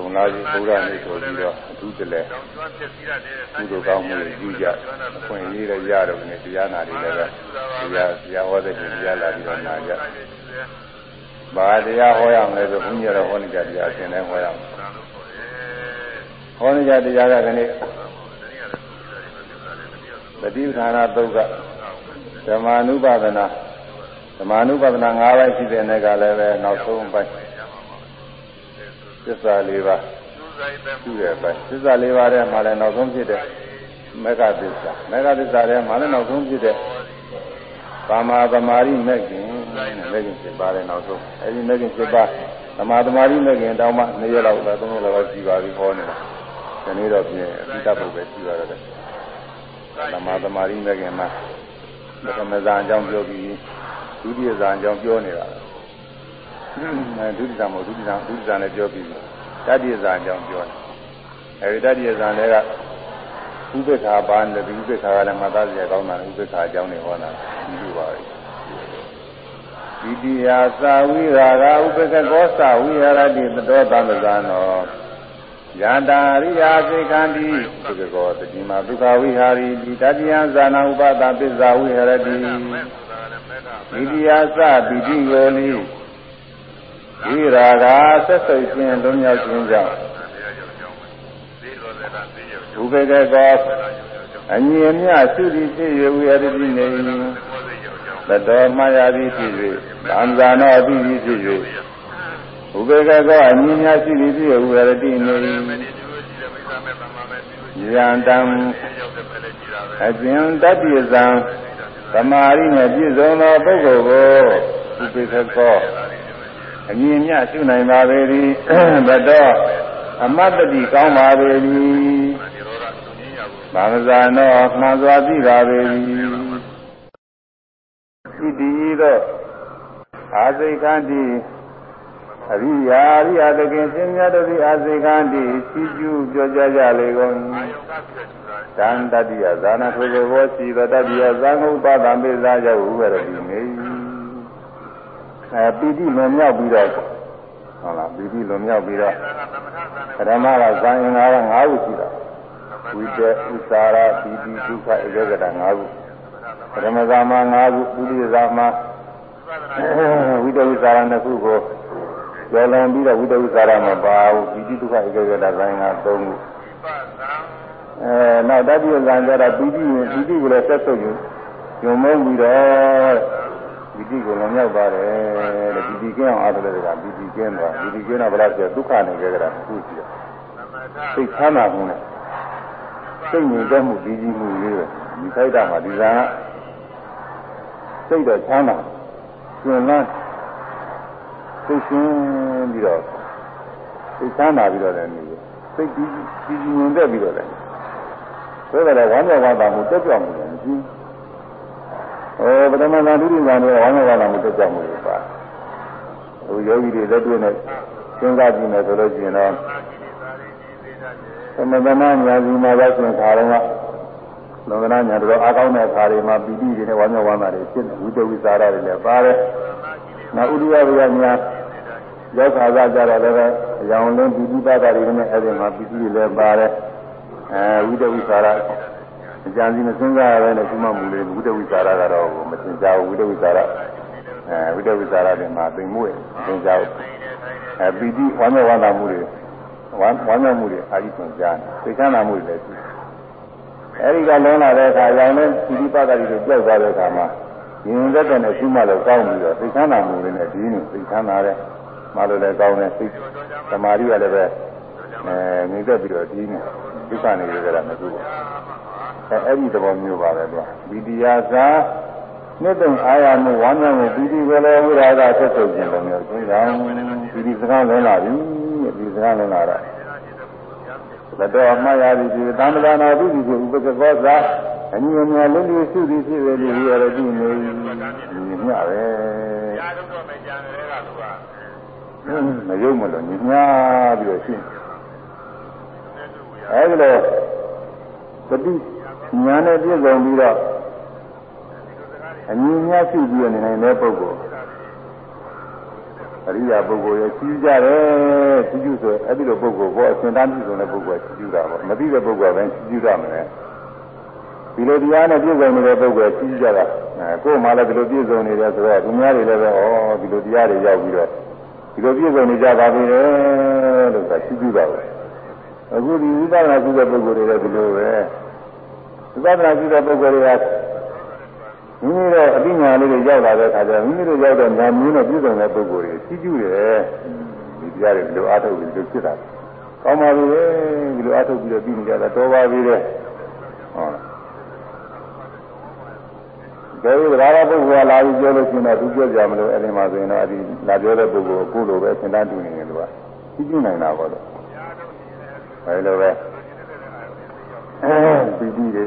ုံလာကြီးဘုရားနေဆိုပြီးတော့အထူးတလဲကုသိုလ်ကောင်းမှုတွေယူကြအခွင့်အရေးတွေရတော့နေတရားနာတွေလည်းပဲတရားတရားဟောတဲ့ရှင်တရားလာပြီးတော့နာကြဘာတရားဟောရမလဲဆိုဘုန်းကြီးကတော့ဟောနေကြတရားအရှင်လည်းဟောရမယ်ဟောနေကြတရားကဒီနေ့တတိပဌာနာသုတ်ကဓမ္မာနုပါဒနာဓမ္မာနုပါဒနာ၅ပါးရှိတဲ့နေ့ကလည်းပဲနောက်ဆုံးပိုင်း သစ္စာ၄ပါးရှိတဲ့အပိုင်းသစ္စာ၄ပါးထဲမှာလည်းနောက်ဆုံးဖြစ်တဲ့မေဃသစ္စာမေဃသစ္စာထဲမှာလည်းနောက်ဆုံးဖြစ်တဲ့သမာသမာရိမေခင်မေခင်ဖြစ်ပါတယ်နောက်ဆုံးအဲဒီမေခင်ဖြစ်ပါသမာသမာရိမေခင်တောင်းမှ၄ရက်လောက်လား၃ရက်လောက်ပဲရှိပါပြီဟောနေတာဒီနေ့တော့ပြင်အတိတ်ဘုတ်ပဲရှိပါတော့တယ်သမာသမာရိမေခင်မှာပထမဇာအကြောင်းပြောပြီးဒုတိယဇာအကြောင်းပြောနေတာ ဒုတိယမဟုတ်ဒုတိယဒုတိယလည်းပြောပြီးတတိယဇာအကြောင်းပြောတယ်အဲဒီတတိယဇာလည်းကဥပ္ပခါပါနဲ့ဒီဥပ္ပခါကလည်းမသားစရာကောင်းတာဥပ္ပခါအကြောင်းတွေဟောတာဒီလိုပါပဲဒီတိယသာဝိရာဂဥပ္ပကကောသဝိဟာရတိသတောသမဇာနောယန္တာရိယာစေခန္တိဥပ္ပကောတတိမဒုက္ခဝိဟာရီဒီတတိယဇာနာဥပဒပစ္စာဝိဟာရတိဒီတိယသပိတိယောနိ ဝိရာဂဆက်ဆုပ်ခြင်းလွံ့မြောက်ခြင်းကြောင့်ဥပေကကောအညီအမျှသုတိဖြစ်၍ဝိရတိနေသတောမှားရသည်ဖြစ်၍သံဃာနောအတိဖြစ်၍ဥပေကကောအညီအမျှရှိသည်ဖြစ်၍ဝိရတိနေယံတံအကျဉ်တတ္တိဇံသမာရိနဲ့ပြည့်စုံသောပုဂ္ဂိုလ်ကိုဥပေကကော အမြင်မြရှုနိုင်ပါပေသည်ဘတော်အမတ်တတိကောင်းပါပေသည်ဘာဝဇာနောမှန်စွာသိပါပေသည်ဣတိသောအာစိကံတိအရိယာအရိယာတခင်စင်မြတ်တို့သည်အာစိကံတိစီကျူးပြောကြကြလေကုန်တန်တတိယဇာနာထိုဘောရှိသောတတိယဇာငုပ္ပဒံပိဇာရောက်ဥပရတိနေ အဲပီတိလွန်မြောက်ပြီးတော့ဟုတ်လားပီတိလွန်မြောက်ပြီးတော့ပထမကဇာအင်္ဂါက၅ခုရှိတာဝိတေဥစ္စာရပီတိဒုက္ခဧကဂတ၅ခုပထမဇာမှာ၅ခုဒုတိယဇာမှာဝိတေဥစ္စာရ၂ခုကိုကျော်လွန်ပြီးတော့ဝိတေဥစ္စာရမပါဘူးပီတိဒုက္ခဧကဂတဇာအင်္ဂါ၃ခုအဲနောက်တတိယဇာကျတော့ပီတိပီတိကိုလည်းဆက်ဆုပ်ယူညုံမုန်းပြီးတော့ ပီတိကိုလည်းမြောက်ပါတယ်တဲ့ပီတိကင်းအောင်အားထုတ်တဲ့ကပီတိကင်းသွားပီတိကင်းတော့ဘယ်လားဆိုဒုက္ခနေကြတာအခုရှိတယ်စိတ်ချမ်းသာမှုနဲ့စိတ်ငြိမ်သက်မှုပြီးကြီးမှုလေးပဲဒီခိုက်တာမှာဒီဇာကစိတ်တော့ချမ်းသာရှင်လန်းစိတ်ရှင်ပြီးတော့စိတ်ချမ်းသာပြီးတော့လည်းနေစိတ်ကြီးကြီးငြိမ်သက်ပြီးတော့လည်းဆိုတော့ဝမ်းမြောက်ဝမ်းသာမှုတက်ကြွမှုလည်းမရှိဘူး ဟောပထမကဒုတိယကလည်းဝမ်းမြောက်ဝမ်းသာမှုတက်ကြွမှုတွေပါဟိုယောဂီတွေလက်တွေ့နဲ့စဉ်းစားကြည့်မယ်ဆိုလို့ရှိရင်တော့သမထနာညာစီမှာရောက်ရှင်ခါတော့ကသမထနာညာတော့အားကောင်းတဲ့ခါတွေမှာပီတိတွေနဲ့ဝမ်းမြောက်ဝမ်းသာတွေဖြစ်နေဝိတဝိစာရတွေလည်းပါတယ်။နောက်ဥဒိယဝိယညာရောက်ခါစားကြတော့လည်းအယောင်လုံးပီတိပါဒတွေနဲ့အဲ့ဒီမှာပီတိတွေလည်းပါတယ်။အဲဝိတဝိစာရ အကြံစီမစဉ်းစားရဘဲနဲ့ကုမမှုလေးဝိတဝိစာရကတော့မသင်ကြဘူးဝိတဝိစာရအဲဝိတဝိစာရတွေမှာသိမ့်မွေ့သင်ကြဘူးအဲပီတိဝမ်းမြောက်ဝမ်းသာမှုတွေဝမ်းဝမ်းမြောက်မှုတွေအာရုံကြားတယ်သိချမ်းသာမှုတွေလည်းရှိအဲဒီကလုံးလာတဲ့အခါရောင်နဲ့ပီတိပါဒတိတွေကြောက်သွားတဲ့အခါမှာရင်သက်တဲ့နဲ့ရှိမှလည်းကောင်းပြီးတော့သိချမ်းသာမှုတွေနဲ့ဒီနေ့သိချမ်းသာတဲ့မှလို့လည်းကောင်းတယ်သိသမာဓိကလည်းပဲအဲငြိမ့်သက်ပြီးတော့ဒီနေ့ ဒုက္ခနေကြတာမဟုတ်ဘူးအဲအဲ့ဒီသဘောမျိုးပါပဲကွာဗီဒီယာသာနှစ်တုံအာရမှုဝမ်းမြောက်မှုဗီဒီဝေလဝိရာဂဆက်ဆုပ်ခြင်းလိုမျိုးသိတာဗီဒီစကားလုံးလာပြီဒီစကားလုံးလာတော့သတော်မှားရသည်ဒီသံဃာနာပုဂ္ဂိုလ်ဥပက္ခောသာအညီအများလုံးလေးစုသည်ဖြစ်ရသည်ရရသည်နေညပဲမယုံမလို့ညညာပြီးတော့ရှိ အဲဒီလိုသတိညာနဲ့ပြည့်စုံပြီးတော့အညီအများရှိပြီးနေနိုင်တဲ့ပုဂ္ဂိုလ်အရိယာပုဂ္ဂိုလ်ရဲ့ကြီးကြတယ်ကြီးကျူးဆိုအဲ့ဒီလိုပုဂ္ဂိုလ်ဘောအရှင်တန်းပြည့်စုံတဲ့ပုဂ္ဂိုလ်ကြီးကျူးတာပေါ့မသိတဲ့ပုဂ္ဂိုလ်ကပဲကြီးကျူးရမယ်ဒီလိုတရားနဲ့ပြည့်စုံနေတဲ့ပုဂ္ဂိုလ်ကြီးကြတာအဲကိုယ်မှလည်းဒီလိုပြည့်စုံနေတယ်ဆိုတော့သူများတွေလည်းပဲဩဒီလိုတရားတွေရောက်ပြီးတော့ဒီလိုပြည့်စုံနေကြပါပြီလေလို့ဆိုတာကြီးကျူးတာပဲ အခုဒီဝိပဿနာရှိတဲ့ပုဂ္ဂိုလ်တွေလည်းဒီလိုပဲဝိပဿနာရှိတဲ့ပုဂ္ဂိုလ်တွေကမိမိတို့အပညာလေးတွေရောက်လာတဲ့အခါကျတော့မိမိတို့ရောက်တဲ့ဉာဏ်မျိုးနဲ့ပြည့်စုံတဲ့ပုဂ္ဂိုလ်တွေကြီးကျူးတယ်ဒီတရားတွေဒီလိုအားထုတ်ပြီးဒီလိုဖြစ်တာကောင်းပါပြီဒီလိုအားထုတ်ပြီးတော့ပြီးနေကြတာတော်ပါပြီတဲ့ဟုတ်ဒါဝိဒါရပုဂ္ဂိုလ်ကလာပြီးပြောလို့ရှိရင်တော့သူပြောကြမလို့အဲ့ဒီမှာဆိုရင်တော့အဲ့ဒီလာပြောတဲ့ပုဂ္ဂိုလ်ကိုကိုလိုပဲသင်တန်းတူနေတယ်သူကကြီးကျူးနိုင်တာပေါ့လို့ အဲဒီလိုပဲပြီးပြီးတွေ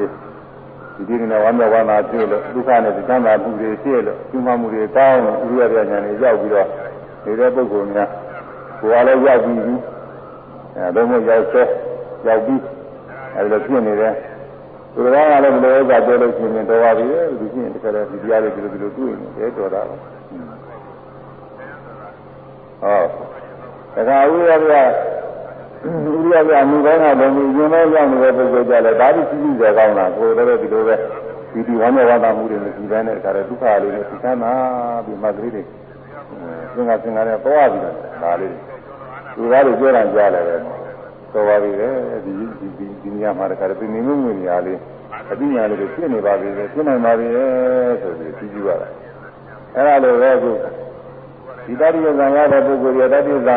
ဒီဒီနဲ့ဝမ်းမြောက်ဝမ်းသာဖြစ်လို့ဒုက္ခနဲ့သံသာမှုတွေဖြစ်လို့ကျူးမမှုတွေကောင်းလို့ဥရိယပြညာတွေရောက်ပြီးတော့နေတဲ့ပုဂ္ဂိုလ်များကိုယ်ကလည်းရောက်ပြီးပြီအဲတော့မှရောက်ဆဲရောက်ပြီးအဲဒီလိုဖြစ်နေတယ်သူတော်ကလည်းဘယ်လိုဥစ္စာပြောလို့ရှိရင်တော်ပါပြီလူချင်းတခါတည်းဒီတရားတွေဒီလိုဒီလိုတွေ့နေတယ်တော်တာပါဟောတခါဥရိယပြ ဥရိယပြအမှုကောင်းတာတော့ရင်မဲရောက်နေတဲ့ပုဂ္ဂိုလ်ကြလည်းဒါတိရှိရှိကြကောင်းတာကိုယ်လည်းဒီလိုပဲဒီဒီဝမ်းမြောက်ဝမ်းသာမှုတွေနဲ့ဒီတိုင်းနဲ့ဒါလည်းဒုက္ခလေးနဲ့သိချမ်းသာပြီးမှကလေးတွေသင်္ကသင်္ကနဲ့ပေါ်ပြီးတော့ဒါလေးသူသားတွေပြောတာကြားလည်းပဲတော်ပါပြီလေဒီဒီဒီဒီညမှာတခါတည်းနေမှုဝင်ညာလေးအတိညာလေးတွေဖြစ်နေပါပြီလေဖြစ်နိုင်ပါပြီဆိုပြီးကြည့်ကြည့်ရတာအဲ့ဒါလိုပဲအခုဒီတတိယဇံရတဲ့ပုဂ္ဂိုလ်ရတတိယဇံ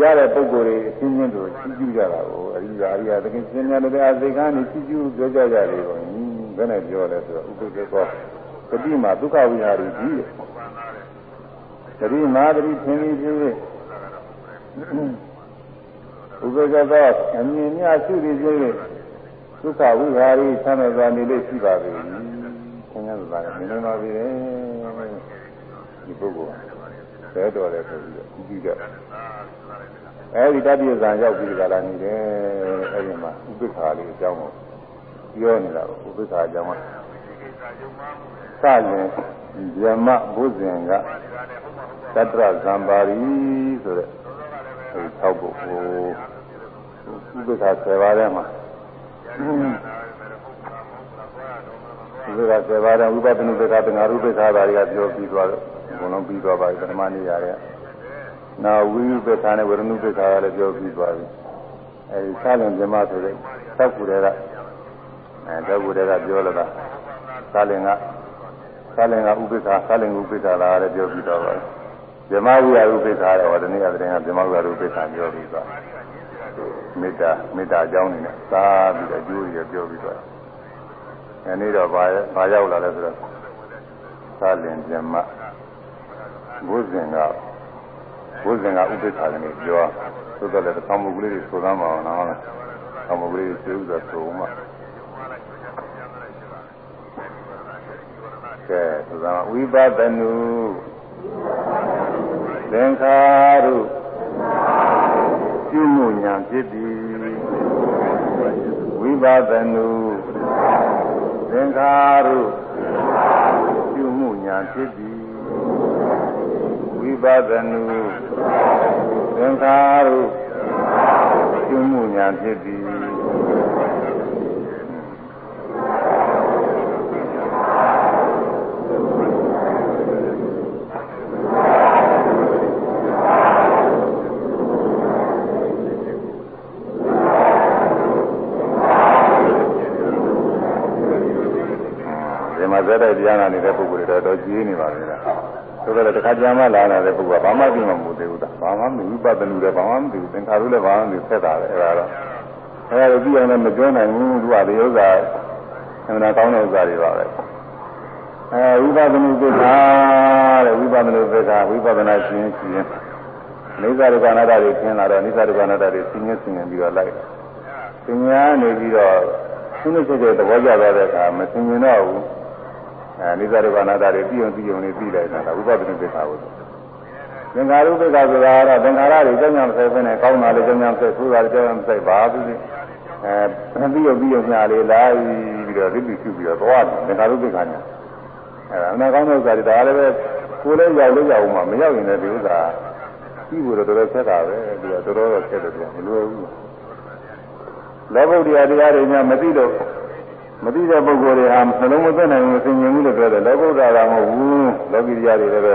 ရတဲ့ပုဂ္ဂိုလ်တွေအချင်းချင်းတို့ကြည့်ကြည့်ကြတာကိုအရိယာအရိယာတကယ်ရှင်များတဲ့အာသိခန်းနေကြည့်ကြည့်ပြောကြကြတယ်ပေါ့ဘယ်နဲ့ပြောလဲဆိုတော့ဥပ္ပေသောတတိမှာဒုက္ခဝိဟာရီကြီးတတိမာတတိသင်္ကြီးကြီးဥပ္ပေသောအမြင်များရှိသည်ကြီးဒုက္ခဝိဟာရီဆမ်းစွာနေလို့ရှိပါပြီ။ဆင်းရဲစွာနေနေပါပြီ။ဒီပုဂ္ဂိုလ်ဘယ်တော်လဲဆိုပြီးတော့ကြည့်ကြ။ အဲဒီတတိယဇာရောက်ပြီးကြလာနေတယ်။အဲဒီမှာဥပ္ပခါလေးအကြောင်းကိုပြောနေတာကိုဥပ္ပခါအကြောင်းကစရင်ယမဘုဇင်ကသတ္တရဇံပါရီဆိုတဲ့အဲဒီ၆ပုဒ်ဟိုဥပ္ပခါ10ပါးထဲမှာဒီကစေပါတဲ့ဝိပဿနာပက္ခတငါရုပ္ပခါပါရီကပြောပြီးသွားတော့ဘုံလုံးပြီးသွားပါပြီပထမနေ့ရတဲ့ နောက်ဝိပက္ခနဲ့ဝရဏုပက္ခကလည်းပြောပြီးသွားပြီအဲဒီဆလင်ဇမဆိုတဲ့သောက်ကူတွေကအဲသောက်ကူတွေကပြောလာတာဆလင်ကဆလင်ကဥပ္ပခါဆလင်ဥပ္ပခါလာလည်းပြောပြီးသွားပါပြီဇမဝိယဥပ္ပခါတော့ဒီနေ့ကတည်းကဇမဝိယဥပ္ပခါပြောပြီးသွားမေတ္တာမေတ္တာအကြောင်းနေနဲ့သာပြီးတော့ကျိုးရပြောပြီးတော့ဒီနေ့တော့ဘာဘာရောက်လာလဲဆိုတော့သာလင်ပြမဘုဇင်က ဘုဇင်ကဥပိ္ပခာကနေပြောသို့တော်လည်းသံမှုကလေးတွေဆိုသမ်းပါအောင်နော်သံမှုကလေးတွေသိဥစွာဆိုမှကဲသုသာဝိပဿနုသင်္ခါရုပြုမှုညာဖြစ်သည်ဝိပဿနုသင်္ခါရုပြုမှုညာဖြစ်သည်ဝိ ပဿနုသင်္ခါရုပြုမှုညာဖြစ်သည်မှာဇက်တိုက်တရားနာနေတဲ့ပုဂ္ဂိုလ်တွေတော့ကြီးနေပါလေလား ဆိုတော့တခါကြာမှလာလာတဲ့ပုဂ္ဂိုလ်ကဘာမှသိမှမဟုတ်သေးဘူးသားဘာမှမဝိပဿနာလည်းဘာမှမသိဘူးသင်္ခါရုလည်းဘာမှမသိဆက်တာပဲအဲ့ဒါတော့အဲ့ဒါကိုကြည့်အောင်လည်းမပြောနိုင်ဘူးသူကဒီဥစ္စာအမှန်ကောင်းတဲ့ဥစ္စာတွေပါပဲအဲဝိပဿနာသစ္စာတဲ့ဝိပဿနာသစ္စာဝိပဿနာရှင်းရှင်းနိစ္စဒုက္ခအနတ္တတွေရှင်းလာတော့နိစ္စဒုက္ခအနတ္တတွေရှင်းရှင်းရှင်းပြီးတော့လိုက်သင်ညာနေပြီးတော့သူနဲ့ချက်ချက်သဘောကျသွားတဲ့အခါမသင်မြင်တော့ဘူး အဲနိစ္စဒုက္ခအနတ္တတွေပြီးအောင်ပြီးအောင်လေးပြီးလိုက်တာဝိပဿနာသစ္စာကိုသင်္ခါရုပ္ပကဆိုတာကတော့သင်္ခါရတွေကြောင့်ညာမဆက်ဖင်းနဲ့ကောင်းတာလည်းကြောင့်ညာမဆက်ဆိုးတာလည်းကြောင့်ညာမဆက်ပါဘူးအဲပြီးအောင်ပြီးအောင်ညာလေးလာပြီးတော့သိပြီးရှိပြီးတော့သွားတယ်သင်္ခါရုပ္ပကညာအဲဒါအနာကောင်းတဲ့ဥစ္စာတွေဒါလည်းပဲကိုယ်လည်းရောက်လို့ရောက်မှမရောက်ရင်လည်းဒီဥစ္စာပြီးဖို့တော့တော်တော်ဆက်တာပဲဒီကတော်တော်ဆက်တယ်ပြန်မလွယ်ဘူးလောဘုဒ္ဓရာတရားတွေများမသိတော့ မသိတဲ့ပုဂ္ဂိုလ်တွေဟာနှလုံးမသွင်းနိုင်ဘူးဆင်ញင်မှုလို့ပြောတယ်လောဘုဒ္ဓရာမဟုတ်ဘူးလောကီတရားတွေလည်းပဲ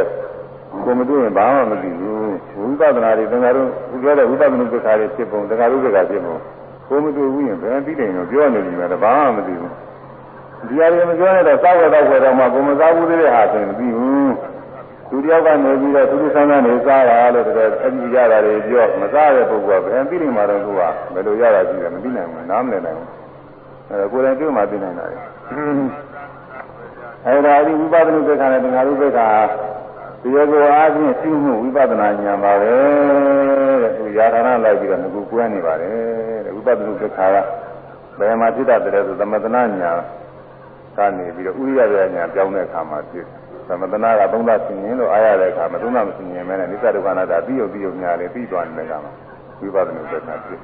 ကိုမတွေ့ရင်ဘာမှမသိဘူးဝိပဿနာတွေသင်္ဃာတို့ပြောတဲ့ဝိပဿနာပက္ခာတွေဖြစ်ပုံသင်္ဃာရုပ္ပကဖြစ်ပုံကိုမတွေ့ဘူးရင်ဘယ်သိတယ်လို့ပြောနေတယ်လည်းဘာမှမသိဘူးဒီအရင်မပြောရတော့စောက်ရတော့ဆိုတော့မှကိုမစားဘူးတဲ့ဟာဆိုရင်မသိဘူးသူတယောက်ကနေပြီးတော့သူသူဆန်းဆန်းနေစားတာလို့တကယ်အကြည့်ရတာတွေပြောမစားတဲ့ပုဂ္ဂိုလ်ကဘယ်သိနေမှာတော့သူကဘယ်လိုရတာရှိတယ်မသိနိုင်ဘူးနားမလည်နိုင်ဘူး အဲကိုယ်တိုင်တွေ့မှသိနိုင်တာလေအဲဒါဒီဝိပဿနာပက္ခနဲ့တင်္ဂါရုပ္ပခာဒီရကိုအားဖြင့်သိမှုဝိပဿနာဉာဏ်ပါပဲတဲ့သူယာထာနာလိုက်ပြီးတော့ငကူကွဲနေပါတယ်တဲ့ဝိပဿနာပက္ခာကဘယ်မှာဖြစ်တတ်တယ်ဆိုသမထနာဉာဏ်ကနေပြီးတော့ဥရိယဉာဏ်ပြောင်းတဲ့အခါမှာဖြစ်သမထနာကသုံးသဆင်ရင်လို့အားရတဲ့အခါမှာသုံးသမဆင်ရင်မဲနဲ့နိစ္စဒုက္ခနာတာပြီးရုပ်ပြီးရုပ်များလေပြီးသွားနေတဲ့အခါမှာဝိပဿနာပက္ခာဖြစ်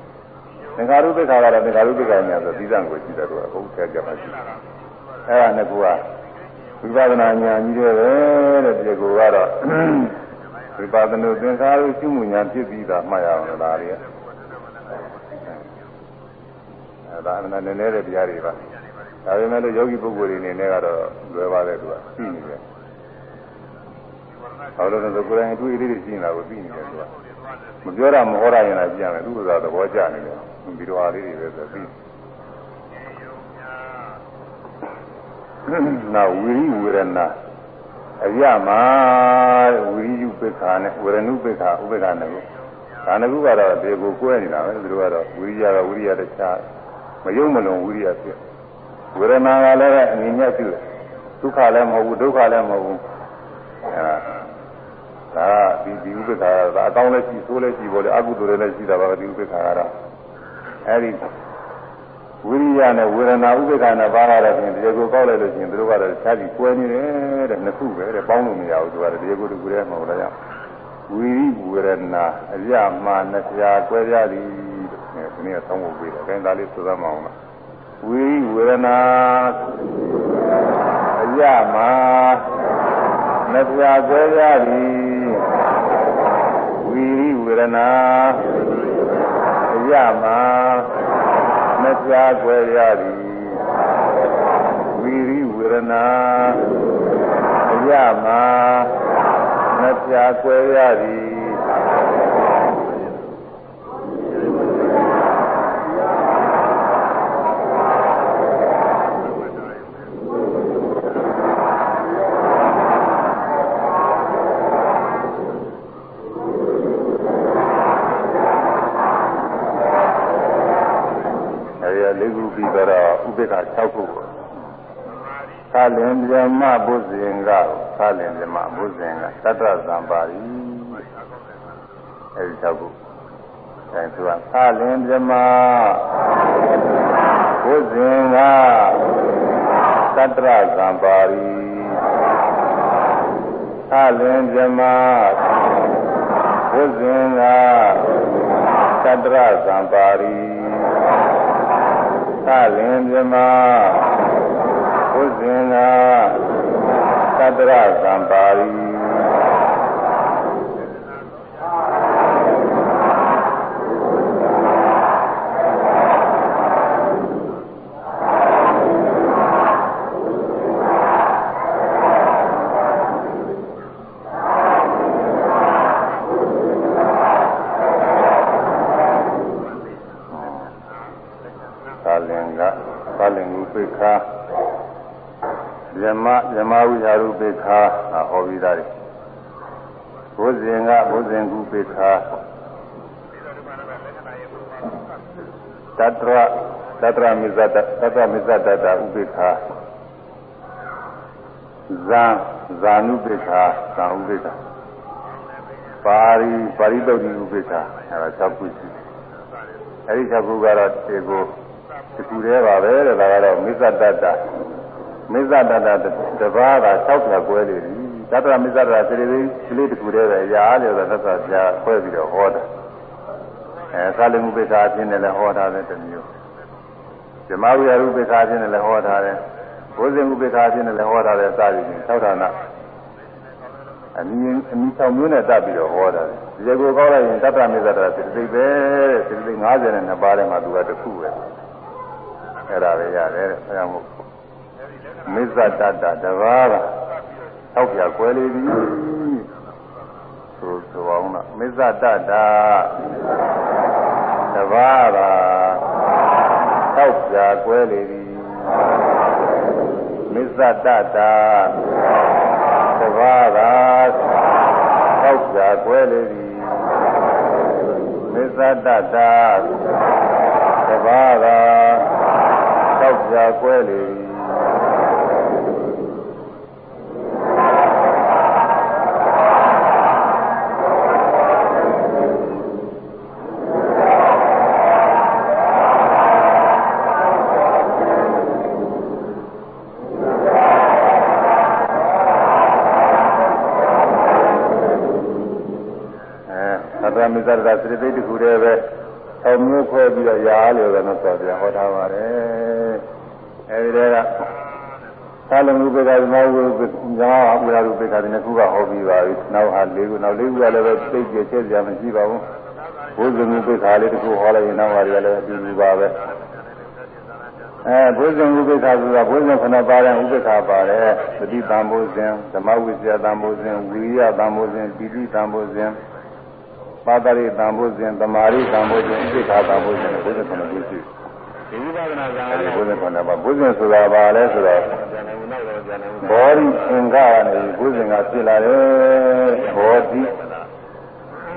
သင်္ခါရုပ္ပခါကတော့သင်္ခါရုပ္ပခါညာဆိုပြီးစံကိုကြည့်တယ်တော့ဘုရားကြမှာရှိတယ်အဲ့ဒါနှစ်ခုကဝိပဿနာဉာဏ်ကြီးတယ်ပဲတဲ့ဒီကိုကတော့ဝိပဿနာသင်္ခါရုရှိမှုဉာဏ်ဖြစ်ပြီးသားမှတ်ရအောင်လားလေအဲဒါကလည်းနည်းနည်းတဲ့တရားတွေပါဒါပေမဲ့လို့ယောဂီပုဂ္ဂိုလ်တွေအနေနဲ့ကတော့လွယ်ပါတယ်သူကသိနေတယ်ဟောလို့တော့ကိုယ်တိုင်အတွေ့အကြုံတွေရှိနေတာကိုသိနေတယ်သူက မပြောတာမဟောတာရင်လည်းကြည့်ရမယ်သူကသဘောကျနေတယ်ပြီးတော့အားလေးတွေပဲဆိုပြီးနာဝိရိဝေရဏအရမဝိရိယုပိ္ခာနဲ့ဝေရဏုပိ္ခာဥပိ္ခာနဲ့ကိုဒါနကုကတော့ဒီကိုကွဲနေတာပဲသူတို့ကတော့ဝိရိယကဝိရိယတခြားမယုံမလုံးဝိရိယဖြစ်ဝေဒနာကလည်းအမြင်မြတ်ပြုတယ်ဒုက္ခလည်းမဟုတ်ဘူးဒုက္ခလည်းမဟုတ်ဘူးအဲ ဒါဒီဒီဥပိ္ပခာကဒါအကောင်းလည်းရှိဆိုးလည်းရှိပေါ်တယ်အကုသိုလ်လည်းရှိတာပါဒီဥပိ္ပခာကတော့အဲဒီဝိရိယနဲ့ဝေဒနာဥပိ္ပခာနဲ့ပါလာတဲ့ပြင်ဒီကိုကောက်လိုက်လို့ရှိရင်တို့ကတော့ခြားပြီးကွဲနေတယ်တဲ့နှစ်ခုပဲတဲ့ပေါင်းလို့မရဘူးသူကဒီကိုတူကူရဲမဟုတ်လားဝိရိဝေဒနာအရမနှစ်ပြားကွဲကြသည်ဒီနေ့ဆောင်းဖို့ပြီးတယ်အဲဒါလေးဆိုသမ်းမအောင်လားဝိရိဝေဒနာအရမနှစ်ပြားကွဲကြသည်ဝိရိ ဝေဒနာအရမနှစ်ပြားကွဲကြသည်ဝိရိဝေဒနာအရမနှစ်ပြားကွဲကြသည်ပိက္ခာ6ခုပေါ့သာလင်ပြမ ဘုဇင်ကသာလင်ပြမဘုဇင်ကသတ္တသံပါရီအဲဒီ6ခုအဲသူကသာလင်ပြမဘုဇင်ကသတ္တသံပါရီသာလင်ပြမဘုဇင်ကသတ္တသံပါရီသလင်မြမဥဇင်သာသ တ္တရသံပါရီမြမဝိဟာရု ပိခာဟောပြီးသားတယ်ဘုဇင်ကဘုဇင်ကုပိခာတတရတတရမိဇ္ဇတတတရမိဇ္ဇတတဥပိခာဇာဇာနုပိခာဇာဥပိခာပါရီပါရိတုတ်တိဥပိခာအဲဒါ၆ခုရှိတယ်အဲဒီ၆ခုကတော့ဒီကိုဒီခုတည်းပါပဲတဲ့ဒါကတော့မိဇ္ဇတတ မစ္ဆတတတပါးက၆ဖြာကွဲလေပြီသတ္တမစ္ဆတတစေလေးကလေးတစ်ခုတည်းပဲရာအားလျော်တဲ့သက်သာပြာခွဲပြီးတော့ဟောတာအဲသာလမှုပိဿာအဖြစ်နဲ့လည်းဟောထားတဲ့တမျိုးဇမဝိယရုပိဿာအဖြစ်နဲ့လည်းဟောထားတယ်ဘုဇင်ဥပိဿာအဖြစ်နဲ့လည်းဟောထားတဲ့စာရင်း၆ဌာနအနည်းအနည်းဆောင်မျိုးနဲ့တတ်ပြီးတော့ဟောတာဒီကြေကိုကောက်လိုက်ရင်တတ္တမေသတ္တစေတသိက်ပဲစေတသိက်52ပါးထဲမှာသူကတစ်ခုပဲအဲ့ဒါပဲရတယ်တဲ့ဆရာမို့ မစ္ဆတတ္တတဘာကထောက်ပြကွဲလေပြီဆိုဆိုအောင်လားမစ္ဆတတ္တတဘာကထောက်ပြကွဲလေပြီမစ္ဆတတ္တတဘာကထောက်ပြကွဲလေပြီမစ္ဆတတ္တတဘာကထောက်ပြကွဲလေပြီမိစ္ဆရာသတိသိတခုတည်းပဲဆောင်းမျိုးခွဲပြီးတော့ရားလျော်တယ်လို့ဆိုပြဟောထားပါတယ်အဲဒီတည်းက သာလမှုပေကဇမောဝိဇမောအပူရာရုပေကဒီနှစ်ခုကဟောပြီးပါပြီနောက်ဟာ၄ခုနောက်၄ခုကလည်းပဲသိကျချက်ကြမရှိပါဘူးဘုဇမှုပေကလေးတစ်ခုဟောလိုက်ရင်နောက်ဟာတွေကလည်းအတူတူပါပဲအဲဘုဇံဥပိ္ပခဆိုတာဘုဇံခဏပါတဲ့ဥပိ္ပခပါတယ်သတိတံဘုဇံဓမ္မဝိဇ္ဇာတံဘုဇံဝိရိယတံဘုဇံပိဋိတံဘုဇံပါတရိတံဘုဇင်သမာရိတံဘုဇင်ဣစ္ဆာတံဘုဇင်ဘုဇင်ခုနှစ်ခုရှိ ဒီဝိပဿနာဇာတ်ဘုဇင်ခုနှစ်ပါဘုဇင်ဆိုတာဘာလဲဆိုတော့ဘောဓိအင်္ဂါကနေဘုဇင်ကဖြစ်လာတယ်ဘောဓိ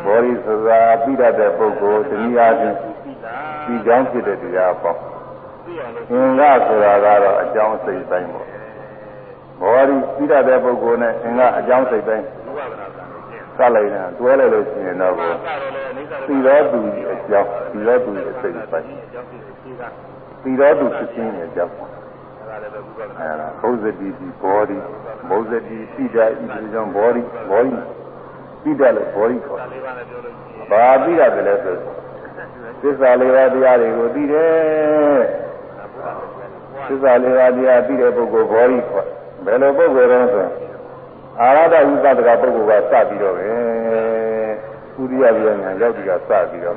ဘောဓိဆိုတာပြီးတတ်တဲ့ပုဂ္ဂိုလ်တနည်းအားဖြင့်ဒီကြောင်းဖြစ်တဲ့တရားပေါ့အင်္ဂါဆိုတာကတော့အကြောင်းစိတ်တိုင်းပေါ့ဘောဓိပြီးတတ်တဲ့ပုဂ္ဂိုလ်နဲ့အင်္ဂါအကြောင်းစိတ်တိုင်းစလိုက်တာတွဲလိုက်လို့ရှိရင်တော့သီရောသူအကြောင်းသီရောသူအစိတ်ပိုင်း သီရောသူဖြစ်ခြင်းရဲ့အကြောင်းအဲဒါဘုဇတိဒီဘောဓိဘုဇတိပိဒာဤဒီကြောင့်ဘောဓိဘောဓိပိဒာလို့ဘောဓိခေါ်ဘာပိဒာတယ်လဲဆိုသစ္စာလေးပါးတရားတွေကိုသိတယ်သစ္စာလေးပါးတရားသိတဲ့ပုဂ္ဂိုလ်ဘောဓိခေါ်ဘယ်လိုပုဂ္ဂိုလ်လဲဆိုရင်အာရဒဝိပဿကပုဂ္ဂိုလ်ကစပြီးတော့ပဲ ဥရိယပြညာရောက်ပြီးတော့စပြီးတော့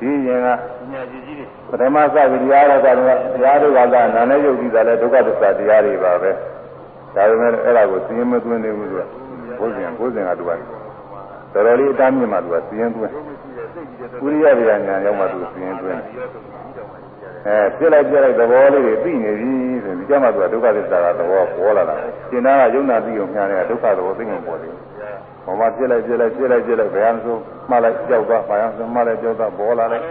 ဒီရင်ကပထမစပြီးတရားရတာကတရားတွေကသာနာနဲ့ယုတ်ပြီးတာလဲဒုက္ခသစ္စာတရားတွေပါပဲဒါပေမဲ့အဲ့ဒါကိုသိရင်မသွင်းသေးဘူးသူကဘုဇင်ဘုဇင်ကသူကတော်တော်လေးအတားမြင့်မှသူကသိရင်သွင်းဥရိယပြညာရောက်မှသူသိရင်သွင်းအဲပြစ်လိုက်ပြလိုက်သဘောလေးတွေသိနေပြီဆိုရင်ဒီကျမှသူကဒုက္ခသစ္စာကသဘောပေါ်လာတာရှင်းသားကယုံနာသိုံများနေတာဒုက္ခသဘောသိမှပေါ်တယ် ဟောမှာပြစ်လိုက်ပြစ်လိုက်ပြစ်လိုက်ပြစ်လိုက်ဘယ်အောင်ဆိုမှလိုက်ကြောက်သွားဘာအောင်ဆိုမှလိုက်ကြောက်သွားပေါ်လာလိုက်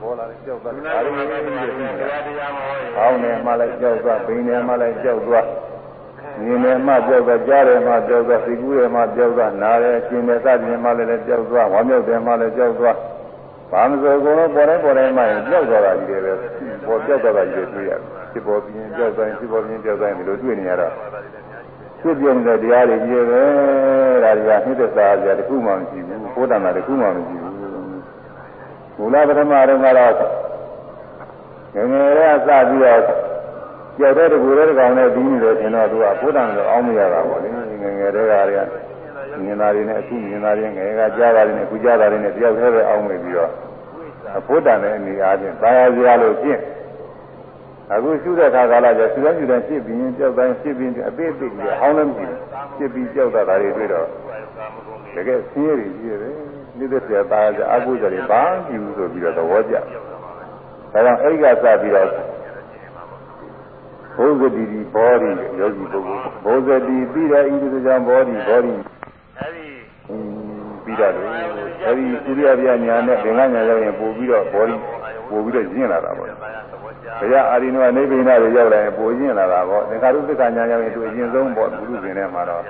ပေါ်လာလိုက်ကြောက်သွားဒါတွေသိနေတယ်ဟောင်းနေမှလိုက်ကြောက်သွားဘိန်းနေမှလိုက်ကြောက်သွားမြင်တယ်မှကြောက်သွားကြားတယ်မှကြောက်သွားသိကူးတယ်မှကြောက်သွားနားတယ်ရှင်းတယ်စသည်မှလည်းကြောက်သွားဝမ်းမြောက်တယ်မှလည်းကြောက်သွားဘာမဆိုကိုယ်ပေါ်တိုင်းပေါ်တိုင်းမှရင်ကြောက်သွားတာကြီးတယ်ပဲပေါ်ကြောက်သွားတာကြီးတွေတွေ့ရတယ်ဖြစ်ပေါ်ပြီးရင်ကြောက်တိုင်းဖြစ်ပေါ်ပြီးရင်ကြောက်တိုင်းဒီလိုတွေ့နေရတော့ ဖြစ်ပြနေတဲ့တရားတွေကြီးပဲဒါတွေကနှိမ့်သက်သာကြတခုမှမရှိဘူးဘုဒ္ဓနာတခုမှမရှိဘူးမူလပထမတော့ကတော့ငယ်ငယ်လေးကစပြီးတော့ကြောက်တဲ့တကူတဲ့ကောင်နဲ့ပြီးနေတယ်ထင်တော့သူကဘုဒ္ဓနာတော့အောင်းမရတာပေါ့လေငယ်ငယ်လေးကတွေကမြင်တာတွေနဲ့အခုမြင်တာတွေငယ်ကကြားတာတွေနဲ့အခုကြားတာတွေနဲ့တယောက်တည်းပဲအောင်းမိပြီးတော့အဖို့တန်တဲ့အနေအားဖြင့်သာယာစရာလို့ဖြင့် အခုရှုတဲ့အခါကာလကျရှုတဲ့ရှုတဲ့ဖြစ်ပြီးရင်ကြောက်တိုင်းဖြစ်ပြီးအသေးသေးကြီးဟောင်းလည်းမရှိဖြစ်ပြီးကြောက်တာတွေတွေ့တော့တကယ်ဆင်းရဲကြီးရတယ်နေတဲ့ဆရာသားကအကုသိုလ်တွေဘာကြည့်ဘူးဆိုပြီးတော့သဘောကျဒါကြောင့်အဲ့ဒီကစပြီးတော့ဘုဇတိဒီဘောဓိယောဂီပုဂ္ဂိုလ်ဘုဇတိပြီးတဲ့ဤသူကြောင့်ဘောဓိဘောဓိပြီးတော့အဲဒီကုရိယပြညာနဲ့ဘင်္ဂညာရောက်ရင်ပို့ပြီးတော့ဘောဓိပို့ပြီးတော့ကျင့်လာတာပေါ့ ဘုရားအာရိနဝနိဗ္ဗိဏတွေရောက်လာရင်ပို့ကျင့်လာတာပေါ့သင်္ခါရုပ္ပကညာရောက်ရင်သူအရင်ဆုံးပေါ့ဘုရုရှင်ထဲမှာတော့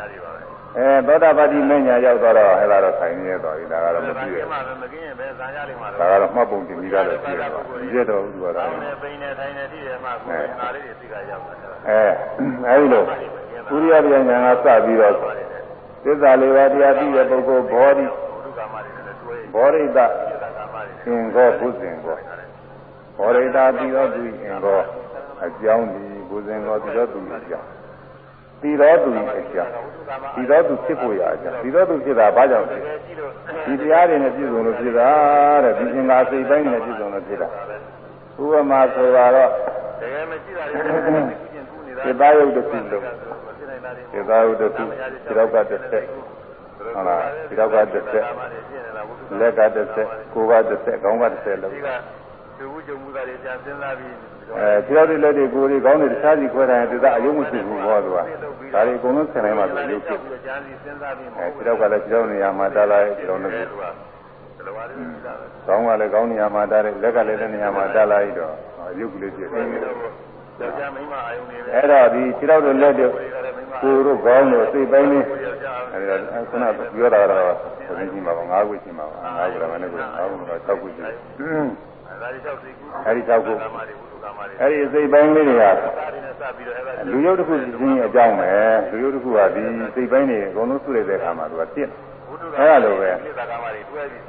အဲသောတာပတိမညာရောက်တော့အဲ့ဒါတော့ဆိုင်နေတော့ဒီဒါကတော့မကြည့်ရဘူးမကင်းရင်ပဲဇာရလိမ့်မှာတော့ဒါကတော့မှတ်ပုံတင်ပြီးတော့ကြည့်ရတော့ဒီရတော့သူကတော့အဲပိန်နေထိုင်နေတိတယ်မှကိုယ်နာလေးတွေသိတာရောက်တာအဲအဲဒီလိုကုရိယပြညာကစပြီးတော့သစ္စာလေးပါးတရားပြီးတဲ့ပုဂ္ဂိုလ်ဘောဓိဘောရိတသင်္ကောဘုဇင်ကော ဘောရိတာပြီးတော့သူအင်ကောအကြောင်းဒီဘုဇင်ကောပြီးတော့သူအကြောင်းပြီးတော့သူအကြောင်းပြီးတော့သူဖြစ်ဖို့ရအကြောင်းပြီးတော့သူဖြစ်တာဘာကြောင့်ဖြစ်ဒီတရားတွေနဲ့ပြည့်စုံလို့ဖြစ်တာတဲ့ဒီသင်္ကာစိတ်ပိုင်းနဲ့ပြည့်စုံလို့ဖြစ်တာဥပမာဆိုတော့တကယ်မရှိတာတွေစိတ်သားရုပ်တစ်ခုလို့စိတ်သားရုပ်တစ်ခုဒီတော့ကတစ်ဆက်ဟုတ်လားဒီတော့ကတစ်ဆက်လက်ကတစ်ဆက်ကိုယ်ကတစ်ဆက်ခေါင်းကတစ်ဆက်လို့ ဒီဝုကြုံမှုသားတွေပြန်စဉ်းစားပြီးအဲခြေတော်တွေလက်တွေကိုယ်တွေခေါင်းတွေတခြားစီခွဲတိုင်းသူကအယုံမရှိဘူးဟောသူကဒါတွေအကုန်လုံးဆင်နိုင်မှဆိုရုပ်ဖြစ်အဲခြေတော်ကလည်းခြေတော်နေရာမှာတားလိုက်ခြေတော်နဲ့ကောင်းကလည်းကောင်းနေရာမှာတားတယ်လက်ကလည်းလက်နေရာမှာတားလိုက်တော့ရုပ်ကလေးဖြစ်တယ်အဲ့တော့ဒီခြေတော်တွေလက်တွေကိုယ်တို့ခေါင်းတို့စိတ်ပိုင်းလေးအဲ့ဒါခုနပြောတာတော့ဘယ်ကြီးမှာပါ၅ခုရှိမှာပါ၅ခုလည်းမနဲ့ကို၅ခုတော့၆ခုရှိတယ် အဲဒီ၆ခုအဲ့ဒီစိတ်ပိုင်းလေးတွေကလူရုပ်တစ်ခုချင်းအကြောင်းပဲလူရုပ်တစ်ခုကဒီစိတ်ပိုင်းတွေအကုန်လုံးစုရတဲ့အခါမှာသူကပြည့်အဲ့လိုပဲ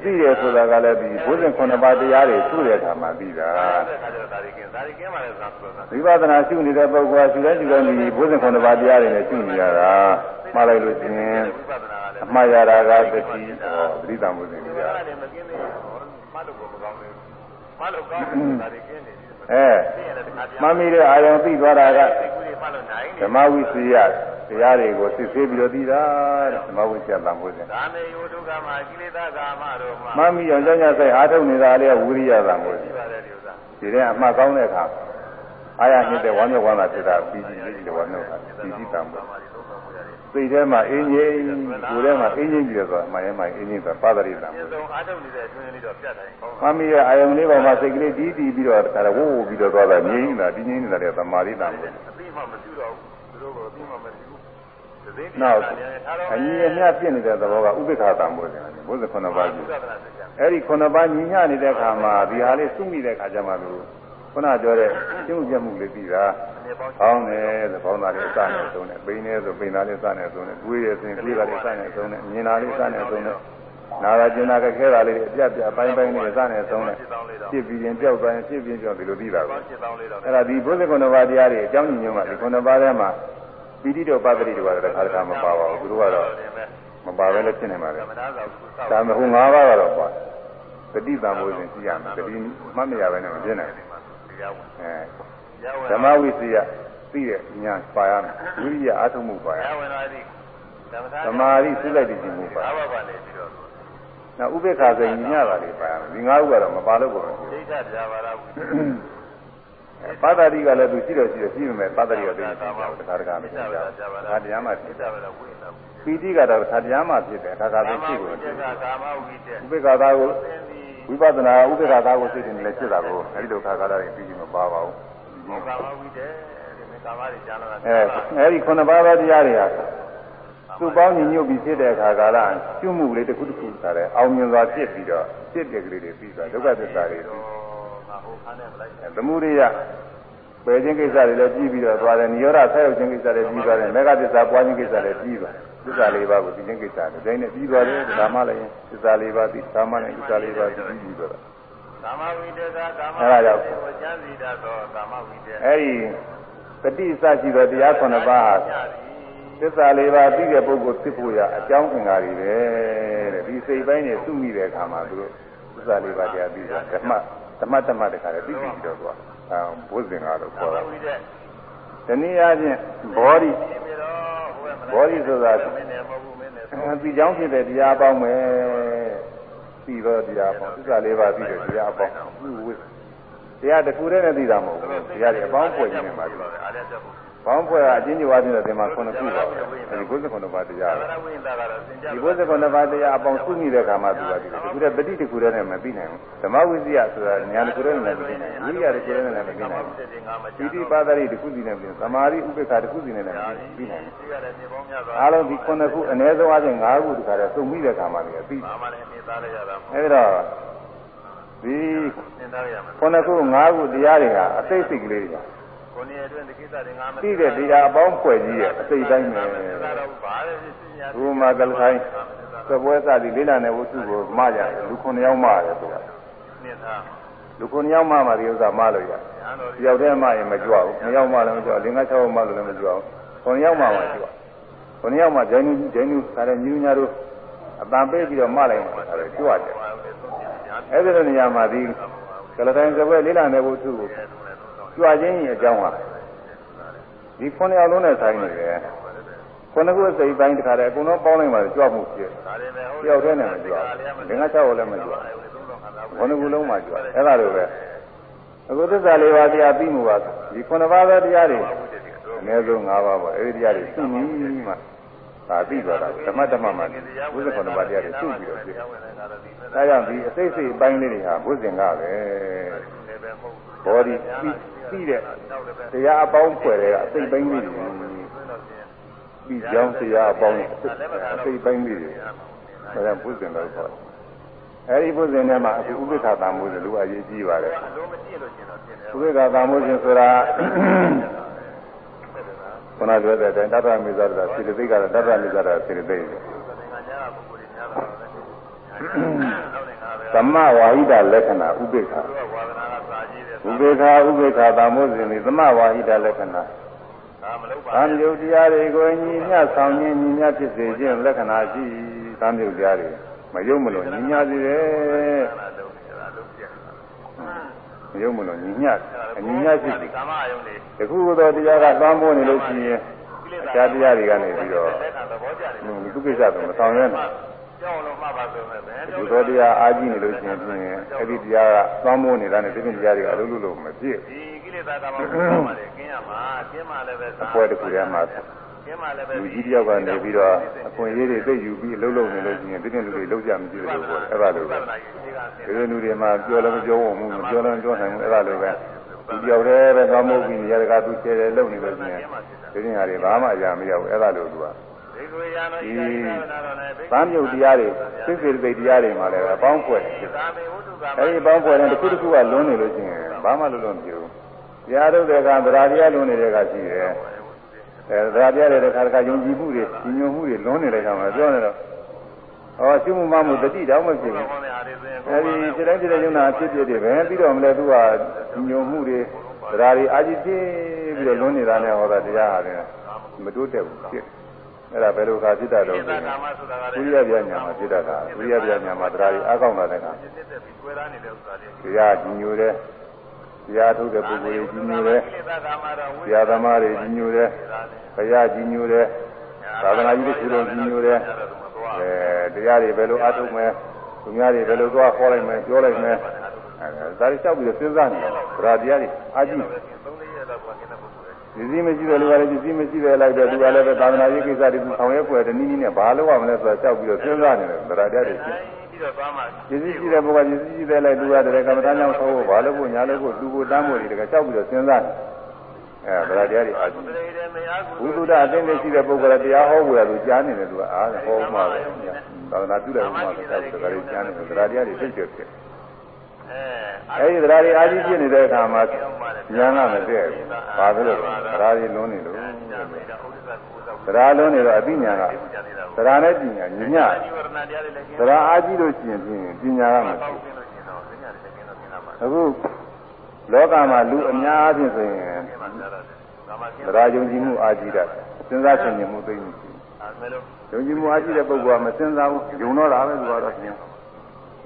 သိတယ်ဆိုတာကလည်းဒီဘုဇင်9ပါးတရားတွေစုတဲ့အခါမှာပြီးတာဝိပဿနာရှုနေတဲ့ပုဂ္ဂိုလ်ကရှုတဲ့ရှုတဲ့ဒီဘုဇင်9ပါးတရားတွေနဲ့ရှုနေရတာမှားလိုက်လို့ရှိရင်အမှားရတာကတတိဟောသတိတံဘုဇင်ကြီးကမှတ်လို့မကောင်းဘူး အဲမမီတဲ့အာယုံသိသွားတာကဓမ္မဝိစီယတရားတွေကိုစစ်ဆေးပြီးတော့သိတာတဲ့ဓမ္မဝိစီယတန်ဖို့စဉ်ကာမေယောဒုက္ခမှာကိလေသာကာမတို့မှာမမီအောင်ကြောင့်ညဆိုင်အားထုတ်နေတာလေဝိရိယတန်ဖို့စဉ်ဒီတဲ့အမှတ်ကောင်းတဲ့အခါအာရညစ်တဲ့ဝမ်းမြောက်ဝမ်းသာဖြစ်တာပြီးပြီးလေးတဲ့ဝမ်းမြောက်တာပြီးပြီးတန်ဖို့ စိတ်ထဲမှာအင်းကြီးကိုယ်ထဲမှာအင်းကြီးပြီးတော့အမှန်ရမှအင်းကြီးဆိုပါဒရိတံ။သုံးအားထုတ်နေတဲ့အတွင်းလေးတော့ပြတ်တယ်။မမီးရဲ့အာယုံလေးပေါ်မှာစိတ်ကလေးတီးတီးပြီးတော့ဒါဝိုးဝိုးပြီးတော့သွားတာငြိမ်းနေတာဒီငြိမ်းနေတာလေသမာဓိတံ။အသိမှမပြုတော့ဘူး။သူတို့ကအသိမှမပြုဘူး။နောက်အညီအမျှပြင့်နေတဲ့သဘောကဥပိ္ပခာတံဘုရားဘုရားခုနှစ်ပါးကြီးအဲ့ဒီခုနှစ်ပါးညီမျှနေတဲ့အခါမှာဒီဟာလေးစုမိတဲ့အခါကျမှလို့ ခုနပြောတဲ့ရှင်းဥပြမှုလေးပြီးတာကောင်းတယ်ဆိုကောင်းတာလေးအစနဲ့သုံးတယ်ပိန်နေဆိုပိန်တာလေးအစနဲ့သုံးတယ်တွေးရစဉ်တွေးတာလေးအစနဲ့သုံးတယ်မြင်တာလေးအစနဲ့သုံးတယ်နာရကျင်နာကခဲတာလေးအပြတ်ပြအပိုင်းပိုင်းလေးအစနဲ့သုံးတယ်ဖြစ်ပြီးရင်ပြောက်သွားရင်ဖြစ်ပြီးပြောက်ဒီလိုပြီးတာပဲအဲ့ဒါဒီဘုဇကုဏဘာတရားတွေအကြောင်းညွှန်မှာဒီခုနှစ်ပါးထဲမှာပီတိတော့ပတ္တိတော့တစ်ခါတစ်ခါမပါပါဘူးသူတို့ကတော့မပါပဲလည်းဖြစ်နေပါလေဒါမှမဟုတ်၅ပါးကတော့ပါတတိတံဘုဇင်ရှိရမယ်တတိမှတ်မရပဲနဲ့မပြည့်နိုင်ဘူး အဲဓမ္မဝိစီယသိတဲ့ညာပါရမယ်ဝိရိယအားထုတ်မှုပါရသမာဓိစိလိုက်တည်ခြင်းမှုပါနောက်ဥပေက္ခဆိုရင်ညတာလေးပါရမယ်ဒီငါးခုကတော့မပါလို့ပေါ့ဒိဋ္ဌပြာပါရဘူးပါဠိကလည်းသူရှိတော့ရှိတယ်ရှိမယ်ပါဠိကသိနေတယ်တခါတခါမသိကြဘူးဒါတရားမှဖြစ်တယ်ပီတိကတော့ခါတရားမှဖြစ်တယ်ခါခါသိဖြစ်ကိုဥပေက္ခသာကို ဝိပဿနာဥပ္ပခါသာကိုသိတယ်လည်းဖြစ်တာကိုအဲဒီလိုခါကားလိုက်ပြီးမပါပါဘူး။ကာမဝိတယ်ဒီကာမတွေကြားလာတာအဲအဲဒီခုနှစ်ပါးသောတရားတွေဟာသူ့ပေါင်းညီညွတ်ပြီးဖြစ်တဲ့အခါကာလကျွမှုလေးတစ်ခုတစ်ခုထားတယ်အောင်မြင်စွာဖြစ်ပြီးတော့ဖြစ်တဲ့ကလေးတွေပြီးသွားဒုက္ခသစ္စာတွေသမုဒိယပယ်ခြင်းကိစ္စတွေလည်းပြီးပြီးတော့သွားတယ်နိရောဓဆက်ရောက်ခြင်းကိစ္စတွေပြီးသွားတယ်မေဃသစ္စာပွားခြင်းကိစ္စတွေပြီးသွား သစ္စာလေးပါးကိုသိခြင်းကိစ္စတွေတိုင်းနဲ့ပြီးသွားတယ်ဒါမှလည်းသစ္စာလေးပါးသိဒါမှလည်းသစ္စာလေးပါးသိပြီးသွားတာကာမဝိတ္တကာကာမဝိတ္တကိုကျမ်းစီတတ်သောကာမဝိတ္တအဲဒီတတိစရှိသောတရားခုနှစ်ပါးသစ္စာလေးပါးသိတဲ့ပုဂ္ဂိုလ်ဖြစ်ဖို့ရအကြောင်းအင်္ဂါတွေပဲတဲ့ဒီစိတ်ပိုင်းနဲ့စုမိတဲ့အခါမှာသူတို့သစ္စာလေးပါးတရားပြီးတော့ဓမ္မဓမ္မဓမ္မတခါတည်းသိပြီးတော့သွားအဲဘုဇင်ကတော့ခေါ်တာတနည်းအားဖြင့်ဘောဓိ ဘောဓိဆိုတာဒီကြောင့်ဖြစ်တဲ့တရားပေါင်းပဲပြီးတော့တရားပေါင်းသစ္စာလေးပါးပြီးတော့တရားပေါင်းတရားတစ်ခုတည်းနဲ့သိတာမဟုတ်ဘူးတရားတွေအပေါင်းဖွဲ့နေမှာဒီ ဘောင်းဖွဲ့ကအချင်းချင်းဝါးနေတဲ့သင်္မာခုနှစ်ခုပါပဲအဲဒီဘုဇ္ဇခုနှစ်ပါးတရားဒီဘုဇ္ဇခုနှစ်ပါးတရားအပေါင်းစုမိတဲ့ခါမှသူကဒီခုတည်းပဋိတခုတည်းနဲ့မပြီးနိုင်ဘူးဓမ္မဝိဇ္ဇယဆိုတာညာတစ်ခုတည်းနဲ့မပြီးနိုင်ဘူးဝိရိယတစ်ခုတည်းနဲ့မပြီးနိုင်ဘူးပိဋိပါဒရိတစ်ခုစီနဲ့ပြီးသမာဓိဥပ္ပခါတစ်ခုစီနဲ့လည်းပြီးနိုင်ဘူးအားလုံးဒီခုနှစ်ခုအနည်းဆုံးအချင်း၅ခုတခါတည်းစုမိတဲ့ခါမှလည်းပြီးအဲဒီတော့ဒီခုနှစ်ခု၅ခုတရားတွေဟာအသိစိတ်ကလေးတွေ ကိုနေအတွင်းဒီကိစ္စတွေငါမသိတဲ့တရားအပေါင်းဖွဲ့ကြီးရဲ့အစိတ်တိုင်းပဲဘုမာကလခိုင်းသပွဲစသည်လေးလာတဲ့ဝတ္ထုကိုမှားကြတယ်လူ9ယောက်မှားတယ်သူကလူ9ယောက်မှားမှဒီဥစ္စာမှားလို့ရတယောက်တည်းမှားရင်မကြွဘူး2ယောက်မှားလည်းမကြွဘူး5 6ယောက်မှားလို့လည်းမကြွဘူးခုနှစ်ယောက်မှမှကျွတ်ခုနှစ်ယောက်မှဂျိုင်းနူဂျိုင်းနူခါတဲ့ညူညာတို့အပန်ပေးပြီးတော့မလိုက်မှာဒါလည်းကျွတ်တယ်အဲ့ဒီလိုနေရာမှာဒီကလတိုင်းစပွဲလေးလာနေဖို့သူ့ကို ကျွတ်ခြင်းရဲ့အကြောင်းဟာဒီခုနှစ်ယောက်လုံးနဲ့ဆိုင်နေတယ်ခုနှစ်ခုစိတ်ပိုင်းတခါတည်းအကုန်လုံးပေါင်းလိုက်မှကြွမှုဖြစ်တယောက်တည်းနဲ့မကြွဘူးငါး၆ယောက်လည်းမကြွခုနှစ်ခုလုံးမှကြွအဲ့ဒါလိုပဲအခုသစ္စာလေးပါးတရားပြီးမှုပါဒီခုနှစ်ပါးသောတရားတွေအနည်းဆုံး၅ပါးပေါ့အဲဒီတရားတွေသိပြီမှဒါပြီးသွားတာဓမ္မဓမ္မမှာဘုဇင်ခုနှစ်ပါးတရားတွေသိပြီးတော့ဖြစ်ဒါကြောင့်ဒီအစိတ်စိတ်အပိုင်းလေးတွေဟာဘုဇင်ကပဲဘောဒီ ပြီးပြီးတဲ့တရားအပေါင်းဖွဲ့တဲ့အစိတ်ပိုင်းလေးတွေပြီးကြောင်းတရားအပေါင်းအစိတ်ပိုင်းလေးတွေဒါကြောင့်ဘုဇင်လို့ခေါ်တယ်အဲဒီဘုဇင်ထဲမှာအခုဥပိ္ပခာတံမိုးလူအရေးကြီးပါတယ်ဥပိ္ပခာတံမိုးခြင်းဆိုတာခုနပြောတဲ့အတိုင်းတတ္တမိဇ္ဇတာစေတသိက်ကတော့တတ္တမိဇ္ဇတာစေတသိက် သမဝါဟိတလက္ခဏာဥပိ္ပခာဥပိ္ပခာဥပိ္ပခာတံမိုးခြင်းသည်သမဝါဟိတလက္ခဏာသံယုတ်တရားတွေကိုညီမျှဆောင်ခြင်းညီမျှဖြစ်စေခြင်းလက္ခဏာရှိသံယုတ်တရားတွေမယုံမလို့ညီညာစေတယ်မယုံမလို့ညီညာအညီညာရှိတယ်တခုသောတရားကသွားမိုးနေလို့ရှိရင်အခြားတရားတွေကနေပြီးတော့ဒီကိစ္စကမဆောင်ရနဲ့ ဒီသောတရားအာကြည့်နေလို့ရှိရင်ဖြင့်အဲ့ဒီတရားကသွားမိုးနေတာနဲ့ဒီပြင်တရားတွေကအလုံးလုံးမပြည့်ဒီကိလေသာကမှပြောပါလေကျင်းရမှာကျင်းမှလည်းပဲသာအပွဲတစ်ခုတည်းမှာလူကြီးတယောက်ကနေပြီးတော့အခွင့်အရေးတွေသိယူပြီးလှုပ်လှုပ်နေလို့ရှိရင်ဒီနေ့လူတွေလှုပ်ကြမကြည့်လို့ပေါ့အဲ့ဒါလိုပဲဒီလူတွေမှာပြောလည်းမပြောဝမှုမပြောလည်းမပြောနိုင်ဘူးအဲ့ဒါလိုပဲဒီတယောက်တည်းပဲကောင်းမှုပြီးနေရတကာသူချဲတယ်လှုပ်နေလို့ရှိရင်ဒီနေ့ဟာတွေဘာမှအရာမရဘူးအဲ့ဒါလိုသူက ဒီသံမြုပ်တရားတွေသိစေတိတ်တရားတွေမှာလည်းအပေါင်းဖွဲ့တယ်အဲဒီအပေါင်းဖွဲ့တဲ့တစ်ခုတစ်ခုကလွန်းနေလို့ရှိရင်ဘာမှလွတ်လွတ်မဖြစ်ဘူးတရားတို့တဲ့ကသရာတရားလွန်းနေတဲ့ကရှိတယ်အဲဒါပြရတဲ့ခါတခါယုံကြည်မှုတွေညီညွတ်မှုတွေလွန်းနေတဲ့ခါမှာပြောနေတော့ဟောရှိမှုမမှုတတိတောင်မဖြစ်ဘူးအဲဒီစိတ်တိုင်းစိတ်တိုင်းယုံနာဖြစ်ဖြစ်တွေပဲပြီးတော့မလဲသူကညီညွတ်မှုတွေသရာတွေအာကြည့်ဖြစ်ပြီးတော့လွန်းနေတာနဲ့ဟောတာတရားဟာလည်းမတိုးတက်ဘူးဖြစ် အဲ့ဒါဘယ်လိုခါဖြစ်တတ်တော့လဲဝိရိယပြညာမှာဖြစ်တတ်တာဝိရိယပြညာမှာသရာတွေအားကောင်းတာတဲ့ကတရားညီညွတ်တဲ့တရားထုတ်တဲ့ပုဂ္ဂိုလ်ကြီးညိုတယ်။တရားသမားတွေညိုတယ်။ဘုရားကြီးညိုတယ်။သာသနာကြီးတွေကုလုံးကြီးညိုတယ်။အဲတရားတွေဘယ်လိုအားထုတ်မယ်။သူများတွေဘယ်လိုသွားခေါ်လိုက်မယ်ပြောလိုက်မယ်။အဲဒါတွေလျှောက်ပြီးတော့စဉ်းစားနေတယ်။ဗရာတရားတွေအာကြည့် ဒီစည်းမရှိတယ်လို့လည်းဒီစည်းမရှိတယ်လိုက်တော့သူကလည်းပဲသာသနာရေးကိစ္စတွေသူဆောင်ရွက်ဖွယ်တနည်းနည်းနဲ့ဘာလို့ရမလဲဆိုတော့လျှောက်ပြီးတော့စဉ်းစားနေတယ်ဗရာတရားတွေရှင်းပြီးတော့သွားမှပစ္စည်းရှိတဲ့ဘုရားပစ္စည်းရှိတဲ့လိုက်လူရတယ်ကမ္မထာကြောင့်ဆောဖို့ဘာလို့ဖို့ညာလို့ဖို့လူကိုတမ်းဖို့ဒီတကကြောက်ပြီးတော့စဉ်းစားတယ်အဲဗလာတရားတွေအာရှိဘုသူဒ္ဓအသိဉာဏ်ရှိတဲ့ပုဂ္ဂိုလ်တရားဟောဖို့ရလို့ကြားနေတယ်သူကအားဟောမှပဲသာသနာပြုတယ်မှပဲကြောက်တယ်ဒါတွေကြားနေတယ်ဗလာတရားတွေသိကျဖြစ် အဲဒီတရားတွေအာရှိဖြစ်နေတဲ့အခါမှာဉာဏ်ကမတည့်ဘူးဘာဖြစ်လို့လဲတရားတွေလုံးနေလို့တရားလုံးနေတော့အသိဉာဏ်ကတရားနဲ့ပညာညညတရားအားကြီးလို့ရှိရင်ဖြင့်ပညာကမရှိအခုလောကမှာလူအများအားဖြင့်ဆိုရင်တရားယုံကြည်မှုအားကြီးတာစဉ်းစားဆင်ခြင်မှုသိမှုရှိယုံကြည်မှုအားကြီးတဲ့ပုဂ္ဂိုလ်ကမစဉ်းစားဘူးယုံတော့တာပဲသူကတော့ဖြင့်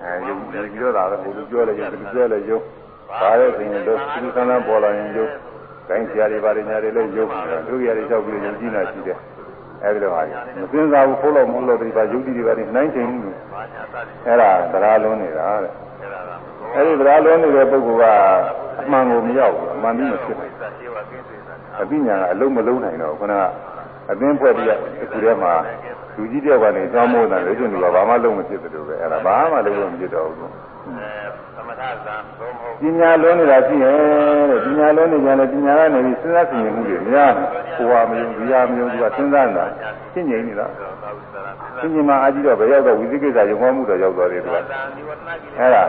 အဲယုံကြည်ပြောတာပဲဘုလူပြောလဲယုံသူပြောလဲယုံပါတဲ့ဆိုရင်တို့သူကံပေါ်လာရင်ယုံတိုင်းဆရာတွေပါတယ်ညာတွေလည်းယုံသူရတွေလျှောက်ပြီးယုံကြည်နေတာရှိတယ်အဲဒီလိုဟာမစင်စားဘူးခိုးလို့မဟုတ်လို့ဒီပါယုတ်တိတွေပါနေနိုင်ချင်ဘူးအဲ့ဒါသရာလုံးနေတာတဲ့အဲ့ဒီသရာလုံးနေတဲ့ပုဂ္ဂိုလ်ကအမှန်ကိုမရောက်ဘူးအမှန်ပြီးမဖြစ်ဘူးအပိညာကအလုံးမလုံးနိုင်တော့ခုနက အသင်းဖွဲ့ပြီးအခုထဲမှာလူကြီးတယောက်ကနေကြောင်းမိုးတာလေကျင်လူကဘာမှလုံးမဖြစ်သလိုပဲအဲ့ဒါဘာမှလုံးမဖြစ်တော့ဘူးသမထဇံဘုံမဟုတ်ပညာလုံးနေတာရှိရဲ့တဲ့ပညာလုံးနေကြတယ်ပညာကနေပြီးစဉ်းစားဆင်ခြင်မှုတွေများတယ်ကိုယ်ဟာမယုံဒီဟာမယုံသူကစဉ်းစားနေတာရှင်းငြိမ်နေတာရှင်းငြိမ်မှအာကြည့်တော့ဘယ်ရောက်တော့ဝိသိကိစ္စရုံမှမှုတော့ရောက်သွားတယ်သူကအဲ့ဒါ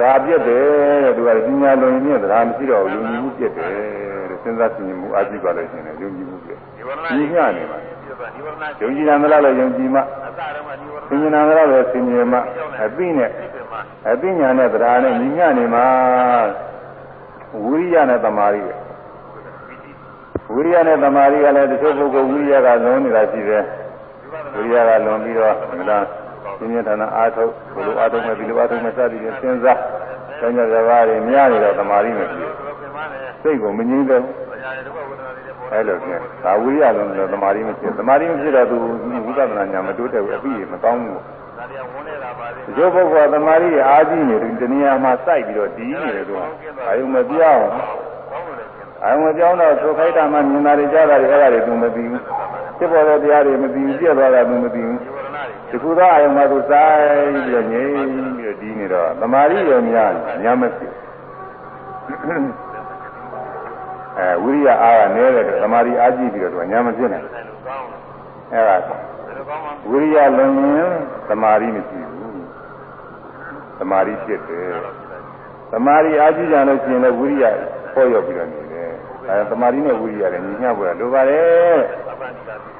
တရားပြည့်တယ်တဲ့သူကပညာလုံးရင်တရားမရှိတော့ယုံကြည်မှုပြည့်တယ်တဲ့စဉ်းစားဆင်ခြင်မှုအာကြည့်ပါလို့ရှိရင်ယုံကြည်မှုပြ ည့်ဒီညနေပါယုံကြည်တယ်မလားလို့ယုံကြည်မှသင်္ကြန်တယ်လို့သင်္ကြန်မှအသိနဲ့အသိဉာဏ်နဲ့တရားနဲ့ညီညနေမှာဝိရိယနဲ့တမာရီပဲဝိရိယနဲ့သမာဓိကလည်းတချို့ပုဂ္ဂိုလ်ဝိရိယကလုံးနေတာရှိတယ်ဝိရိယကလုံးပြီးတော့မလားပြင်းပြထန်ထန်အားထုတ်ဘလိုအားထုတ်မဲ့ဒီလိုအားထုတ်မဲ့စသည်ဖြင့်စဉ်းစားကျောင်းကြစကားတွေများနေတော့သမာဓိမဖြစ်စိတ်ကိုမငြိမ့်တော့ အဲ့လိုပြန်ဒါဝိရိယလုံးလို့သမာဓိမဖြစ်သမာဓိမဖြစ်တော့သူဝိပဿနာညာမတိုးတက်ဘူးအပြီးမကောင်းဘူးဒီလိုပုဂ္ဂိုလ်ကသမာဓိအားကြီးနေတယ်တဏှာမှာစိုက်ပြီးတော့ဒီနေတယ်သူကအာယုံမပြောင်းအာယုံမပြောင်းတော့သိုခိုက်တာမှမြင်တာတွေကြားတာတွေအဲ့ဒါတွေသူမသိဘူးဖြစ်ပေါ်တဲ့တရားတွေမသိဘူးပြည့်သွားတာသူမသိဘူးဒီခုသောအာယုံမှာသူစိုက်ပြီးတော့ငြိမ်ပြီးတော့ဒီနေတော့သမာဓိရောများညာမဖြစ် အဲဝိရိယအားကနည်းတဲ့သမာဓိအားကြီးပြီးတော့သူကညာမဖြစ်နိုင်အဲ့ဒါဝိရိယလုံးရင်သမာဓိမရှိဘူးသမာဓိဖြစ်တယ်သမာဓိအားကြီးကြလို့ရှိရင်လည်းဝိရိယပေါ်ရောက်ပြီးတော့နေတယ်အဲသမာဓိနဲ့ဝိရိယလည်းညီမျှဖို့လိုပါတယ်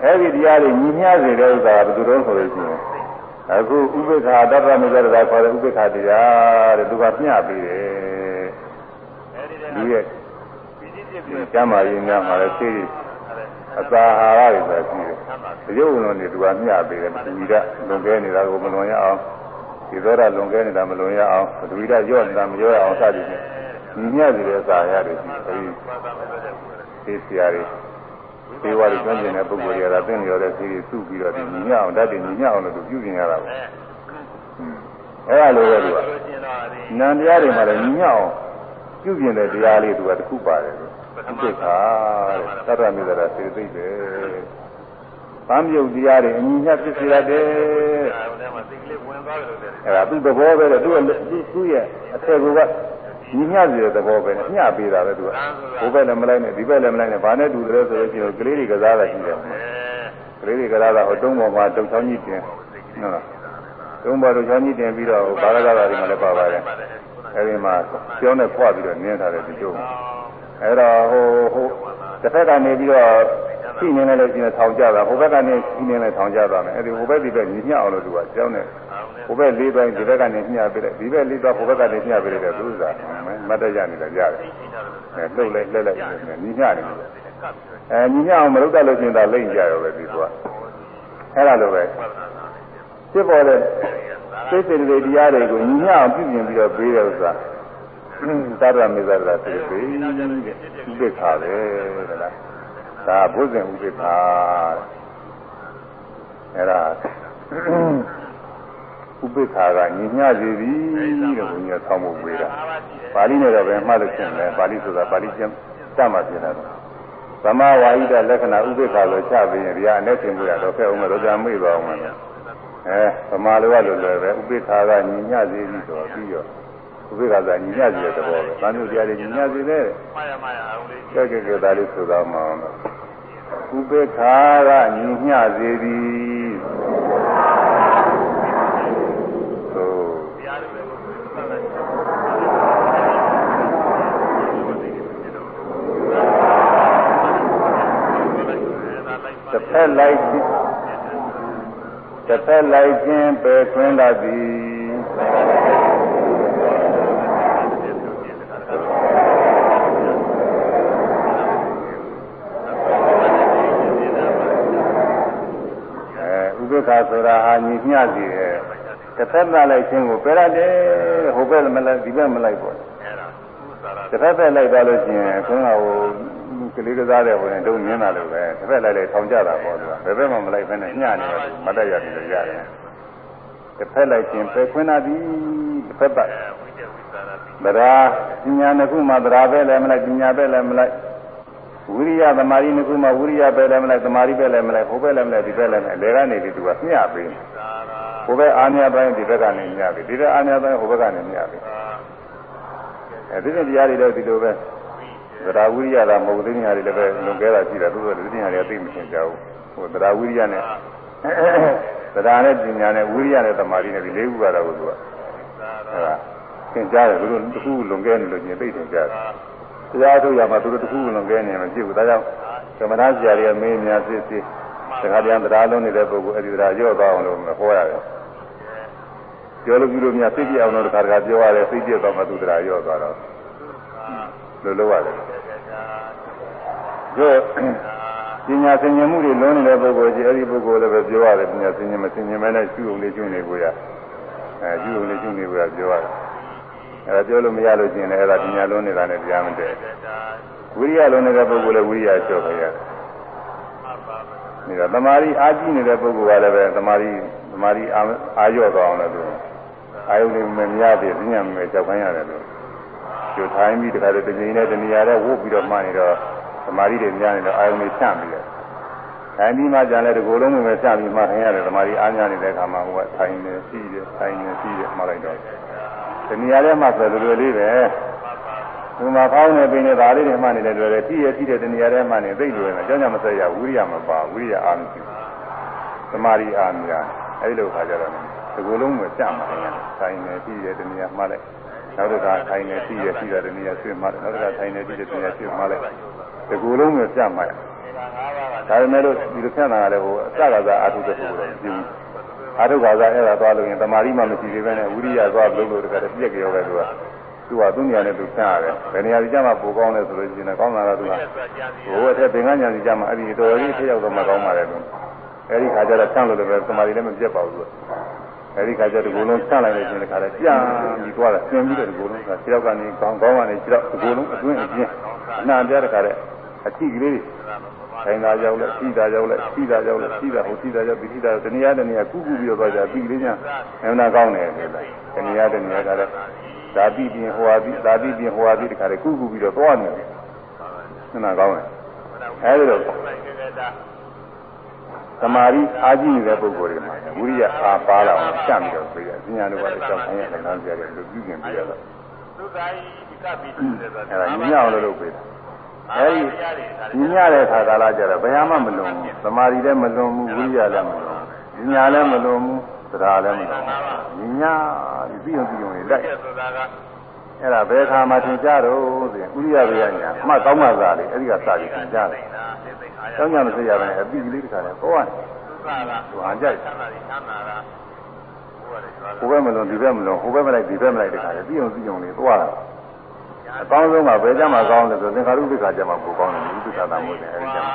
အဲ့ဒီတရားတွေညီမျှစေတဲ့ဥစ္စာကဘယ်သူတော့ဆိုလို့ရှိရင်အခုဥပိ္ပခာတတ္တမေဇ္ဇရာခေါ်တဲ့ဥပိ္ပခာတရားတဲ့သူကမျှပေးတယ်ဒီရဲ့ ကျမ်းမာရေးများမှာလည်းသိအစာဟာရတွေဆိုရှိတယ်။ဒီရုပ်လုံးတွေသူကမျှပေးတယ်။ဒီကလွန်ကဲနေတာကိုမလွန်ရအောင်ဒီသောတာလွန်ကဲနေတာမလွန်ရအောင်ဒီကရော့နေတာမရော့ရအောင်စသည်ဖြင့်ညီမျှစီတဲ့အစာရတယ်ရှိတယ်။အဲဒီသိစရာတွေဒီဝါရီကျွမ်းကျင်တဲ့ပုဂ္ဂိုလ်တွေကသင်ရောတဲ့စီတွေစုပြီးတော့ဒီညီမျှအောင်တတ်တယ်ညီမျှအောင်လို့သူပြုပြင်ရတာပေါ့။အဲလိုပဲသူကနံတရားတွေမှာလည်းညီမျှအောင်ပြုပြင်တဲ့တရားလေးသူကတစ်ခုပါတယ်လို့ ဥပိ္ပခာတဲ့သတ္တမေတ္တာစေသိတယ်။ဗမ်းမြုပ်တရားတွေအညီညွတ်ဖြစ်စေရတယ်။အဲဒါသူ့သဘောပဲလေသူ့သူ့ရဲ့အထက်ကညီညွတ်စေတဲ့သဘောပဲနဲ့မျှပေးတာပဲသူက။ဘိုးဘက်လည်းမလိုက်နဲ့ဒီဘက်လည်းမလိုက်နဲ့ဘာနဲ့တူတယ်ဆိုလို့ရှိရင်ကလေးတွေကစားတာရှိတယ်။ကလေးတွေကစားတာဟိုတုံးပေါ်မှာတုံချောင်းကြီးတင်ဟုတ်လား။တုံးပေါ်တုံချောင်းကြီးတင်ပြီးတော့ဘာသာကားတွေမှလည်းပါပါတယ်။အဲဒီမှာကျောင်းနဲ့ခွပြီးတော့နင်းထားတယ်ဒီကျုံ။ အဲ့တော့ဟိုဟိုတစ်ဖက်ကနေပြီးတော့ရှိနေလည်းကျင်ထောင်ကြတာဟိုဘက်ကနေရှိနေလည်းထောင်ကြတာမယ်အဲ့ဒီဟိုဘက်ဒီဘက်ညီမျှအောင်လို့သူကကျောင်းနဲ့ဟိုဘက်လေးပိုင်းဒီဘက်ကနေမျှပြတယ်ဒီဘက်လေးတော့ဟိုဘက်ကနေမျှပြတယ်သူကမတ်တရနေတယ်ရတယ်အဲလှုပ်လိုက်လှက်လိုက်ညီမျှနေတယ်အဲညီမျှအောင်မလုပ်တတ်လို့ရှိရင်ဒါလိမ့်ကြရောပဲဒီကွာအဲ့ဒါလိုပဲဖြစ်ပေါ်တဲ့စိတ်စိတ်တွေတရားတွေကိုညီမျှအောင်ပြုပြင်ပြီးတော့ပေးတဲ့ဥစ္စာ သတ္တမေဇ္ဇရာဖြစ်ပြီဥပိ္ပခာပဲတဲ့လားဒါဘုဇင်ဥပိ္ပခာအဲ့ဒါဥပိ္ပခာကညီမျှစီသည်တဲ့ဘုန်းကြီးကဆောင်းဖို့ဝေးတာပါဠိနဲ့တော့ပဲမှတ်လို့ဖြစ်တယ်ပါဠိဆိုတာပါဠိကျမ်းစမှပြင်တာသမဝါဟိတလက္ခဏာဥပိ္ပခာလို့ချပြီးရင်ဒီကအနဲ့သင်မှုရတော့ဖဲ့အောင်မလို့ကြာမေ့ပါအောင်မယ်အဲသမာလိုကလိုလွယ်ပဲဥပိ္ပခာကညီမျှစီသည်ဆိုပြီးတော့ ဥပိ္ပခာကညီမျှစီတဲ့သဘောပဲ။ဘာလို့တရားတွေညီမျှစီလဲ။မှန်ရမှန်ရအောင်လေး။ကြက်ကြက်ကြက်သားလေးဆိုတော့မှအောင်တော့ဥပိ္ပခာကညီမျှစီသည်သို့တရားတွေလည်းဘုရားတစ်ဖက်လိုက်တစ်ဖက်လိုက်ခြင်းပဲခွင်းလာသည် အဲဥပ္ပခါဆိုတာဟာညီမျှစီတယ်တစ်ဖက်သားလိုက်ခြင်းကိုပယ်ရတယ်ဟိုဘက်မလိုက်ဒီဘက်မလိုက်ပေါ့တစ်ဖက်ဖက်လိုက်သွားလို့ရှိရင်ခွန်းကဟိုကလေးကစားတဲ့ဝင်တုံးမြင်တာလို့ပဲတစ်ဖက်လိုက်လိုက်ထောင်ကြတာပေါ့သူကဘယ်ဘက်မှမလိုက်ဖက်နဲ့ညနေတယ်မတတ်ရတယ်လို့ရတယ်တစ်ဖက်လိုက်ခြင်းပယ်ခွင်းတာဒီတစ်ဖက်ပတ်ဗရာပညာနှစ်ခုမှဗရာပဲလည်းမလိုက်ပညာပဲလည်းမလိုက် ဝိရိယသမာဓိနှစ်ခုမှဝိရိယပဲလည်းမလိုက်သမာဓိပဲလည်းမလိုက်ဟိုဘက်လည်းမလိုက်ဒီဘက်လည်းမလိုက်လေကနေပြီးသူကမျှပေးတယ်ဟိုဘက်အာမြပိုင်းဒီဘက်ကနေမျှပေးဒီဘက်အာမြပိုင်းဟိုဘက်ကနေမျှပေးအဲဒီလိုတရားတွေတော့ဒီလိုပဲသရဝိရိယသာမဟုတ်သေးညာတွေလည်းပဲလွန်ကဲတာရှိတာသူတို့ဒီညာတွေသိမရှင်းကြဘူးဟိုသရဝိရိယနဲ့သရနဲ့ပညာနဲ့ဝိရိယနဲ့သမာဓိနဲ့ဒီလေးခုကတော့သူကအဲဒါသင်ကြားတယ်သူတို့တစ်ခုလွန်ကဲနေလို့ချင်းသိတယ်ကြားတယ် တရားထုတ်ရမှာသူတို့တစ်ခုလွန်ကဲနေမှကြည့်ဘူးဒါကြောင့်သမဏဆရာတွေကမင်းများစစ်စစ်တခါပြန်တရားလုံးနေတဲ့ပုဂ္ဂိုလ်အဲ့ဒီတရားရော့သွားအောင်လို့ဟောရတယ်ပြောလို့ပြုလို့များသိကြအောင်လို့တခါတခါပြောရတယ်သိကြတော့မှသူတရားရော့သွားတော့လို့လို့ရတယ် တို့ပညာသင်ញမှုတွေလုံးနေတဲ့ပုဂ္ဂိုလ်ကြီးအဲ့ဒီပုဂ္ဂိုလ်လည်းပဲပြောရတယ်ပညာသင်ញမသင်ញမဲနဲ့ကျူအောင်လေးကျူနေကိုရအဲကျူအောင်လေးကျူနေကိုရပြောရတယ် အဲပြောလို့မရလို့ကျင်လည်းအဲ့ဒါပညာလုံးနေတာနဲ့တရားမတည့်ဝိရိယလုံးနေတဲ့ပုဂ္ဂိုလ်လည်းဝိရိယလျှော့ခဲ့ရတယ်ဒီတော့တမာရီအားကြီးနေတဲ့ပုဂ္ဂိုလ်ကလည်းပဲတမာရီတမာရီအာရော့သွားအောင်လည်းသူအာယုန်လေးမများသေးပညာမမဲ့ကြောက်ခိုင်းရတယ်လို့ကျိုထိုင်းပြီးတခါတည်းတကြိမ်နဲ့တနေရာနဲ့ဝုတ်ပြီးတော့မှနေတော့သမာဓိတွေများနေတော့အာယုန်တွေဖြန့်ပြီးတယ်။ထိုင်ပြီးမှကြံလဲဒီကိုယ်လုံးဝင်ဖြန့်ပြီးမှထိုင်ရတယ်သမာဓိအားများနေတဲ့အခါမှာဟိုကထိုင်နေရှိတယ်ထိုင်နေရှိတယ်မှလိုက်တော့ ဒီနေရာထဲမှာဆိုလွယ်လေးပဲ။ဒီမှာကောင်းနေပင်နေဒါလေးတွေမှနေတယ်လွယ်တယ်ပြီးရပြီးတဲ့ဒီနေရာထဲမှာနေသိလွယ်တယ်။ကြောင်းကြမဆက်ရဝိရိယမပါဝိရိယအားမရှိဘူး။သမာဓိအားများအဲဒီလိုခါကြတော့ဒီကိုယ်လုံးဝင်ဖြန့်မှထိုင်ရတယ်။ထိုင်နေပြီးတဲ့ဒီနေရာမှလိုက်နောက်တစ်ခါထိုင်နေပြီးရပြီးတဲ့ဒီနေရာဆွေးမှလိုက်နောက်တစ်ခါထိုင်နေပြီးတဲ့ဒီနေရာဆွေးမှလိုက်ဒီကူလုံးကိုပြတ်မှာဒါပေမဲ့လို့ဒီလိုဖြတ်လာရတယ်ဟိုအစကစားအာထုတဲ့ပုဂ္ဂိုလ်တွေပြင်း အာထုကစားအဲ့ဒါသွားလို့ရင်တမာရီမှမရှိသေးပဲနဲ့ဝိရိယသွားလို့လို့တကယ်ပြက်ကြောပဲသူကသူကသူ့ညာနဲ့သူဖြတ်ရတယ်ဘယ်နေရာကြီးကြမှာပိုကောင်းလဲဆိုလို့ရှိရင်ကောင်းတာကသူကဟိုအထက်ပင်ကညာကြီးကြမှာအဲ့ဒီတော်တော်ကြီးထရောက်တော့မှကောင်းပါတယ်သူအဲ့ဒီခါကျတော့ဖြတ်လို့လည်းပဲတမာရီလည်းမပြတ်ပါဘူးသူအဲဒီခါကျဒီကုလုံးချလိုက်လို့ရှင်တခါလဲပြန်ပြီးသွားတာဆင်းပြီးတော့ဒီကုလုံးကခြေထောက်ကနေကောင်းကောင်းကနေခြေထောက်ဒီကုလုံးအတွင်းအပြင်းအနှံပြတခါတဲ့အချိကလေးတွေ ခိုင်သာရောက်လဲရှိတာရောက်လဲရှိတာရောက်လဲရှိတာဟိုရှိတာရောက်ပြီးရှိတာတနည်းတနည်းကူးကူးပြီးတော့သွားကြပြီးကလေးညာအမှန်ကောင်းတယ်ဆိုတာတနည်းတနည်းကလည်းဓာတိပြင်ဟိုဟာပြီးဓာတိပြင်ဟိုဟာပြီးတခါလေကူးကူးပြီးတော့သွားနေတယ်မှန်ကောင်းတယ်အဲဒီတော့သမာဓိအားကြီးနေတဲ့ပုဂ္ဂိုလ်တွေမှာဝိရိယအားပါလာအောင်ရှင်းပြီးတော့ပြရ။ဉာဏ်တို့ကလည်းကြောက်ခိုင်းရတဲ့လမ်းပြရတယ်လို့ပြုကျင်ပြရတော့။သုသာယီဒီကပိတုတဲ့ဆိုတာအဲဒါညအောင်လို့လုပ်ပေးတယ်။ အဲဒီညတဲ့ခါကာလကျတော့ဘယ်မှမလွန်ဘူး။သမာဓိလည်းမလွန်ဘူးဝိရိယလည်းမလွန်ဘူး။ဉာဏ်လည်းမလွန်ဘူးသဒ္ဓါလည်းမလွန်ဘူး။ညဒီပြီးအောင်ပြီးအောင်လိုက်။အဲ့ဒါဘယ်ခါမှသင်ကြတော့ဆိုရင်ဥရိယဘေယညာအမှတ်ကောင်းမှသာလေအဲ့ဒီကစပြီးသင်ကြတယ်။ကျောင်းညမစိရပဲအပိကလေးတခါလဲဟောရတယ်။ဟိုအကြိုက်ဟိုဘက်မလုံးဒီဘက်မလုံးဟိုဘက်မလိုက်ဒီဘက်မလိုက်တခါလဲပြီးအောင်ပြီးအောင်လေးသွားတာ။ အကောင်းဆုံးကဘယ်ကြမှာကောင်းလဲဆိုသင်္ခါရုပ္ပခါကြမှာပိုကောင်းတယ်ဥပ္ပခါတာမို့တယ်အဲဒီကြမှာ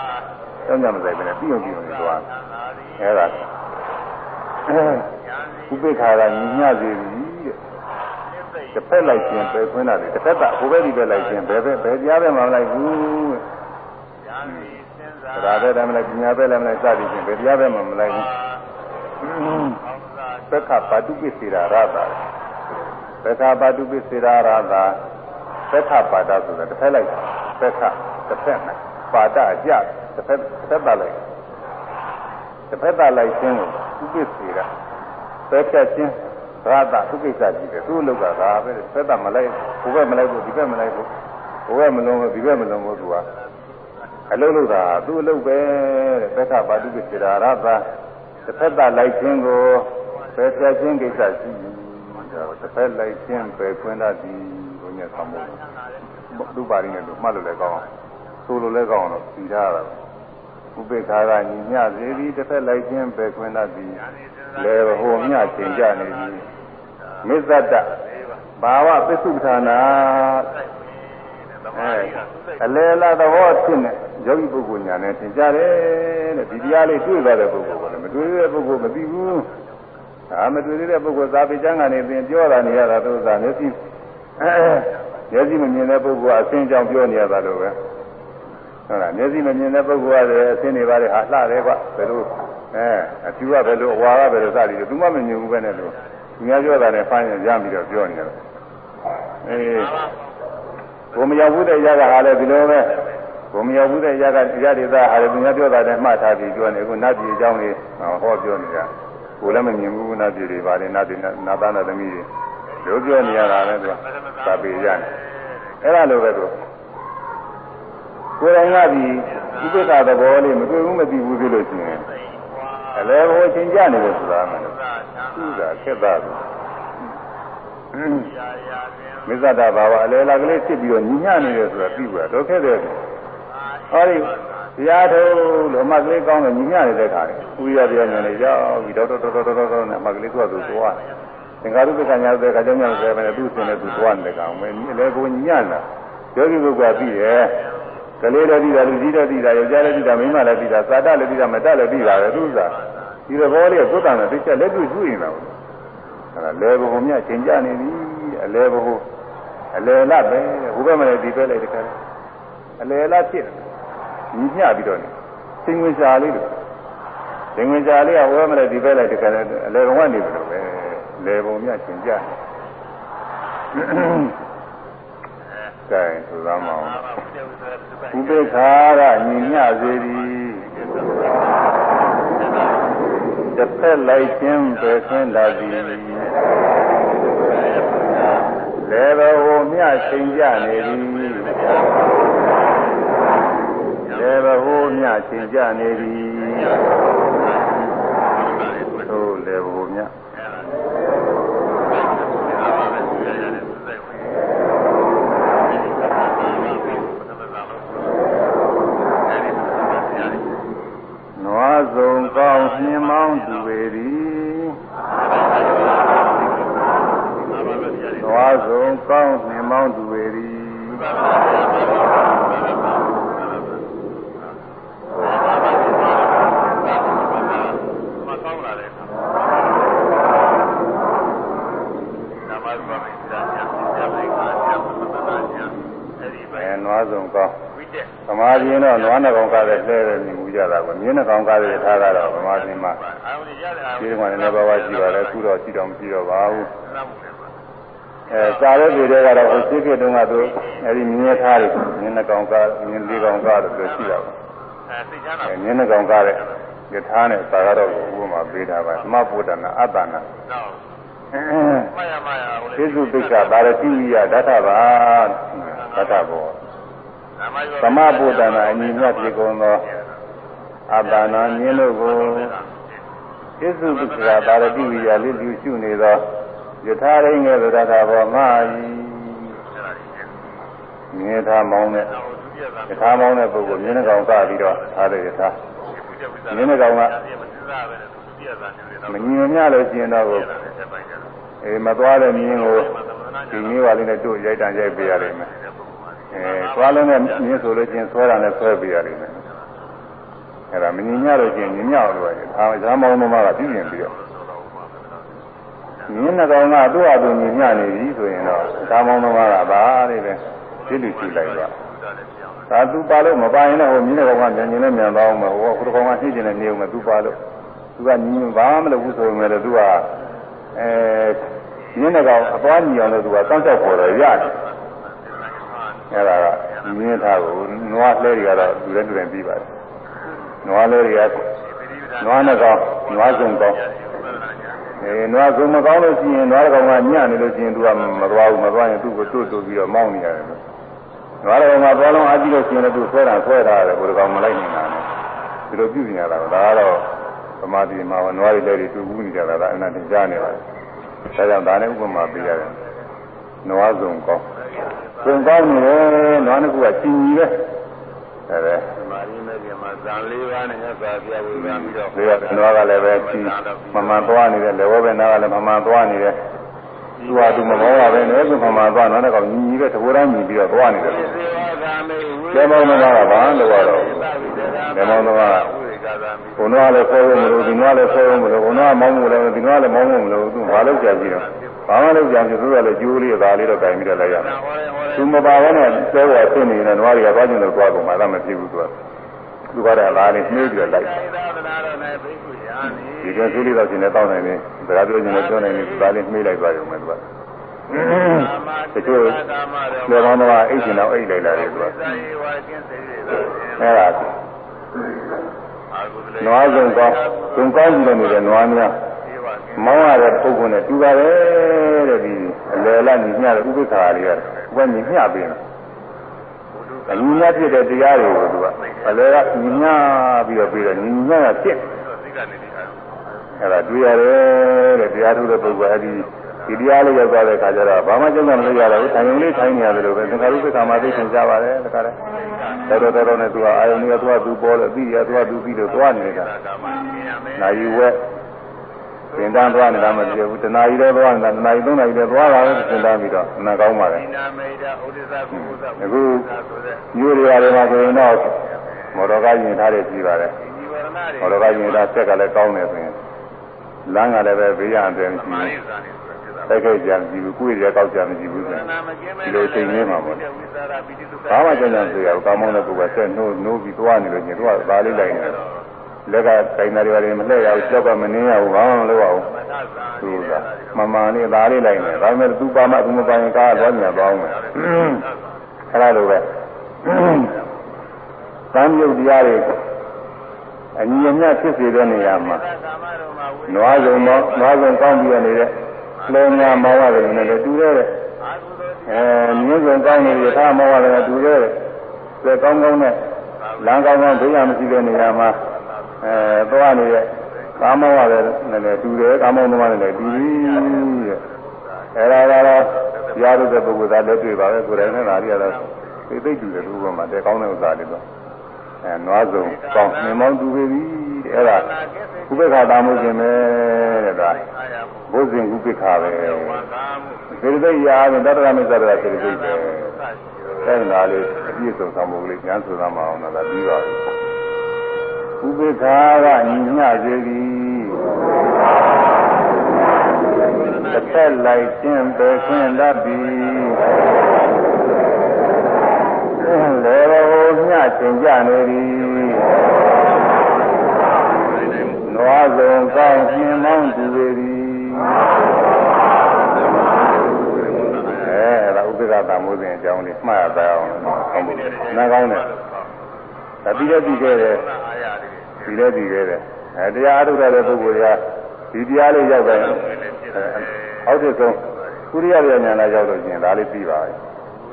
ကျောင်းညမစိပဲနဲ့ပြီးအောင်ပြီးအောင်လေးသွားတယ်။အဲဒါဥပ္ပခါကညီညစေပြီတဲ့။တစ်ဖက်လိုက်ခြင်းပဲခွင်းတာလေတစ်ဖက်ကဟိုဘက်ဒီဘက်လိုက်ခြင်းဘယ်ဘက်ဘယ်ကြားဘက်မှမလိုက်ဘူးတဲ့။သရာပဲလည်းမလိုက်ပညာပဲလည်းမလိုက်စသည်ဖြင့်ဘယ်တရားပဲမှမလိုက်ဘူးသက္ခပါတုပိစေရာရတာသက္ခပါတုပိစေရာရတာ သက္ခပါဒဆိုတာတစ်ဖက်လိုက်သက္ခတစ်ဖက်နဲ့ပါဒအကြတစ်ဖက်တစ်ဖက်လိုက်တစ်ဖက်လိုက်ခြင်းကိုဥပိစေရာသက္ခချင်းရတာသူကိစ္စကြည့်တယ်သူ့လောက်ကဒါပဲသက္ခမလိုက်ဘုဘက်မလိုက်ဘူးဒီဘက်မလိုက်ဘူးဘုဘက်မလုံးဘူးဒီဘက်မလုံးဘူးသူကအလုံးလို့သာသူ့အလုပ်ပဲတဲ့သက္ကပါတုပိစေရာရသတစ်ဖက်သားလိုက်ခြင်းကိုပဲပြခြင်းကိစ္စရှိဒါတစ်ဖက်လိုက်ခြင်းပဲခွင့်တတ်သည် ဘုညာသမောသူပါရင်းနဲ့သူမှတ်လို့လည်းကောင်းအောင်ဆိုလို့လည်းကောင်းအောင်လို့ပြီးထားတာဥပေက္ခာကညီမျှစေသည်တစ်ဖက်လိုက်ခြင်းပဲခွင့်တတ်သည်လေဟိုမျှချိန်ကြနေသည်မစ္ဆတဘာဝပစ္စုပ္ပန္နာအဲအလေလာသဘောဖြစ်နေယောဂီပုဂ္ဂိုလ်ညာနဲ့သင်ကြတယ်တဲ့ဒီတရားလေးတွေ့သွားတဲ့ပုဂ္ဂိုလ်ကလည်းမတွေ့သေးတဲ့ပုဂ္ဂိုလ်မသိဘူးဒါမတွေ့သေးတဲ့ပုဂ္ဂိုလ်သာပိကျမ်းကနေသင်ပြောတာနေရတာသူကမျက်စိအဲ မျက်စိမမြင်တဲ့ပုဂ္ဂိုလ်ကအစင်းကြောင့်ပြောနေရတာလို့ပဲဟုတ်လားမျက်စိမမြင်တဲ့ပုဂ္ဂိုလ်ကလည်းအစင်းတွေပါလေဟာလှတယ်ကွဘယ်လိုအဲအဖြူကဘယ်လိုအဝါကဘယ်လိုစသည်လို့သူမှမမြင်ဘူးပဲနဲ့လို့သူများပြောတာနဲ့ဖမ်းရရပြီးတော့ပြောနေတယ်အေးဘုံမရောက်ဘူးတဲ့ရကဟာလည်းဒီလိုပဲဘုံမရောက်ဘူးတဲ့ရကရဒေသဟာလည်းသူများပြောတာနဲ့မှတ်ထားပြီးပြောနေအခုနတ်ပြည်အကြောင်းလေးဟောပြောနေတာကိုလည်းမမြင်ဘူးနတ်ပြည်တွေပါလေနတ်တွေနတ်သားနတ်သမီးတွေ လို့ပြောနေရတာလည်းသူကသာပေရတယ်အဲ့ဒါလိုပဲသူကိုယ်တိုင်ကဒီဥပ္ပခသဘောလေးမတွေ့ဘူးမသိဘူးဖြစ်လို့ရှိရင်အလဲဟိုချင်းကြနေတယ်ဆိုတာမှလို့သူကခက်တာဘူးမစ္ဆဒဘာဝအလဲလာကလေးဖြစ်ပြီးတော့ညီညနေတယ်ဆိုတာသိဘူးတော့ခဲ့တယ်ဟောဒီတရားထုတ်လို့အမကလေးကောင်းတယ်ညီညနေတဲ့ခါလေဥရိယတရားညာနေရောက်ပြီးတော့တော်တော်တော်တော်တော်နဲ့အမကလေးကသူသွား သင်္ကာရုပ္ပကညာတဲ့ခါကျမှလည်းပဲသူ့စင်နဲ့သူသွားနေတဲ့ကောင်မင်းလည်းကိုညီညလာယောဂီပုဂ္ဂိုလ်ကပြီးတယ်ကလေးလည်းပြီးတာလူကြီးလည်းပြီးတာယောက်ျားလည်းပြီးတာမိန်းမလည်းပြီးတာသာတလည်းပြီးတာမတလည်းပြီးတာပဲသူကဒီသဘောလေးကသုတ္တံနဲ့သိချက်လက်တွေ့တွေ့နေတာပေါ့အဲဒါလေဘုံမြချင်းကြနေပြီအလေဘုံအလေလပဲဟိုဘက်မှာလည်းဒီဘက်လည်းတခါအလေလဖြစ်တယ်ညီမျှပြီးတော့နေသင်္ဝင်ရှာလေးလို့သင်္ဝင်ရှာလေးကဟိုဘက်မှာလည်းဒီဘက်လည်းတခါအလေဘုံကနေပြီလို့ပဲ လေဘုံမြချင်းကြနေကဲဆိုသားမအောင်ဥပေက္ခာကညီမျှစေသည်တစ်ဖက်လိုက်ခြင်းပဲဆင်းလာသည်လေဘဝမြချိန်ကြနေသည်လေဘဝမြချိန်ကြနေသည်သို့လေဘဝမြနွားစုံကောင်းနှင်းမောင်းသူပေသည်နွားစုံကောင်းနှင်းမောင်းသူပေသည်အဲနွားစုံကောင်းသ မာဓိရင်တော့နွားနှကောင်ကားတဲ့လှဲတယ်မြင်မှုကြတာကိုမြင်းနှကောင်ကားတဲ့ထားကတော့ဗမာပြည်မှာဒီကနေ့လည်းဘာဝရှိပါလဲခုတော့ရှိတော့မရှိတော့ပါဘူးအဲစားတဲ့တွေကတော့ဟိုစိတ်ကတုန်းကသူအဲဒီမြင်းထားတယ်မြင်းနှကောင်ကားမြင်းလေးကောင်ကားတယ်ဆိုရှိတာပါအဲမြင်းနှကောင်ကားတဲ့ယထာနဲ့သာကတော့ကိုဥပမာပေးတာပါသမပုဒ္ဒနာအတ္တနာသေစုပိစ္ဆာပါရတိယဓာတ္ထပါဓာတ္ထဘော သမဗုဒ္ဓနာအညီမြတ်ဖြစ်ကုန်သောအတ္တနာမြင်လို့ကိုသစ္စုပ္ပကပါရတိဝိယလေးလူရှုနေသောယထာရင်းငယ်သောတထာဘောမှာမြင်ထားမောင်းတဲ့ယထာမောင်းတဲ့ပုဂ္ဂိုလ်မြင်တဲ့ကောင်ကပြီးတော့ထားတဲ့ယထာမြင်တဲ့ကောင်ကမညီမမျှလို့ရှိရင်တော့အေးမသွားတဲ့မြင်ကိုဒီနည်းပါလေးနဲ့တို့ရိုက်တန်ရိုက်ပေးရလိမ့်မယ် အဲသွားလုံးနဲ့မြင်းဆိုလို့ချင်းဆွဲတာနဲ့ဆွဲပြရလိမ့်မယ်အဲဒါမငြင်းညလို့ချင်းညညအောင်လို့ရတယ်ဒါဇာမောင်းသမားကပြင်းပြီးတော့မြင်းနှကောင်ကသူ့အတူညညနေပြီဆိုရင်တော့ဇာမောင်းသမားကပါတဲ့ပဲပြည့်လူရှိလိုက်တော့ဒါသူပါလို့မပါရင်လည်းဟိုမြင်းနှကောင်ကညင်ညင်နဲ့မြန်သွားအောင်မယ်ဟိုကခုတကောင်ကနှိမ့်ကျင်နေနေအောင်မယ်သူပါလို့သူကညီဘာမှမလုပ်ဘူးဆိုပေမဲ့လည်းသူကအဲမြင်းနှကောင်အသွားညီအောင်လို့သူကစောင့်ကြောက်ပေါ်တော့ရတယ် အဲ့ဒါကမြင်းထားကိုနွားလဲတွေကတော့လူလည်းလူတိုင်းပြီးပါတယ်နွားလဲတွေကနွားနှကောင်နွားစုံကောင်အဲနွားစုံမကောင်းလို့ရှိရင်နွားကောင်ကညံ့နေလို့ရှိရင်သူကမသွားဘူးမသွားရင်သူ့ကိုတွတ်တွတ်ပြီးတော့မောင်းနေရတယ်လို့နွားကောင်ကဘောလုံးအားကြည့်လို့ရှိရင်လည်းသူဆွဲတာဆွဲတာတယ်ဘုရားကောင်မလိုက်နေတာနဲ့ဒီလိုပြုနေရတာဒါကတော့သမာဓိမှာနွားတွေလည်းတူဘူးနေကြတာကအနန္တကြားနေပါတယ်ဒါကြောင့်ဒါနဲ့ဥပမာပေးရတယ်နွားစုံကောင်း စုံကောင်းနေတယ်နွားနှစ်ခုကချင်းကြီးပဲအဲဒါမာရီမဲ့ပြန်မှာဇန်၄ပါးနဲ့သက်သာပြဝေပြန်ပြီးတော့ဒီကနွားကလည်းပဲချင်းမမှန်သွားနေတယ်လေဝဘဲနားကလည်းမမှန်သွားနေတယ်သူဟာသူမမောပါပဲနဲ့သူမမှန်သွားတော့လည်းညီကြီးပဲသဘောတိုင်းညီပြီးတော့သွားနေတယ်ကျေမောင်းတော့ကဘာလို့ရတော့ကျေမောင်းတော့ကဘုံတော့လည်းဆောဖို့မလို့ဒီနွားလည်းဆောဖို့မလို့ဘုံတော့မောင်းဖို့လည်းဒီနွားလည်းမောင်းဖို့မလို့သူဘာလို့ကြာကြည့်တော့ ဘာမှလုပ်ကြံပြသူကလည်းကျိုးလေးဒါလေးတော့တိုင်ပြီးတော့လိုက်ရတယ်သူမပါဘဲနဲ့စေဝါဖြစ်နေတဲ့နွားတွေကသွားကျင်လို့သွားကုန်မှသာမဖြစ်ဘူးသူကသူကလည်းအလားလေးနှိမ့်ပြီးတော့လိုက်ဒီကစီးလေးတော့ရှင်လည်းတောင်းနိုင်တယ်စကားပြောခြင်းလည်းပြောနိုင်တယ်ဒါလေးနှိမ့်လိုက်ပါရုံပဲသူကတချို့လေကောင်းတော့အိတ်ရှင်တော့အိတ်လိုက်လာတယ်သူကအဲ့ဒါနွားစုံကောင်းစုံကောင်းပြီးတော့နေတဲ့နွားများ မောင်းရတဲ့ပုဂ္ဂိုလ်နဲ့တူပါတယ်တဲ့ဒီအလယ်လာညီမျှတဲ့ဥပ္ပခါတွေကဘယ်ညီမျှပေးလဲအညီမျှဖြစ်တဲ့တရားတွေကိုသူကအလယ်ကညီမျှပြီးတော့ပြီးတော့ညီမျှရဖြစ်အဲ့ဒါတွေ့ရတယ်တဲ့တရားထုတဲ့ပုဂ္ဂိုလ်အဲ့ဒီဒီတရားလေးရောက်သွားတဲ့အခါကျတော့ဘာမှကျုံးမလို့ရတော့ဘူးထိုင်ုံလေးထိုင်နေရတယ်လို့ပဲသင်္ခါရုပ္ပခါမှာသိချင်ကြပါတယ်တခါတည်းတော်တော်တော်နဲ့သူကအာယုန်ကြီးကသူကသူပေါ်လို့အပြီးရသူကသူပြီးလို့သွားနေတာနာယူဝဲ သင်တန်းသွားနေတာမတည်ဘူးတဏှာကြီးလည်းသွားနေတာတဏှာကြီးသုံးနာရီလည်းသွားတာပဲသင်တန်းပြီးတော့နာကောင်းပါလေဒီနာမေဒဥဒိသကုကုသအခုမျိုးတွေရတယ်မှာဆိုရင်တော့မော်တော်ကားရင်ထားတယ်ကြည့်ပါလေဒီဝရဏတွေမော်တော်ကားရင်ထားဆက်ကလည်းကောင်းတယ်ဆိုရင်လမ်းကလည်းပဲဘေးရန်တယ်မရှိမာဘူးရိဇာနေဆိုဖြစ်တာတိုက်ခိုက်ကြမရှိဘူးကိုယ်ရကောက်ကြမရှိဘူးဝဆိုရရင်ဏမကျင်းမဲ့ဒီလိုချိန်လေးမှာပေါ့ဝိသရာပိတိသုခဘာမှကြံ့ကြံ့စေရဘူးကောင်းမောင်းတဲ့ပုဂ္ဂိုလ်ဆက်နှိုးနှိုးပြီးသွားနေလို့ညတော့ဒါလေးလိုက်နေတယ် လက်ကတိုင်တယ်တွေမလှည့်ရဘူးကြောက်ကမနှင်းရဘူးဘာမှမလုပ်ရဘူးမထသာသူကမမှန်လေးဒါလေးလိုက်နေဒါပေမဲ့သူပါမှသူမပိုင်ကားသွားညာသွားအောင်မယ်အဲ့ဒါလိုပဲသံယုတ်တရားတွေအညီအမျှဖြစ်စေတဲ့နေရာမှာကာမရောမဝိနွားစုံမောနွားစုံကောင်းပြီးနေတဲ့လေညာမောင်းရတယ်နဲ့လည်းတူတယ်တဲ့အာဟုသောအဲမြင်းစုံကောင်းနေတဲ့သာမောင်းရတယ်နဲ့တူတယ်တဲ့ကောင်းကောင်းနဲ့လမ်းကောင်းကောင်းဘေးရမရှိတဲ့နေရာမှာ အဲသွားနေတဲ့ကာမောင်းရတယ်နဲ့လည်းတူတယ်ကာမောင်းသမားနဲ့လည်းတူပြီတဲ့အဲဒါကတော့ရားရတဲ့ပုဂ္ဂိုလ်သားလက်တွေ့ပါပဲကိုယ်တိုင်နဲ့ဒါတွေကတော့သိသိတူတယ်လို့ကမှတဲ့ကောင်းတဲ့ဥစ္စာတွေတော့အဲနွားစုံကောင်းမြင်မောင်းတူပြီတဲ့အဲ့ဒါဥပေက္ခတာမှုရှင်ပဲတဲ့ဒါအာယမဘုဇင်ဥပိ္ပခာပဲဝန္တာမှုစေတသိက်ရာနဲ့တတ္တရမေသတ္တရာစေတသိက်ပဲသရှိရောအဲ့ဒါလေးအပြည့်စုံဆောင်မှုလေးကျမ်းဆိုတာမအောင်လားပြီးပါပြီ ဥပိ္ပခာကညီမျှစေသည်တစ်ဖက်လိုက်ခြင်းပဲခွင့်တတ်ပြီလေဘောမျှချင်ကြနေသည်နွားစုံကောင်းမြင်မောင်းသူတွေသည်အဲအဲ့ဒါဥပိ္ပခာတမိုးစဉ်အကြောင်းလေးမှတ်ရပါအောင်ဟုတ်ပြီနားကောင်းတယ်ဒါပြီးတော့ပြီးခဲ့တယ်အာယတွေ ဒီလည်းဒီခဲ့တယ်အဲတရားအထုတ်တဲ့ပုဂ္ဂိုလ်တွေကဒီတရားလေးရောက်တယ်အောက်တစ်ဆုံးကုရိယပြညာလာရောက်လို့ရှိရင်ဒါလေးပြီးပါပြီ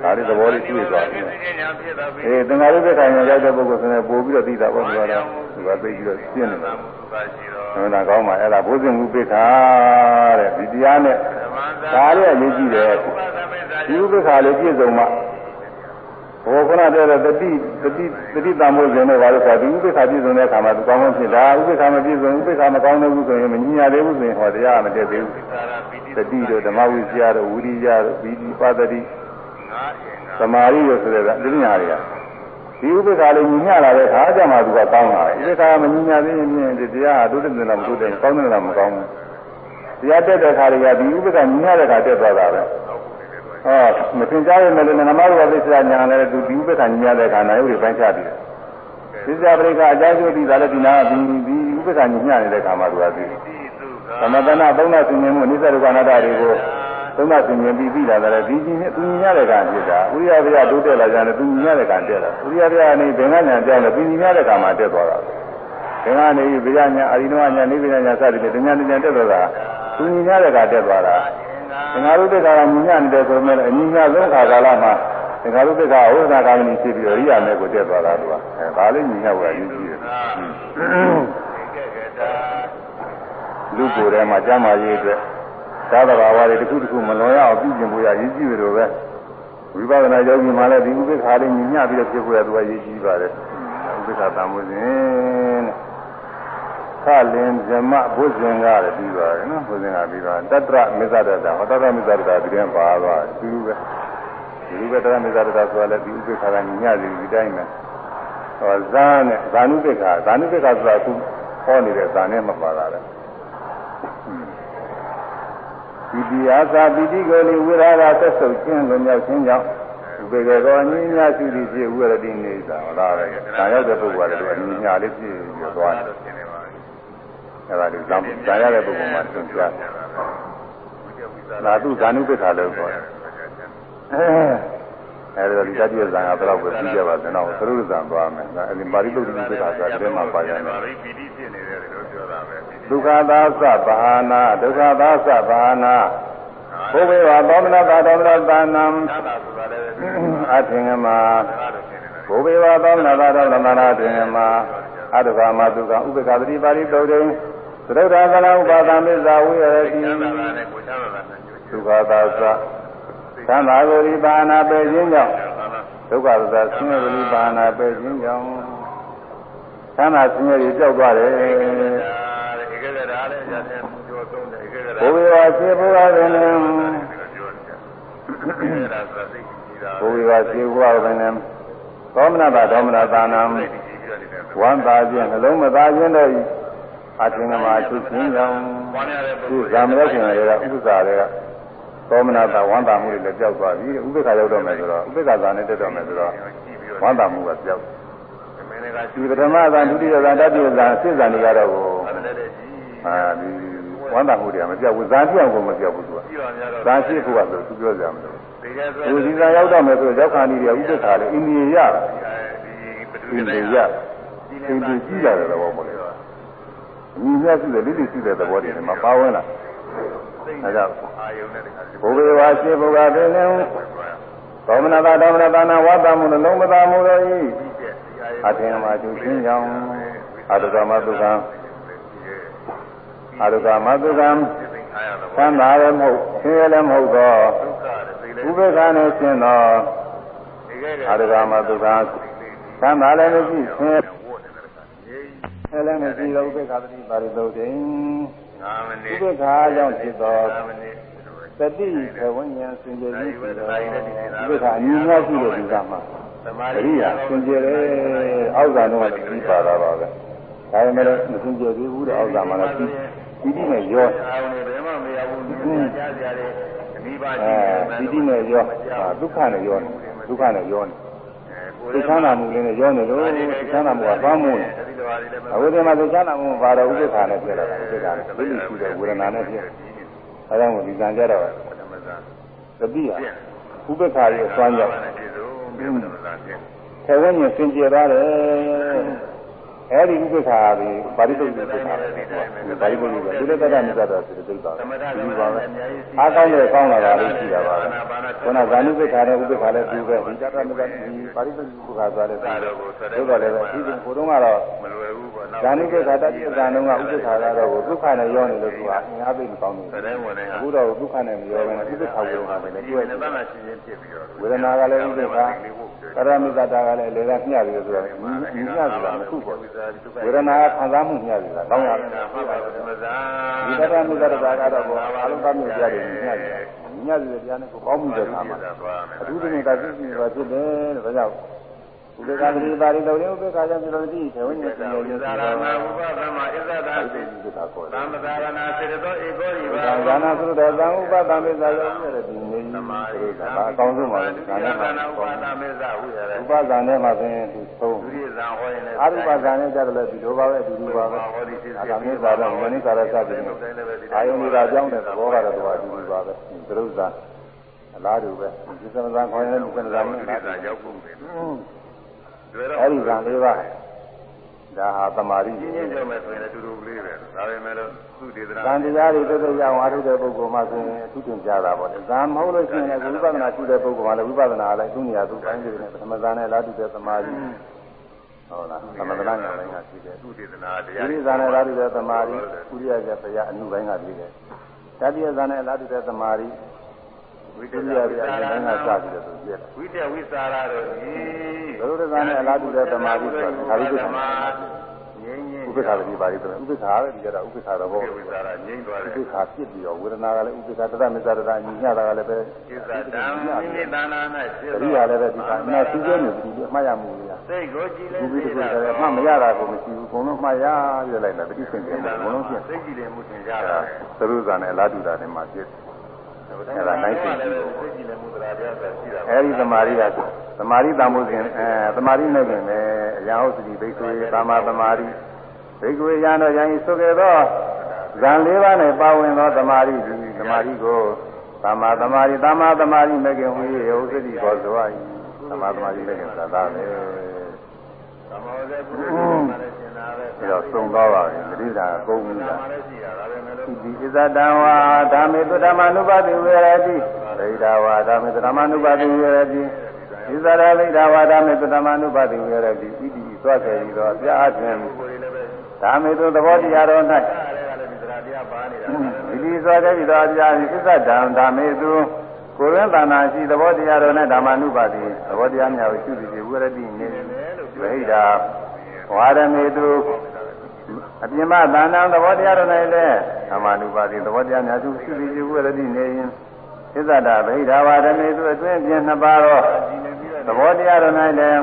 ဒါလေးသဘောလေးတွေ့သွားပြီဒီညာဖြစ်တာပြီအေးသင်္ဃာရုပ္ပခာညာရောက်တဲ့ပုဂ္ဂိုလ်ဆိုရင်ပို့ပြီးတော့သိတာပေါ့ဒီကတော့ဒီကသိပြီးတော့ရှင်းနေတယ်သရှိရောဟောဒါကောင်းပါအဲ့ဒါဘုဇင်ဥပိ္ပခာတဲ့ဒီတရားနဲ့သမန္တာဒါလေးအရေးကြီးတယ်ဥပသမစ္စာဒီဥပိ္ပခာလေးပြည့်စုံမှ ဘောကနာတဲ့တတိတတိတတိတံမိုးစဉ်နဲ့ဘာလို့ဆိုဒီဥပိ္ပခာပြည့်စုံတဲ့အခါမှာသူကောင်းကောင်းဖြစ်တာဥပိ္ပခာမပြည့်စုံဥပိ္ပခာမကောင်းတဲ့ဘူးဆိုရင်မညီညာသေးဘူးဆိုရင်ဟောတရားမတည့်သေးဘူးသာရပိတိတတိတို့ဓမ္မဝိဇ္ဇာတို့ဝိရိယတို့ဘီဒီပါတတိငါအင်္ဂါသမာဓိတို့ဆိုတဲ့ကတိညာတွေကဒီဥပိ္ပခာလေးညီညာလာတဲ့အခါကျမှသူကကောင်းတာဥပိ္ပခာမညီညာသေးရင်ဖြင့်ဒီတရားဟာတိုးတက်တယ်လားမတိုးတက်ဘူးကောင်းတယ်လားမကောင်းဘူးတရားတက်တဲ့ခါတွေကဒီဥပိ္ပခာညီညာတဲ့ခါတက်သွားတာပဲ ဟောမသင်ကြားရမယ်လို့နမရူပသစ္စာညာလည်းသူဒီဥပိ္ပခာညီညာတဲ့ခါနိုင်ဥတွေပိုင်းခြားပြီးတယ်သစ္စာပရိက္ခအကြောင်းကျိုးပြီးဒါလည်းဒီနာဒီဒီဥပိ္ပခာညီညာနေတဲ့ခါမှာသူကသိတယ်တိသုခသမတနာသုံးနာဆင်ញင်မှုအနိစ္စဒုက္ခအနတ္တတွေကိုသုံးနာဆင်ញင်ပြီးပြီးလာတယ်ဒီကြီးနဲ့သူညီရတဲ့ကံဖြစ်တာဥရိယဗျာတိုးတက်လာကြတယ်သူညီရတဲ့ကံတက်လာဥရိယဗျာနေဘင်္ဂညာကြောင်းတယ်သူညီရတဲ့ကံမှာတက်သွားတာဘင်္ဂနေပြီးဗျာညာအရိနဝညာနိဗ္ဗာန်ညာစသည်ဖြင့်တညာတညာတက်သွားတာသူညီရတဲ့ကတက်သွားတာ သင်္ဃာရုပ္ပကကညီညနေတယ်ဆိုမဲ့အညီညဆုံးခါကာလမှာသင်္ဃာရုပ္ပကဝိသနာကာမဏီဖြစ်ပြီးတော့ရိယာမဲကိုတက်သွားတာသူကအဲဒါလေးညီညဝယ်ရင်းကြည့်တယ်ကဲကဲတာလူကိုယ်ထဲမှာကျမ်းမာရေးအတွက်သာသဘာဝတွေတစ်ခုတစ်ခုမလွန်ရအောင်ပြုကျင်ဖို့ရရည်ကြည့်ရလို့ပဲဝိပဿနာယောဂီမှလည်းဒီဥပိ္ပခာလေးညညပြီးတော့ဖြစ်ဖို့ရသူကရည်ကြည့်ပါတယ်ဥပိ္ပခာတန်မှုစဉ် ခလင်ဇမဘုဇင်ကလည်းပြီးပါတယ်နော်ဘုဇင်ကပြီးတော့တတ္တရမေဇဒတာဟောတတ္တရမေဇဒတာဒီထဲပါသွားတယ်သူပဲဒီလိုပဲတတ္တရမေဇဒတာဆိုတာလည်းဒီဥပိ္ပခာကညညစီဒီတိုင်းပဲဟောဇာနဲ့ဇာနုပိ္ပခာဇာနုပိ္ပခာဆိုတာအခုဟောနေတဲ့ဇာနဲ့မပါတာလေဒီတရားသာပိတိကိုလေဝိရာဂဆက်ဆုပ်ခြင်းလွန်မြောက်ခြင်းကြောင့်ဥပေကေကောအနည်းများရှိသည်ဖြစ်ဝိရတိနေသာဟောလားပဲ။ဒါရောက်တဲ့ပုဂ္ဂိုလ်ကလည်းအနည်းများလေးဖြစ်ပြီးသွားတယ်ဆင်းနေပါပြီ။ အဲဒါဒီသံဒါရတဲ့ပုဂ္ဂိုလ်မှာသင်ပြတယ်။သာသူဇာနုပ္ပခါလို့ခေါ်တယ်။အဲဒီတော့ဒီတတိယဇာန်ကတော့ပဲပြီးကြပါစေ။နောက်သရုပ်ဇာန်သွားမယ်။အဲဒီပါဠိတုတ်တိပ္ပခါဆိုတာဒီထဲမှာပါရမယ်ရိပိတိဖြစ်နေတယ်လို့ပြောတာပဲ။ဒုက္ခသာသဗာနာဒုက္ခသာသဗာနာဘုဝေဝသောမနတာသောမနတာနံသာသာဆိုတာလည်းအထင်ကမှာသာလို့ဖြစ်နေတယ်ဘုဘေဝသောမနာသာသောသမနာထင်ကမှာအတုခမတုကဥပ္ပခာတိပါရိတုတ်တေ သရုဒ္ဓသလဥပါဒမေဇာဝိရတိချမ်းသာတာနဲ့ကိုချမ်းသာတာနဲ့ကြိုးဒုက္ခသာသသံသာဂုရိပါဏာပေခြင်းကြောင့်ချမ်းသာတာဒုက္ခသာဆင်းရဲဂုရိပါဏာပေခြင်းကြောင့်သံသာဆင်းရဲတွေကြောက်သွားတယ်ဒါဧကဂရာလည်းရတဲ့ကြိုးတော်သုံးတယ်ခေကဘုဝေဝစေဘုရားပင်လင်ပြောတယ်အဲ့ဒါဆိုသိကြည့်တာဘုဝေဝစေဘုရားပင်လင်သောမနတာသောမနတာနာသိကြည့်ပြီးတော့ဒီကဝမ်းသာခြင်းနှလုံးမသာခြင်းတို့ဤ အထင်ကမှာချုပ်ခြင်းကြောင့်ပွားများတဲ့ပုဂ္ဂိုဒီလ်ဇာမရောက်ခင်တွေကဥပ္ပစာတွေကသောမနတာဝမ်းသာမှုတွေလည်းကြောက်သွားပြီဥပ္ပခါရောက်တော့မယ်ဆိုတော့ဥပ္ပခါသာနဲ့တက်တော့မယ်ဆိုတော့ကြည့်ပြီးတော့ဝမ်းသာမှုကကြောက်မင်းကဒီပထမသာဒုတိယသာတတိယသာစိတ်ဇာနေကြတော့ကိုအဲ့ဒါလည်းကြည့်အာဒီဝမ်းသာမှုတွေကမကြောက်ဘူးဇာပြောင်းကိုမကြောက်ဘူးသူကကြည့်ပါများတော့ဇာရှိဖို့ကဆိုသူပြောကြမလို့ဒီကဲဆိုဒီဒီဇာရောက်တော့မယ်ဆိုရောက်ခါနေတယ်ဥပ္ပခါလေအိန္ဒိယရဒီပထအိဝီန္ဒိတိုင်းယအိန္ဒိယကြီးရတယ်တော့မလို့ ညီမျှရှိတယ်လိလိရှိတဲ့သဘောတွေနဲ့မပါဝင်လားအဲကြောင့်အာယုန်နဲ့တခါဘုဘေဝါရှိဘုရားပင်လင်သောမနာတာသောမနာတာနာဝတ္တမှုနှလုံးမသာမှုတို့ဤအထင်မှာသူချင်းကြောင့်အတုကမတုကံအတုကမတုကံသံသာလည်းမဟုတ်ဆင်းရဲလည်းမဟုတ်သောဥပေက္ခနဲ့ရှင်းသောအတုကမတုကံသံသာလည်းမရှိဆင်းရဲ လည်းမရှိသောဥပေက္ခသတိပါရိသုတ်တိ5မိနဥစ်ပေက္ခကြောင့်ဖြစ်သော5မိနစ်တတိခဝဉ္ဉံစင်ကြယ်ကြီးဖြစ်သောဥပေက္ခအနည်းငယ်ရှိတဲ့ဒီကမှာသမာတဓိတိယစင်ကြယ်တယ်အောက်ဇာတော့လည်းပြီးပါတာပါပဲဒါပေမဲ့မစင်ကြယ်သေးဘူးတဲ့အောက်ဇာမှာလည်းပြီးပြီးပြီးနဲ့ရောအာယုန်တွေဘယ်မှမရဘူးနည်းကြားကြတယ်အမိပါရှိအဲတယ်ပြီးပြီးနဲ့ရောဒုက္ခနဲ့ရောနေဒုက္ခနဲ့ရောနေ သိချမ်းသာမှုလေးနဲ့ရောနေလို့သိချမ်းသာမှုကကောင်းမှုနေဒီလိုဟာတွေလည်းအခုဒီမှာသိချမ်းသာမှုဘာတော့ဥပ္ပခါနဲ့ပြလာတာဥပ္ပခါနဲ့သိလိရှိတဲ့ဝေဒနာနဲ့ပြအဲဒါကိုဒီကံကြတော့ဓမ္မသာတတိယဥပ္ပခါရဲ့အစွမ်းကြောင့်ပြည့်စုံပြီးဓမ္မသာပြည့်ထေဝဉ္ဉစင်ကြယ်ပါတယ် အဲဒီဥပ္ပခါကပါရိသုတ်ဥပ္ပခါပါရိသုတ်ကဒီလိုတတ်တာမြတ်တာဆိုတဲ့သိပါသမထဒီသမထပါပဲအများကြီးအားကောင်းတယ်ကောင်းလာတာလေးရှိတာပါပဲခုနဇာနုပ္ပခါနဲ့ဥပ္ပခါလည်းသူပဲဒီတတ်တာမြတ်တာဒီပါရိသုတ်ဥပ္ပခါသွားတယ်ဆိုတော့တော့လည်းပဲဒီကကိုတော့ကတော့မလွယ်ဘူးပေါ့နော်ဇာနုပ္ပခါတတိယဇာနုကဥပ္ပခါကတော့ဒုက္ခနဲ့ရောနေလို့သူကအင်အားသိမကောင်းဘူးတဲ့ဝင်နေတာအခုတော့ဒုက္ခနဲ့မရောဘဲနဲ့ဥပ္ပခါဝေဒနာပဲလေဒီတွေ့နဲ့တန်းလာရှင်းရှင်းဖြစ်ပြီးတော့ဝေဒနာကလည်းဥပ္ပခါကရမိတ္တာကလည်းလေကမျှပြီးဆိုတော့ညီမျှဆိုတာမခုပေါ့ဝေဒနာကခံစားမှုမျှပြီးတာကောင်းရတယ်မှတ်ပါဓမ္မသာဒီတရမိတ္တာကတော့ဘောအလုံးသားမျိုးကြားတယ်မျှပြီးတာမျှပြီးတဲ့တရားနဲ့ကိုပေါင်းမှုတဲ့အခါမှာအထူးသဖြင့်ကသိရှိပါဖြစ်တယ်တဲ့ဒါကြောင့် ဥပ္ပခါတိပါရိတော်လေးဥပ္ပခါကြောင့်ဒီလိုသိထေဝိညာဉ်ရှင်ရဲ့ယုံကြည်သာရတော်ဏဥပသမဣဇဒာသိဒီကခေါ်တယ်သမ္ပဒါရဏစေတသောဧကောဤပါဒါဇာနာသုတော်သံဥပသံမေသာယောရတဲ့ဒီနေသမာဓိကဒါအကောင်းဆုံးပါပဲဇာနာသာမှာနာဥပသမေဇဝိရဥပဇာနဲ့မှပင်သူသုံးဒုရိဇံဟောရင်လည်းအာရုပဇာနဲ့ကြတယ်လည်းဒီလိုပါပဲဒီလိုပါပဲအာမေသာတော့မနိကာရစသည်နဲ့အာယုန်ဒီသာကြောင်းတဲ့သဘောကတော့ဒီပါဒီလိုပါပဲသရုပ်ဇာအလားတူပဲဒီသမဇာခေါ်ရင်ဒီသမဇာနဲ့ဒုရိဇံရောက်ကုန်ပြီတွေ့တော့ အဲ့ဒီဇာလေးပါဒါဟာသမာဓိရှင်းရှင်းပြောမယ်ဆိုရင်လည်းတူတူလေးပဲဒါပေမဲ့လို့သူဒေသနာဇန်တရားတွေတော်တော်ရအောင်အားထုတ်တဲ့ပုဂ္ဂိုလ်မှဆိုရင်အထူးတင်ကြတာပေါ့လေဇာမဟုတ်လို့ရှိရင်လည်းဝိပဿနာရှိတဲ့ပုဂ္ဂိုလ်မှလည်းဝိပဿနာလည်းသူ့နေရာသူ့တိုင်းပြည်နဲ့ပထမဇာနဲ့လားတူတဲ့သမာဓိဟုတ်လားသမထနာညာပိုင်းကရှိတယ်သူဒေသနာတဒီရားဇာနဲ့လားတူတဲ့သမာဓိဥရိယကပယအနုပိုင်းကပြီးတယ်တတိယဇာနဲ့လားတူတဲ့သမာဓိ ဝိဒုတ္တတိယပြအရင်ပိုင်းကစပြီးတော့သူပြည့်တယ်ဝိတ္တဝိစာရတို့ဤဘုရားဇာနဲ့လားတူတဲ့သမာဓိဆိုတာခါရိပ္ပခာငြိမ်းငြိမ်းဥပ္ပခါတိပါဠိဆိုဥပ္ပခါပဲဒီကြတာဥပ္ပခါတော့ဘောဝိစာရငြိမ်းသွားဥတယ်ပ္ပခါဖြစ်ပြီးတော့ဝေဒနာကလည်းဥပ္ပခါတတမေတ္တာတညီညတာကလည်းပဲဣဇဒံမိမိတဏ္ဍာ၌စေတတိယလည်းပဲဒီကအနာသိကျနေပြီဒီအမှားရမှုလေးစိတ်ကိုကြည်လဘုင်းရားတစေခုတာတည်းမှမရတာကိုမရှိဘူးဘုံလုံးမှားရပြလိုက်တာတတိဆင်တယ်ဘုံလုံးဖြစ်စိတ်ကြည်လင်းမှုသင်ကြအဲတာဒါသရုပ်ဇာနဲ့အလားတူတာနဲ့မှဖြစ် အဲဒါနိုင်စိတ်စိတ်ကြည်လင်းမှုတရားပြတာရှိတာအဲဒီသမာဓိကသမာဓိတန်ဖို့စဉ်အဲသမာဓိနဲ့ခင်လေအရာဟုတ်စီဘိက္ခွေသမာသမာဓိဘိက္ခွေရန်တော်ရန်ဤဆိုခဲ့သောဇန်၄ပါးနဲ့ပါဝင်သောသမာဓိဒီသမာဓိကိုသမာသမာဓိသမာသမာဓိမဲ့ခင်ဟူ၍ဥစ္စတိဘောဇဝါဤသမာသမာဓိမဲ့ခင်သာသာပဲသမောဇေပုရိသေမှာလည်းရှင်တာ ပဲပြီးတော့သုံသွားပါပြီတိသာကုန်ပြီဒါလားမှလည်းရှိတာဒါပဲမဲ့လို့ဒီဣဇတံဝါဓမ္မေတုဓမ္မနုပါတိဝေရတိဒိဋ္ဌဝါဓမ္မေတုဓမ္မနုပါတိဝေရတိဣဇရဒိဋ္ဌဝါဓမ္မေတုဓမ္မနုပါတိဝေရတိဣတိသွားခဲ့ပြီးတော့အပြအချင်းကိုယ်လေးလည်းပဲဓမ္မေတုသဘောတရားတော်၌အားလည်းကလည်းဒီတရားတရားပါနေတာဒါပဲဣတိသွားခဲ့ပြီးတော့အပြအချင်းဣဇတံဓမ္မေတုကိုယ်ရင်းတဏ္ဍာရှိသဘောတရားတော်နဲ့ဓမ္မနုပါတိသဘောတရားများကိုရှုပြီးဝေရတိနေဒိဋ္ဌ ဝါဓမေတုအပြင်းမသဏ္ဍာန်သဘောတရားတော်၌လည်းအမနုပါတိသဘောတရားများသူရှိပြီးပြုရတိနေရင်သစ္စာတာဗိဓာဝဓမေသူအတွင်းပြင်းနှစ်ပါးတော့သဘောတရားတော်၌လည်း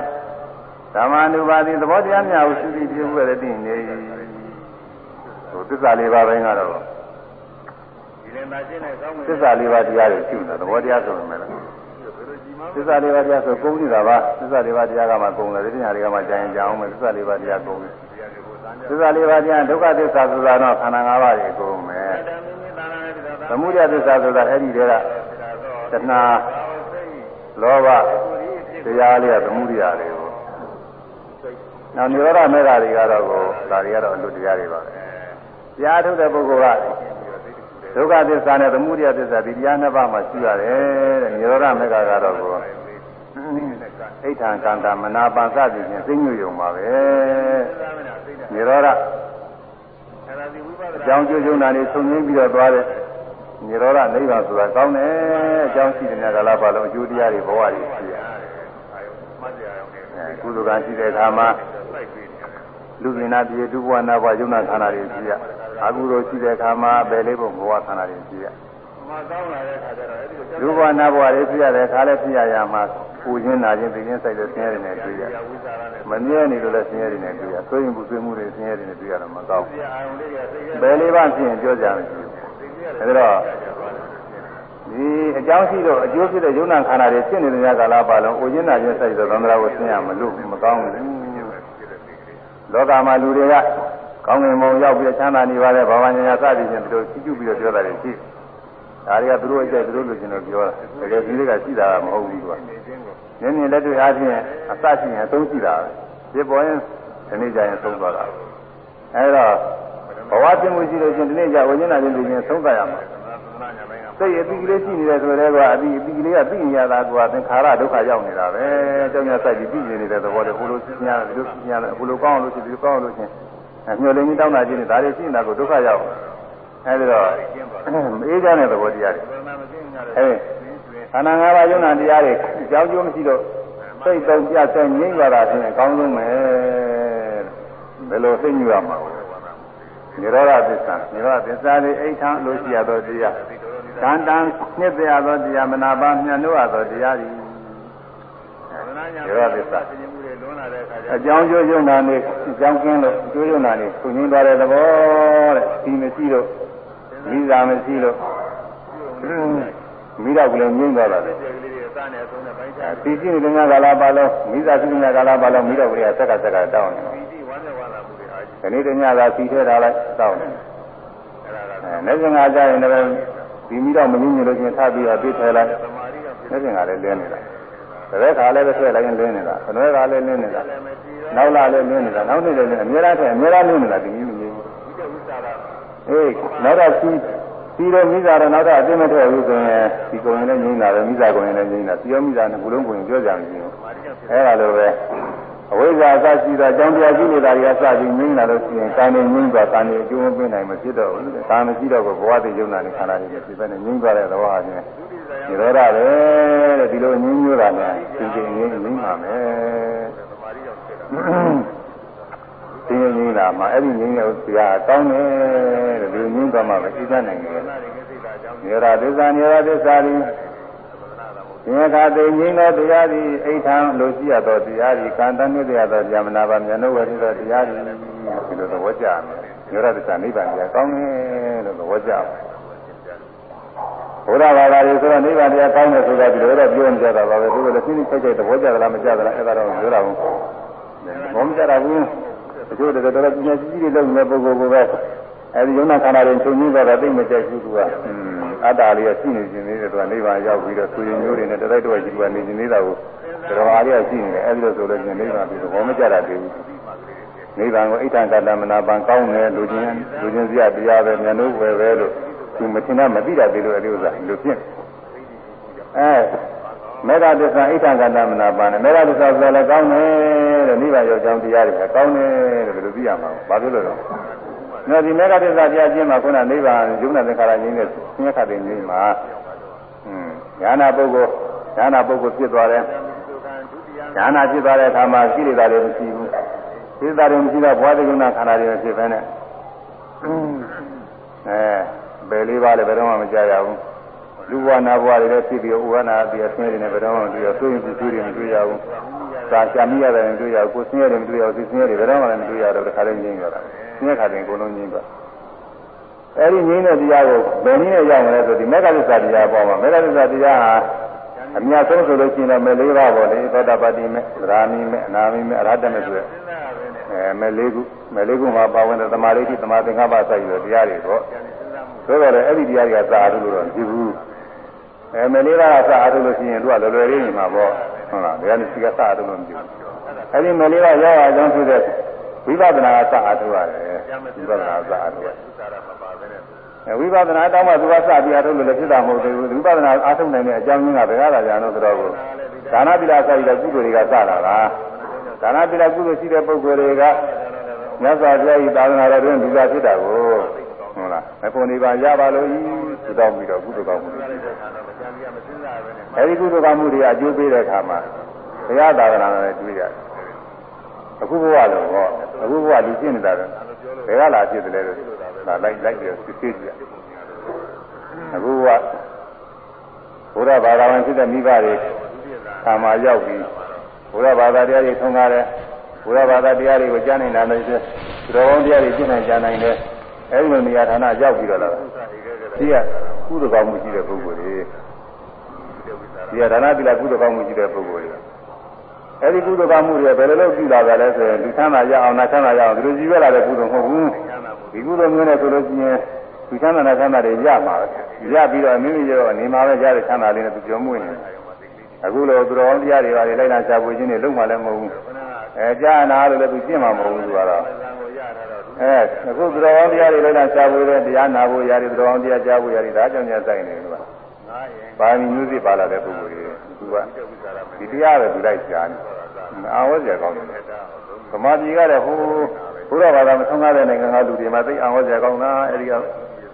ဓမ္မနုပါတိသဘောတရားများကိုရှိပြီးပြုရတိနေဟိုသစ္စာလေးပါးပိုင်းကတော့ဒီလည်းမရှင်းတဲ့ကောင်းဝင်သစ္စာလေးပါးတရားတွေရှိနေတာသဘောတရားဆိုပေမဲ့လည်း သစ္စာလေးပါးတရားဆိုကုန်နေတာပါသစ္စာလေးပါးတရားကမှကုန်တယ်ဒီညာတွေကမှကြာရင်ကြာအောင်မယ်သစ္စာလေးပါးတရားကုန်တယ်သစ္စာလေးပါးတရားဒုက္ခသစ္စာဆိုတာတော့ခန္ဓာ၅ပါးတွေကုန်မယ်တမင်းမင်းသာနာနဲ့တရားသာသမုဒယသစ္စာဆိုတာအဲ့ဒီတည်းကတဏှာလောဘတရားလေးကသမုဒယတွေကိုနောက်និရောဓမေဃတွေကတော့ကိုဒါတွေကတော့အလွတ်တရားတွေပါပဲတရားထုတ်တဲ့ပုဂ္ဂိုလ်က ဒုက္ခသစ္စာနဲ့သမုဒယသစ္စာဒီတရားနှစ်ပါးမှာရှိရတယ်တဲ့နိရောဓမေဃကတော့ကိုအိဋ္ဌံကန္တာမနာပါစသည်ဖြင့်သိညွယုံပါပဲနိရောဓအကြောင်းကျိုးကျုံတာတွေဆုံငင်းပြီးတော့သွားတဲ့နိရောဓနိဗ္ဗာန်ဆိုတာကောင်းတယ်အကြောင်းရှိတဲ့ကာလပတ်လုံးအကျိုးတရားတွေဘဝတွေရှိရကုသကံရှိတဲ့အခါမှာလူမြင်နာပြေသူဘဝနာဘဝယုံနာခန္ဓာတွေရှိရ အကုသိုလ်ရှိတဲ့အခါမှာဘယ်လေးဘုံဘဝခန္ဓာတွေရှိရမကောင်းလာတဲ့ခါကျတော့အဲ့ဒီကိုဒုဘဝနာဘဝတွေရှိရတဲ့အခါလည်းဖြစ်ရရမှာပူရင်းနာခြင်းသိခြင်းစိုက်တဲ့ဆင်းရဲတွေနဲ့တွေ့ရဝိသရာနဲ့မမြဲနေလို့လည်းဆင်းရဲတွေနဲ့တွေ့ရဆိုရင်ပူဆွေးမှုတွေဆင်းရဲတွေနဲ့တွေ့ရတော့မကောင်းဒီအာယုံလေးကသိခဲ့ဘယ်လေးပါဖြစ်ရင်ပြောကြမယ်အဲဒါတော့ဒီအကြောင်းရှိတော့အကျိုးဖြစ်တဲ့ယုံနာခန္ဓာတွေဖြစ်နေတဲ့ကာလပတ်လုံးအိုရင်းနာခြင်းစိုက်တဲ့သံဃာကိုဆင်းရမလို့မကောင်းဘူးလောကမှာလူတွေက ကောင်းငင်ဘုံရောက်ပြီးချမ်းသာနေပါလေဘာဝညာစသည်ဖြင့်ဒီလိုကြည့်ကြည့်ပြီးတော့ပြောတာတွေရှိဒါတွေကသူတို့အကျက်သူတို့လူချင်းတို့ပြောတာတကယ်ဒီတွေကရှိတာမဟုတ်ဘူးကွာနင်းမြင်လက်တွေ့အားဖြင့်အစရှိရင်အသုံးရှိတာပဲဒီပေါ်ရင်ဒီနေ့ကျရင်သုံးသွားတာအဲဒါဘဝပြမှုရှိလို့ချင်းဒီနေ့ကျဝိညာဉ်နာခြင်းလူချင်းသုံးသပ်ရမှာသနာညာပိုင်းကစိတ်အတိကလေးရှိနေတယ်ဆိုတော့ကအတိအတိကလေးကသိနေရတာကသင်္ခါရဒုက္ခရောက်နေတာပဲကြောင့်ညစိုက်ပြီးသိနေနေတဲ့သဘောတည်းဘုလိုသိညာတယ်ဒီလိုသိညာတယ်ဘုလိုကောင်းအောင်လို့ရှိဒီလိုကောင်းအောင်လို့ချ င်းမျောလင်းကြီးတောင်းတာချင်းဒါတွေရှိနေတာကိုဒုက္ခရောက်အဲဒီတော့အေးကြတဲ့သဘောတရားတွေဘယ်မှာမသိညာတဲ့အဲဒီခန္ဓာ၅ပါးယုံနာတရားတွေအကြောင်းကျိုးမရှိတော့စိတ်တုံပြဆက်ငြိမ့်သွားတာဖြင့်အကောင်းဆုံးပဲဘယ်လိုသိညူရမှာနိရောဓသစ္စာနိရောဓသစ္စာလေးအိဋ္ဌံလို့ရှိရသောတရားတန်တန်နှစ်ပြရသောတရားမနာပါမြတ်လို့ရသောတရားသည်သနာညာနိရောဓသစ္စာ သိမှုတွေလွန်လာတဲ့ခါကျအကြောင်းကျိုးယုံနာနေအကြောင်းကင်းလို့ကျိုးယုံနာနေခုငင်းသွားတဲ့သဘောတဲ့ဒီမရှိလို့မိသာမရှိလို့မိတော့ကလေးငြိမ့်သွားတာလေဒီကလေးတွေအသားနဲ့အဆုံးနဲ့ပိုင်းခြားဒီရှိနေတဲ့ကာလပါလုံးမိသားစုနေတဲ့ကာလပါလုံးမိတော့ကလေးကဆက်ကဆက်ကတောင်းနေဒီဒီဝမ်းနဲ့ဝမ်းလာမှုတွေအားကြီးတယ်ဒီနေ့တညကစီထဲထားလိုက်တောင်းနေအဲ့ဒါကအဲနေ့ကငါကြရင်လည်းဒီမိတော့မငြင်းညလို့ချင်းထပ်ပြီးတော့ပြေးထဲလိုက်သမာဓိကဖြစ်နေ့ကငါလည်းလင်းနေတာ တပည့်ခါလည်းပဲဆွဲလိုက်ရင်လင်းနေတာခဏကလည်းလင်းနေတာတယ်မယ်ဒီရောနောက်လာလည်းလင်းနေတာနောက်နေ့လည်းလင်းအများအားဖြင့်အများအားလင်းနေတာဒီနည်းမငြင်းဘူးဒီကဥစ္စာကအေးနောက်တော့စီစီတော့မိသားတော့နောက်တော့အသိမထည့်ဘူးဆိုရင်ဒီကုံရင်လည်းငြင်းတာပဲမိသားကုံရင်လည်းငြင်းတာစီရောမိသားနဲ့ဘုလုံးကုံရင်ပြောကြမှာမရှိဘူးသမာဓိကဖြစ်အဲဒါလိုပဲအဝိဇ္ဇာအစရှိသောအကြောင်းတရားရှိနေတာတွေကစပြီးငြင်းလာလို့ရှိရင်ကာနေငြင်းသွားကာနေအကျိုးမပေးနိုင်မဖြစ်တော့ဘူးကာမရှိတော့ဘဝတည်ယုံနာနဲ့ခန္ဓာတွေဖြစ်ပဲနဲ့ငြင်းသွားတဲ့သဘောဟာချင်း ဒီရောရပဲတဲ့ဒီလိုငြင်းညွတာနဲ့သင်္ကြန်ငြင်းငြင်းပါမယ်သမာဓိကဖြစ်တာသင်ငြင်းလာမှာအဲ့ဒီငြင်းတဲ့တရားကောင်းတယ်တဲ့ဒီငြင်းသွားမှပဲသိတတ်နိုင်တယ်နာတွေကိစ္စအကြောင်းညရာသစ္စာညရာသစ္စာသည်သင်္ခါသိငြိမ်းသောတရားသည်အိဋ္ဌံလိုရှိရသောတရားသည်ကံတန်မြင့်ရသောဗျမနာပါမျက်နှုတ်ဝဲသောတရားသည်ဒီလိုသဘောကျမယ်ညရာသစ္စာနိဗ္ဗာန်တရားကောင်းတယ်လို့သဘောကျမယ် ဘုရားဘာသာရေးဆိုတော့နိဗ္ဗာန်တရားကောင်းတယ်ဆိုတာဒီလိုတော့ပြောနေကြတာပါပဲသူကလည်းသိသိချိုက်ချိုက်သဘောကျသလားမကျသလားအဲ့ဒါတော့ပြောတာဘူးဘောမကျတာဘူးတချို့တကယ်တော့ပညာရှိကြီးတွေလုပ်နေတဲ့ပုဂ္ဂိုလ်ကပဲအဲဒီယုံနာခန္ဓာတွေချုပ်ငင်းသွားတာသိမကြိုက်ဘူးသူကအတ္တလေးကရှိနေခြင်းလေးတွေသူကနိဗ္ဗာန်ရောက်ပြီးတော့ဆွေမျိုးတွေနဲ့တတိုက်တော့ရှိကနေခြင်းလေးတာကိုတော်အားရရှိနေတယ်အဲဒီလိုဆိုလို့ချင်းနိဗ္ဗာန်ပြီးတော့ဘောမကျတာတည်းဘူးနိဗ္ဗာန်ကိုအိဋ္ဌံကတ္တမနာပံကောင်းတယ်လူချင်းလူချင်းစရာတရားပဲဉာဏ်တို့ပဲပဲလို့ သူမထင်တာမသိတာသေးလို့အဲဒီဥစ္စာလူဖြစ်အဲမေဃသစ္စာအိဋ္ဌံကတ္တမနာပံနဲ့မေဃသစ္စာဆိုလည်းကောင်းတယ်တဲ့နိဗ္ဗာန်ရောက်ကြောင်းတရားတွေကကောင်းတယ်လို့ဘယ်လိုသိရမှာဘာဖြစ်လို့လဲနော်ဒီမေဃသစ္စာတရားကျင့်မှာခုနနိဗ္ဗာန်ယုံနာသင်္ခါရငြိမ်းတဲ့ဆင်းရဲခတ်တဲ့ငြိမ်းမှာอืมဉာဏပုဂ္ဂိုလ်ဉာဏပုဂ္ဂိုလ်ဖြစ်သွားတယ်ဒုက္ခဒုတိယဉာဏဖြစ်သွားတဲ့အခါမှာကိလေသာတွေမရှိဘူးကိလေသာတွေမရှိတော့ဘဝတက္ကနာခန္ဓာတွေမရှိဘဲနဲ့အဲ ဘယ်လေးပါလဲဘယ်တော့မှမကြရဘူးလူဘဝနာဘဝတွေလည်းဖြစ်ပြီးဥဝနာပြီးဆင်းရဲနေဘယ်တော့မှမတွေ့ရဆိုရင်သူတွေမတွေ့ရဘူးသာရှာမိရတယ်မတွေ့ရဘူးကိုဆင်းရဲတယ်မတွေ့ရဘူးဆင်းရဲတယ်ဘယ်တော့မှလည်းမတွေ့ရတော့တခါလေးငြင်းကြတာဆင်းရဲခါတင်အကုန်လုံးငြင်းသွားအဲဒီငြင်းတဲ့တရားကိုဘယ်နည်းနဲ့ရောက်မလဲဆိုဒီမေဃသစ္စာတရားပေါ်မှာမေဃသစ္စာတရားဟာအများဆုံးဆိုလို့ရှိရင်တော့မေလေးပါပေါ့လေသောတာပတိမေသရာမိမေအနာမိမေအရဟတမေဆိုရယ်အဲမေလေးခုမေလေးခုမှာပါဝင်တဲ့သမာဓိတိသမာသင်္ကပ္ပစိုက်ရတရားတွေပေါ့ ဆိုတော့လေအဲ့ဒီတရားတွေကသာအားလို့တော့ကြည့်ဘူးအဲမေလေးပါးကသာအားလို့ရှိရင်သူကလွယ်လွယ်လေးနေမှာပေါ့ဟုတ်လားဒါကနေစီကသာအားလို့မကြည့်ဘူးအဲ့ဒီမေလေးပါးရောက်အောင်ကြောင်းဖြစ်တဲ့ဝိပဿနာကသာအားထုတ်ရတယ်ဝိပဿနာသာအားထုတ်ရတယ်ဝိပဿနာတောင်းမှသူကစပြီးအားထုတ်လို့လည်းဖြစ်တာမဟုတ်သေးဘူးဝိပဿနာအားထုတ်နိုင်တဲ့အကြောင်းရင်းကဘယ်ကားလာကြလို့ဆိုတော့ဒါနပိလာစိုက်တဲ့ကုသိုလ်တွေကစတာလားဒါနပိလာကုသိုလ်ရှိတဲ့ပုဂ္ဂိုလ်တွေကမြတ်စွာဘုရားဤသာသနာတော်တွင်ဒီသာဖြစ်တာကို ဟုတ်လားအဖို့နေပါရပါလို့ဤသူတောင်းပြီးတော့ကုသိုလ်ကောင်းမှုတွေအဲဒီကုသိုလ်ကောင်းမှုတွေအကျိုးပေးတဲ့အခါမှာဘုရားသာသနာတော်နဲ့တွေ့ရတယ်အခုဘဝလို့ဟောအခုဘဝလူရှင်းနေတာတော့ဘယ်ကလာဖြစ်တယ်လဲလို့ဒါလိုက်လိုက်ပြီးစစ်ဆေးကြည့်ရအခုဘဝဘုရားဘာသာဝင်ဖြစ်တဲ့မိဘတွေသာမာရောက်ပြီးဘုရားဘာသာတရားတွေထုံးကားတယ်ဘုရားဘာသာတရားတွေကိုကြားနိုင်တာလည်းသူတော်ကောင်းတရားတွေကျင့်နိုင်ကြနိုင်တယ် အဲဒီလိုနေရာဌာနရောက်ပြီးတော့လာဒီကကုသကောင်းမှုရှိတဲ့ပုဂ္ဂိုလ်တွေဒီကဒါနတိလကုသကောင်းမှုရှိတဲ့ပုဂ္ဂိုလ်တွေအဲဒီကုသကောင်းမှုတွေဘယ်လိုလုပ်ပြုလာကြလဲဆိုရင်ဒီချမ်းသာရအောင်နာချမ်းသာရအောင်ဒီလိုကြည့်ရလာတဲ့ကုသိုလ်မဟုတ်ဘူးဒီကုသိုလ်မျိုးနဲ့ဆိုလို့ရှိရင်ဒီချမ်းသာနာချမ်းသာတွေရမှာရပြီးတော့မိမိရောနေမှာပဲရတဲ့ချမ်းသာလေးနဲ့သူကြော်မွေ့နေအခုလိုသူတော်ကောင်းတရားတွေပါလေလိုက်လာရှားပွေခြင်းတွေလုံးဝလည်းမဟုတ်ဘူးအဲကြာနာလို့လည်းသူကျင့်မှာမဟုတ်ဘူးသူကတော့ အဲအခုသူတော်ကောင်းတရားတွေလိုက်လာရှားပွေတဲ့တရားနာဖို့ရတယ်သူတော်ကောင်းတရားကြားဖို့ရတယ်ဒါကြောင့်ညာဆိုင်နေလို့ပါမီမျိုးစစ်ပါလာတဲ့ပုဂ္ဂိုလ်တွေသူကဒီတရားပဲသူလိုက်ရှားနေအာဝဇ္ဇကောင်းတယ်သမာဓိကလည်းဟိုဘုရားဘာသာမဆုံးကားတဲ့နိုင်ငံကလူတွေမှာသိအာဝဇ္ဇကောင်းတာအဲဒီက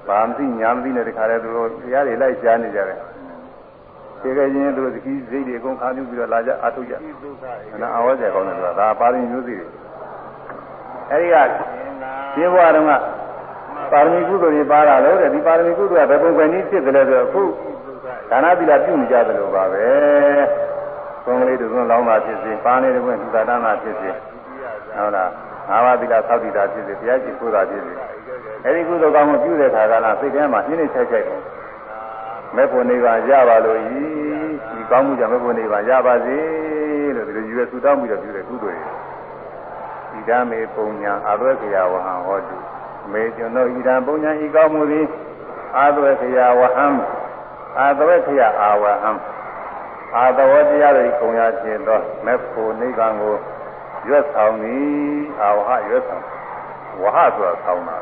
ဘာမသိညာမသိတဲ့တခါတည်းသူတို့တရားတွေလိုက်ရှားနေကြတယ်ခြေကချင်းတို့သတိစိတ်တွေအကုန်ခါပြုပြီးတော့လာကြအထုတ်ကြ။နာအာဝဇ္ဇကောင်းတယ်ဆိုတာဒါပါရမီမျိုးစီတွေ။ အဲဒီကရှင်းဘဝတုန်းကပါရမီကုသိုလ်တွေပါလာလို့တဲ့ဒီပါရမီကုသိုလ်ကဘယ်ပုံပဲနည်းဖြစ်တယ်လဲဆိုတော့အခုဒါနသီလပြုနေကြတယ်လို့ပါပဲ။သုံးကလေးတို့လောင်းတာဖြစ်စေပါနေတယ်ကွသုဒ္ဓနာဖြစ်စေဟုတ်လားငါးပါးသီလသောက်တည်တာဖြစ်စေဘုရားရှိခိုးတာဖြစ်စေအဲဒီကုသိုလ်ကောင်းမှုပြုတဲ့ခါကလာစိတ်ထဲမှာနှိမ့်နေချက်ချက်တယ်မေဖို့နိဗ္ဗာန်ရပါလို့ဤဒီကောင်းမှုကြောင့်မေဖို့နိဗ္ဗာန်ရပါစေလို့ဒီလိုယူရဆူတောင်းပြီးတော့ပြုတဲ့ကုသိုလ်တွေ ဤဓမေပုံညာအဘွဲခရာဝဟံဟောတုမေကျွန်တော်ဤဓံပုံညာဤကောင်းမှုသည်အာသဝေခရာဝဟံအာသဝေခရာအာဝဟံအာသဝတရားတွေကုံရခြင်းသောမေဖို့နိဗ္ဗာန်ကိုရွတ်ဆောင်သည်အာဝဟရွတ်ဆောင်ဝဟဆိုတာဆောင်းတာ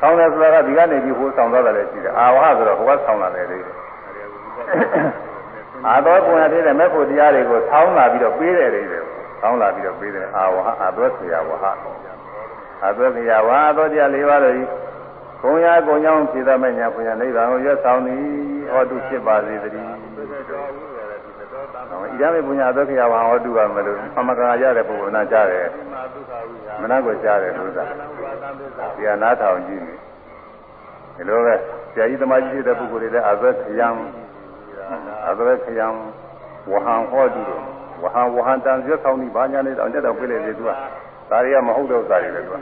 ဆောင်းတယ်ဆိုတာကဒီကနေပြီးဟိုဆောင်းသွားတယ်လည်းရှိတယ်အာဝဟဆိုတော့ဟိုကဆောင်းလာတယ်လေအာသောပုံရတဲ့မဲ့ဖို့တရားတွေကိုဆောင်းလာပြီးတော့ပေးတယ်လေ ဆောင်းလာပြီးတော့ပေးတယ်အာဝဟအာသောဆရာဝဟအာသောဆရာဝဟအာသောတရား၄ပါးတို့ဘုံရကုံကြောင့်ဖြစ်သောမဲ့ညာဘုံရနိဗ္ဗာန်ကိုရွတ်ဆောင်သည်ဟောတုဖြစ်ပါစေတည်းဣဒမေပုညာသောခရဝဟောတုပါမလို့အမကရာရတဲ့ပုဂ္ဂိုလ်နာကြားတယ်မနာကိုကြားတယ်လို့သာဒီအနာထောင်ကြည့်နေဒီလိုပဲဆရာကြီးသမားကြီးဖြစ်တဲ့ပုဂ္ဂိုလ်တွေလည်းအသက်ခယံအသက်ခယံဝဟံဟောတုတော့ ဝဟံဝဟံတန်ရွတ်ဆောင်ပြီးဘာညာနဲ့တောင်တက်တော့ပြည့်လေသူကဒါတွေကမဟုတ်တော့စာတွေပဲသူက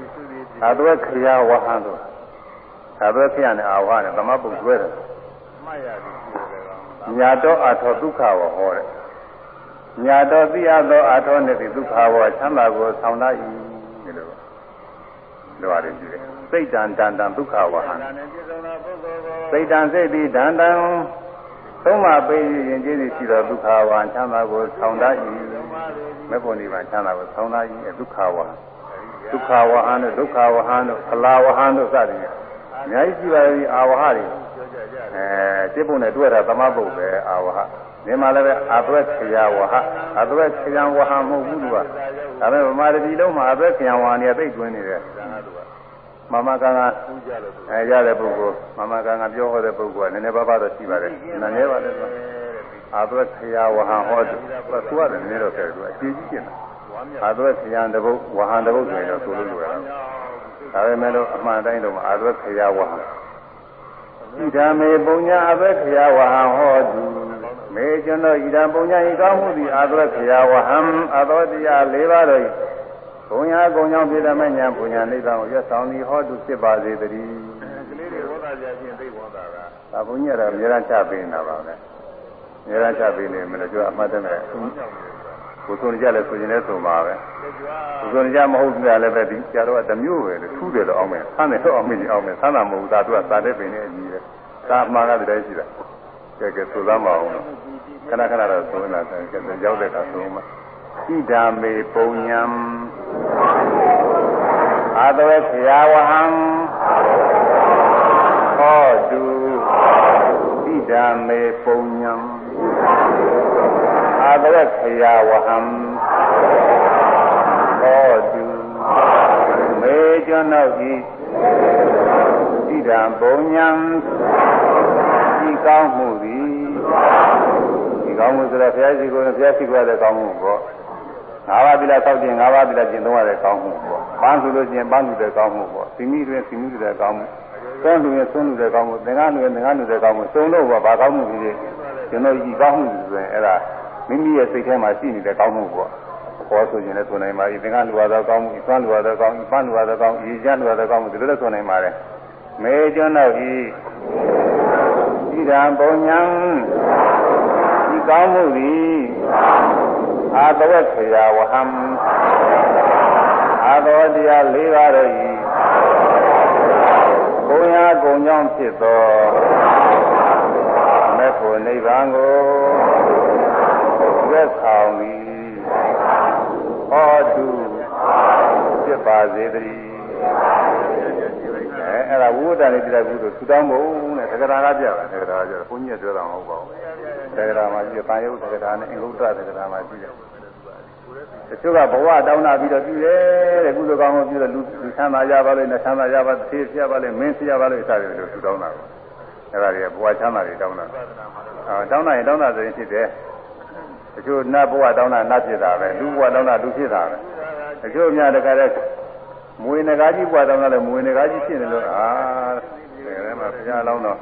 အသက်ခယဝဟံတော့အသက်ခယနဲ့အာဝဟနဲ့သမပုတ်တွဲတယ်ညာတော့အထောဒုက္ခဝဟောတယ်ညာတော်သိရသောအာထောနှင့်ဒုက္ခဝချမ်းသာကိုဆောင်လာ၏ဒီလိုလိုရတယ်ကြည့်တယ်စိတ်တန်တန်တန်ဒုက္ခဝဟံစိတ်တန်စိတ်ပြီးတန်တန် သုံးမပေးရင်ကျေးဇူးရှိသောဒုက္ခဝဟံချမ်းသာကိုဆောင်လာ၏မေဖို့နိဗ္ဗာန်ချမ်းသာကိုဆောင်လာ၏ဒုက္ခဝဟံဒုက္ခဝဟံတို့ဒုက္ခဝဟံတို့ဖလာဝဟံတို့စသည်အများကြီးရှိပါပြီအာဝဟတွေအဲစိတ်ပုံနဲ့တွေ့တာသမဘုတ်ပဲအာဝဟဒီမှာလည်းပဲအသွက်ခရဝဟအသွက်ခရဝဟမဟုတ်ဘူးသူကဒါပေမဲ့ဗမာတတိလုံးမှာအသွက်ခရဝဟနေသိတွင်းနေတယ် မမကံကအဲရတဲ့ပုဂ္ဂိုလ်မမကံကပြောဟောတဲ့ပုဂ္ဂိုလ်ကနည်းနည်းပါးပါးတော့ရှိပါတယ်နည်းနည်းပါလေသူအသွက်ခရဝဟဟောသူသူကလည်းနည်းနည်းတော့ခဲ့သူအကြည့်ကြည့်နေတာအသွက်ခရတပုတ်ဝဟန်တပုတ်ဆိုရင်တော့ဆိုလို့လွယ်တာဒါပေမဲ့လို့အမှန်တိုင်းတော့အသွက်ခရဝဟဣဒံမေပုံညာအဘက်ခယဝဟံဟောတုမေကျွန်တော်ဣဒံပုံညာဤကောင်းမှုသည်အာသရခယဝဟံအသောတရား၄ပါးတို့ ဘုံညာကုံကြောင့်ပြည်သမညာဘုံညာနိဗ္ဗာန်ကိုရဆောင်သည်ဟောတုဖြစ်ပါစေတည်းကလေးတွေဝတ်တာကြချင်းသိဝတ်တာက။ဒါဘုန်းကြီးကတော့အများအားချပေးနေတာပါပဲ။အများအားချပေးနေမလို့ကျအမှတ်တမဲ့ကိုယ်ဆိုကြလဲဆိုရင်လည်းဆိုပါပဲ။ကိုယ်ဆိုကြမဟုတ်ဘူးလည်းပဲဒီကျတော့တမျိုးပဲလေထူးတယ်တော့အောင်မယ်။ဆန်းတယ်တော့အောင်မယ်အောင်မယ်။ဆန်းတာမဟုတ်ဘူးဒါသူကစာတဲ့ပင်နဲ့အကြီးပဲ။ဒါအမှန်ကတည်းကရှိတာ။ကဲကဲဆိုသားမအောင်လို့ခဏခဏတော့ဆိုနေတာကဲရောက်တဲ့အခါဆိုမှ ဣဒာမေပုံညံအာတဝေခယဝဟံဟောတုဣဒာမေပုံညံအာတဝေခယဝဟံဟောတုမေကျွန်ုပ်ဤဣဒံပုံညံဤကောင်းမှုသည်ဒီကောင်းမှုဆိုတော့ဘုရားရှိခိုးဘုရားရှိခိုးရတဲ့ကောင်းမှုပေါ့ ငါးပါးသီလသောက်ခြင်းငါးပါးသီလကျင့်သုံးရတဲ့ကောင်းမှုပေါ့ပန်းဆိုလို့ချင်းပန်းလူတဲ့ကောင်းမှုပေါ့သီမိတွင်သီမိတဲ့ကောင်းမှုသွန်းလူရင်သွန်းလူတဲ့ကောင်းမှုသင်္ကန်းလူရင်သင်္ကန်းလူတဲ့ကောင်းမှုစုံလို့ပေါ့ဘာကောင်းမှုကြီးကျွန်တော်ဤကောင်းမှုဆိုရင်အဲ့ဒါမိမိရဲ့စိတ်ထဲမှာရှိနေတဲ့ကောင်းမှုပေါ့ခေါ်ဆိုရင်လည်းဆိုနိုင်ပါပြီသင်္ကန်းလူရသောကောင်းမှုသွန်းလူရသောကောင်းမှုပန်းလူရသောကောင်းမှုဤကျလူရသောကောင်းမှုဒီလိုလည်းဆိုနိုင်ပါတယ်မေကျွန်တော်ဤဣဒံပုံညာဤကောင်းမှုသည် အာတဝက်ခရာဝဟံအာသောတရား၄ပါးတို့ဤဘုံညာကုံကြောင့်ဖြစ်သောမေဖို့နိဗ္ဗာန်ကိုသက်ဆောင်သည်ဟောတုဖြစ်ပါစေတည်း အဲအဲ့ဒါဝိဝတ္တနဲ့တရားကုသိုလ်သူတောင်းဖို့နဲ့သက္ကရာကပြပါသက္ကရာကပြောဘုန်းကြီးကပြောတာမဟုတ်ပါဘူးသက္ကရာမှာရှိတယ်။ဘာယုတ်သက္ကရာနဲ့အင်္ဂုတ္တသက္ကရာမှာရှိတယ်။တချို့ကဘဝတောင်းတာပြီးတော့ပြုတယ်တဲ့ကုသိုလ်ကောင်းမှုပြုတော့လူလူချမ်းသာရပါလိမ့်နဲ့ချမ်းသာရပါသေးပြပါလိမ့်မင်းဆရာပါလိမ့်စတယ်လို့သူတောင်းတာကိုအဲ့ဒါတွေကဘဝချမ်းသာတွေတောင်းတာအာတောင်းတာရင်တောင်းတာဆိုရင်ဖြစ်တယ်တချို့နတ်ဘဝတောင်းတာနတ်ဖြစ်တာပဲလူဘဝတောင်းတာလူဖြစ်တာပဲတချို့များတကယ် မွေငကားကြီးဘဝတောင်းတာလည်းမွေငကားကြီးဖြစ်နေလို့အာဒီထဲမှာဘုရားအလောင်းတော့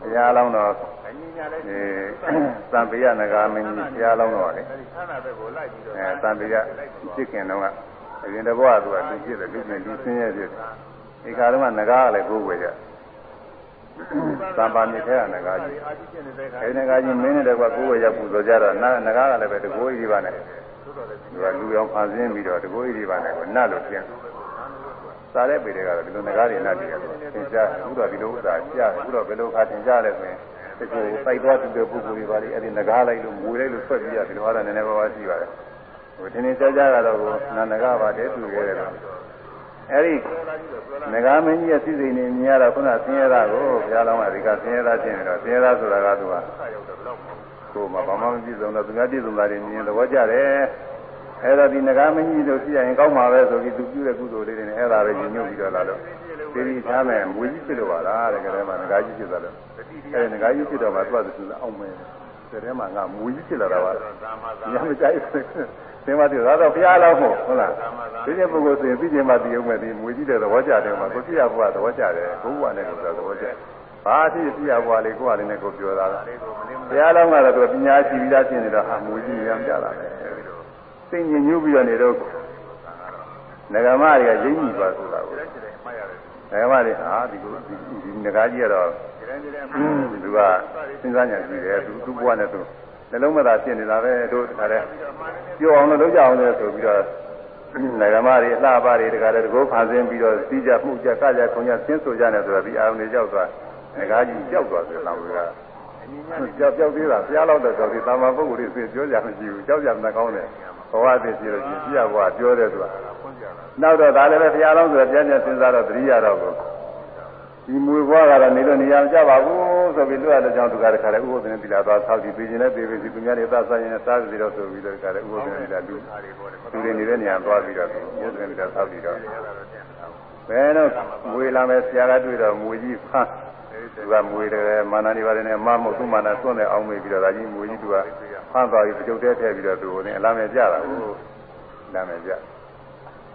ဘုရားအလောင်းတော့အဲသံပေယနဂါမင်းကြီးဘုရားအလောင်းတော့လေအဲဒီဆန္ဒဘက်ကိုလိုက်ပြီးတော့အဲတန်ပေကဖြစ်ခင်တော့ကအရင်တဘောကသူကလူဖြစ်တယ်လူနဲ့လူဆင်းရဲဖြစ်တယ်ဒီခါတော့ကငကားကလည်းကိုယ်ွယ်ကြသံပါမြစ်ထဲကငကားကြီးအာကြီးဖြစ်နေတဲ့ခါအဲဒီငကားကြီးမင်းနဲ့တကွာကိုယ်ွယ်ကြပူဇော်ကြတော့နငကားကလည်းပဲတကိုးကြီးပါနဲ့ သူကလူရောင်ဖန်ဆင်းပြီးတော့တကိုးကြီးပါနဲ့ကိုနတ်လို့ပြင်စားတဲ့ပေတွေကတော့ဒီလိုငကားတွေနတ်တွေကတော့သင်ကြားအခုတော့ဒီလိုဥစ္စာကြားအခုတော့ဘယ်လိုခါသင်ကြားလဲဆိုရင်ဒီကိုစိုက်သွားတူတဲ့ပုဂ္ဂိုလ်တွေပါလေအဲ့ဒီငကားလိုက်လို့မွေလိုက်လို့ဆွတ်ပြီးရဒီလိုဟာတော့နည်းနည်းပါးပါးရှိပါတယ်ဟိုထင်းထင်းရှားရှားကတော့နာနဂပါတယ်သူခဲ့တယ်တော့အဲ့ဒီငကားမင်းကြီးရဲ့စိစိနေမြင်ရတော့ခုနဆင်းရဲတာကိုဘုရားလောင်းကဒီကဆင်းရဲတာချင်းနေတော့ဆင်းရဲတာဆိုတာကသူက ကိုယ်မှာဘာမှမပြည့်စုံတော့သူများပြည့်စုံတာတွေမြင်သဘောကျတယ်အဲ့တော့ဒီငကားမင်းကြီးတို့ပြရရင်ကောင်းမှာပဲဆိုပြီးသူပြုတဲ့ကုသိုလ်လေးတွေနဲ့အဲ့ဒါပဲညှို့ပြီးတော့လာတော့ဒီဒီချမ်းမယ်မွေကြီးဖြစ်လို့ပါလားတဲ့ကလေးမှာငကားကြီးဖြစ်သွားတော့အဲ့ဒီငကားကြီးဖြစ်တော့မှသူကသူအောင်မယ်ဒီထဲမှာငါမွေကြီးဖြစ်လာတာပါသာမသာညမကြိုက်ဘူးသင်မတူတော့ဘုရားလောက်မို့ဟုတ်လားဒီနေ့ပုဂ္ဂိုလ်ဆိုရင်ပြီးချိန်မှတည်အောင်မဲ့ဒီမွေကြီးတဲ့သဘောကြတယ်မှာကိုပြရဘုရားသဘောကြတယ်ကိုဘုရားနဲ့ကိုသဘောကြ ဘာအဖြစ်ပြရဘုရားလေးကိုယ်ကလည်းနဲ့ကိုပြောတာလားဘုရားလောက်ကတော့သူပညာရှိပြီးသားဖြစ်နေတော့ဟာမွေကြီးရမ်းကြလာတယ်သိညညူးပြီးတော့နေတော့ငဂမတွေကရိမ့်မိသွားဆိုတာကိုငဂမတွေဟာဒီကိုဒီငကားကြီးကတော့သူကစဉ်းစားညာကြည့်တယ်သူသူ့ဘဝနဲ့သူနှလုံးမသာဖြစ်နေတာပဲတို့တခါတည်းပြောအောင်လို့လုပ်ကြအောင်လဲဆိုပြီးတော့နိုင်ငံမတွေအလှပါတွေတခါတည်းတကောဖန်ဆင်းပြီးတော့စီးကြမှုကြကကြခုံကြဆင်းဆိုကြတယ်ဆိုတာဒီအာရုံတွေကြောက်သွား ငကားကြီးကြောက်သွားတယ်လောကကြောက်ကြောက်သေးတာဘုရားလောက်တော့ကြောက်သေးတာမပုဂ္ဂိုလ်တွေပြောကြမရှိဘူးကြောက်ကြမှကောင်းတယ်ဘဝတည်ရှိလို့ရှိရင်ပြရဘဝပြောတယ်သူကနောက်တော့ဒါလည်းပဲဘုရားလုံးဆိုတော့ပြန်ပြန်စဉ်းစားတော့တတိယတော့ကိုဒီမွေဘွားကတော့နေလို့နေရာမကြပါဘူးဆိုပြီးလွတ်ရတဲ့ကြောင့်သူကတခါလေဥပဒေနဲ့ပြည်လာသွားဆောက်ကြည့်ပြီးခြင်းနဲ့ပြေးပြီးသူများတွေသတ်ဆိုင်ရင်စားပြီးတော့ဆိုပြီးတော့တခါလေဥပဒေနဲ့ပြည်လာလူသူတွေနေတဲ့နေရာသွားပြီးတော့ဥပဒေနဲ့ပြည်လာဆောက်ပြီးတော့ဘယ်တော့မွေလာမယ်ဆရာကတွေ့တော့မွေကြီးဖမ်း သူကမွေတယ်မာနနေပါတယ်နဲ့မမဟုတ်သူမာနစွန့်တယ်အောင်မေးပြီးတော့ဒါကြီးမွေကြီးသူကဖမ်းသွားပြီးပကြုတ်တဲထည့်ပြီးတော့သူကိုလည်းအလားမဲ့ကြတာကိုလာမဲ့ကြ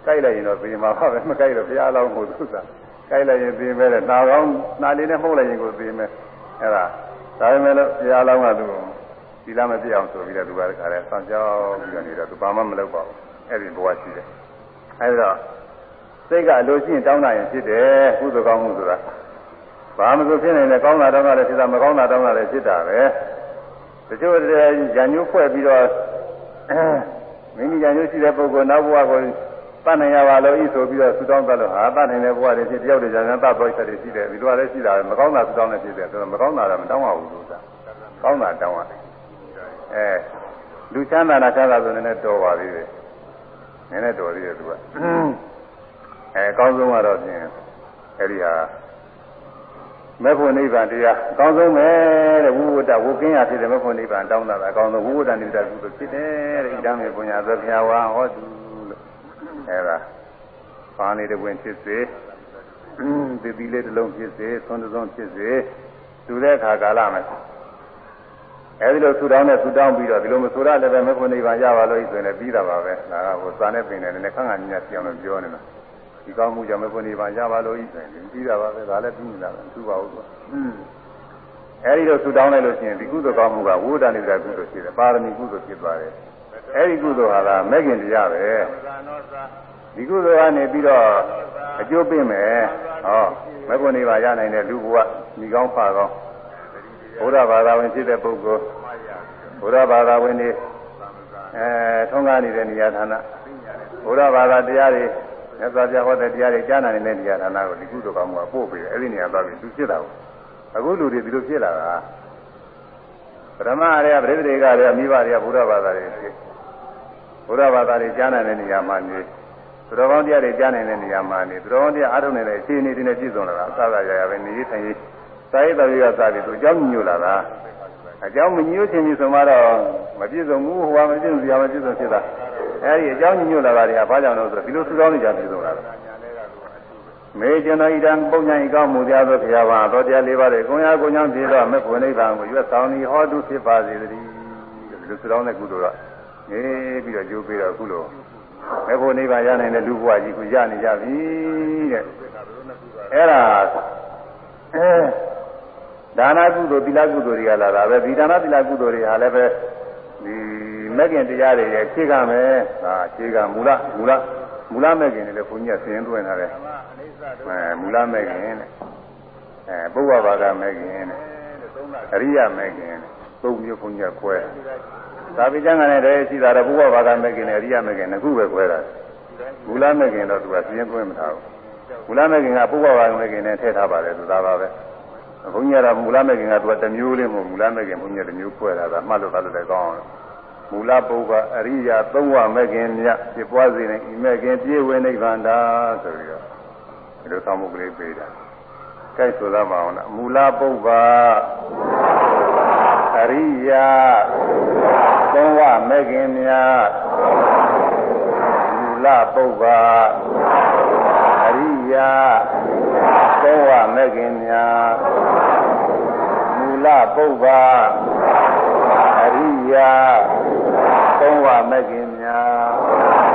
ကြိုက်လိုက်ရင်တော့ပြင်မှာပါပဲမကြိုက်တော့ဘုရားလောင်းကိုသူကကြိုက်လိုက်ရင်သိမယ်တဲ့နာကောင်းနာလေးနဲ့မှုတ်လိုက်ရင်ကိုသိမယ်အဲ့ဒါဒါပေမဲ့လို့ဘုရားလောင်းကသူ့ဒီလားမပြအောင်ဆိုပြီးတော့သူကတခါလဲဆောင်းကြောက်ပြီးတော့နေတော့သူဘာမှမလုပ်ပါဘူးအဲ့ဒီဘဝရှိတယ်အဲ့တော့စိတ်ကအလိုရှိရင်တောင်းတာရင်ဖြစ်တယ်ကုသိုလ်ကောင်းမှုဆိုတာ ဘာမှမဆိုဖြစ်နေတယ်ကောင်းတာတောင်းတာလည်းဖြစ်တာမကောင်းတာတောင်းတာလည်းဖြစ်တာပဲတချို့တည်းရံညိုးဖွဲ့ပြီးတော့မိမိရံညိုးရှိတဲ့ပုဂ္ဂိုလ်နောက်ဘဝကိုတတ်နိုင်ရပါလို့ဤဆိုပြီးတော့သုတောင်းတတ်လို့ဟာတတ်နိုင်တဲ့ဘဝတွေဖြစ်တယောက်တည်းဉာဏ်တတ်ပေါ်ချက်တွေရှိတယ်ဒီလိုလည်းရှိတာပဲမကောင်းတာသုတောင်းလည်းဖြစ်တယ်ဆိုတော့မကောင်းတာတော့မတောင်းပါဘူးလို့ဆိုတာကောင်းတာတောင်းရတယ်အဲလူချမ်းသာတာချမ်းသာဆိုနေနဲ့တော်ပါသေးတယ်နည်းနည်းတော်သေးတယ်သူကအဲအကောင်းဆုံးကတော့ဖြင့်အဲဒီဟာ မေဖို့နိဗ္ဗာန်တရားအကောင်းဆုံးပဲတဲ့ဝိဝတ္တဝုကင်းရဖြစ်တယ်မေဖို့နိဗ္ဗာန်တောင်းတာအကောင်းဆုံးဝိဝတ္တနိဗ္ဗာန်ကုသိုလ်ဖြစ်တယ်တဲ့ဣဒံမေပုညာသဗျာဝါဟောတုလို့အဲဒါပါဏိတဝင်ဖြစ်စေသီတိလေးတစ်လုံးဖြစ်စေသွန်တစ်စုံဖြစ်စေသူတဲ့အခါကာလမှာအဲဒီလိုဆူတောင်းနဲ့ဆူတောင်းပြီးတော့ဒီလိုမဆူရလည်းပဲမေဖို့နိဗ္ဗာန်ရပါလို့ဆိုရင်လည်းပြီးတာပါပဲဒါကဟိုစာနဲ့ပင်နဲ့လည်းခန့်ခန့်ညညပြောင်းလို့ပြောနေတာ ဒီကောင်းမှုကြောင့်မေဖို့နိဗ္ဗာန်ရပါလို့ဆိုရင်ပြီးတာပါပဲဒါလည်းပြီးနေတာပဲသူ့ပါဘူးကွာအဲဒီလိုဆူတောင်းလိုက်လို့ရှိရင်ဒီကုသိုလ်ကောင်းမှုကဝိဒ္ဓနိဗ္ဗာန်ကုသိုလ်ဖြစ်တယ်ပါရမီကုသိုလ်ဖြစ်သွားတယ်အဲဒီကုသိုလ်ဟာလားမဲ့ခင်တရားပဲဒီကုသိုလ်ကနေပြီးတော့အကျိုးပေးမယ်ဟောမေဖို့နိဗ္ဗာန်ရနိုင်တဲ့လူဘဝညီကောင်းဖကောင်းဘုရားဘာသာဝင်ဖြစ်တဲ့ပုဂ္ဂိုလ်ဘုရားဘာသာဝင်တွေအဲထုံးကားနေတဲ့နေရာဌာနဘုရားဘာသာတရားတွေ မြတ်စွာဘုရားဟောတဲ့တရားတွေကြားနာနေတဲ့နေရာဌာနကိုဒီကုသိုလ်ကောင်းမှုကပို့ပေးတယ်အဲ့ဒီနေရာသွားပြီးသူဖြစ်တာကိုအခုလူတွေဒီလိုဖြစ်လာတာပရမအရေပရိသေတွေကလည်းမိဘတွေကဘုရားဘာသာတွေဖြစ်ဘုရားဘာသာတွေကြားနာတဲ့နေရာမှာနေသူတော်ကောင်းတရားတွေကြားနိုင်တဲ့နေရာမှာနေသူတော်ကောင်းတရားအားထုတ်နေတဲ့အခြေအနေတွေနဲ့ပြည့်စုံလာတာအစသာရရပဲနေထိုင်ရေးစာရေးတော်ရေးကစပြီးသူအကြောင်းညို့လာတာ အကြောင်းမညို့ခြင်းပြီးဆိုမှတော့မပြည့်စုံဘူးဟိုကမပြည့်စုံစရာမပြည့်စုံဖြစ်တာအဲဒီအကြောင်းညို့လာတာတွေကဘာကြောင့်လဲဆိုတော့ဒီလိုသူတော်နေကြပြည့်စုံလာတာမေကျွန်တော်ဣဒံပုံညာဤကောင်းမှုတရားသောဘုရားပါတော်တရားလေးပါးတွေကိုယ်ရာကိုယ်ကြောင့်ပြည့်တော့မေဖို့နိဗ္ဗာန်ကိုရွတ်ဆောင်ဤဟောတုဖြစ်ပါစေတည်းဒီလိုသူတော်တဲ့ကုသိုလ်ကနေပြီးတော့ကြိုးပြီးတော့အခုလိုမေဖို့နိဗ္ဗာန်ရနိုင်တဲ့လူဘဝကြီးကိုရနေကြပြီတဲ့အဲ့ဒါအဲ ဒါနကုသိုလ်သီလကုသိုလ်တွေကလာတာပဲဒီဒါနသီလကုသိုလ်တွေဟာလည်းပဲဒီမဂ္ဂင်တရားတွေရဲ့အခြေခံပဲဟာအခြေခံမူလမူလမူလမဂ္ဂင်တွေလည်းဘုန်းကြီးကသင်သွင်းထားတယ်အဲမူလမဂ္ဂင်တဲ့အဲပုဗ္ဗဘာဂမဂ္ဂင်တဲ့အရိယမဂ္ဂင်သုံးမျိုးဘုန်းကြီးကခွဲသာပိကျမ်းကလည်းတည်းရှိတာတော့ပုဗ္ဗဘာဂမဂ္ဂင်နဲ့အရိယမဂ္ဂင်နှစ်ခုပဲခွဲတာမူလမဂ္ဂင်တော့သူကသင်သွင်းမထားဘူးမူလမဂ္ဂင်ကပုဗ္ဗဘာဂမဂ္ဂင်နဲ့ထည့်ထားပါတယ်သူသာပါပဲ ဘုန်းကြီးကတော့မူလမဲ့ခင်ကသူကတစ်မျိုးလေးမဟုတ်မူလမဲ့ခင်ဘုန်းကြီးကတစ်မျိုးဖွဲ့တာကမှတ်လို့သားလို့လည်းကောင်းအောင်မူလပုဗ္ဗအရိယာသုံးဝမဲ့ခင်မြတ်ပြပွားစေနေဤမဲ့ခင်ပြည့်ဝနိဗ္ဗာန်တာဆိုပြီးတော့ဒီလိုဆောင်းမှုကလေးပေးတာကြိုက်ဆိုသားမအောင်လားမူလပုဗ္ဗအရိယာသုံးဝမဲ့ခင်မြတ်မူလပုဗ္ဗအရိယာ သောဝမဲ့ခင်များမူလပုဗ္ဗအရိယာသောဝမဲ့ခင်များ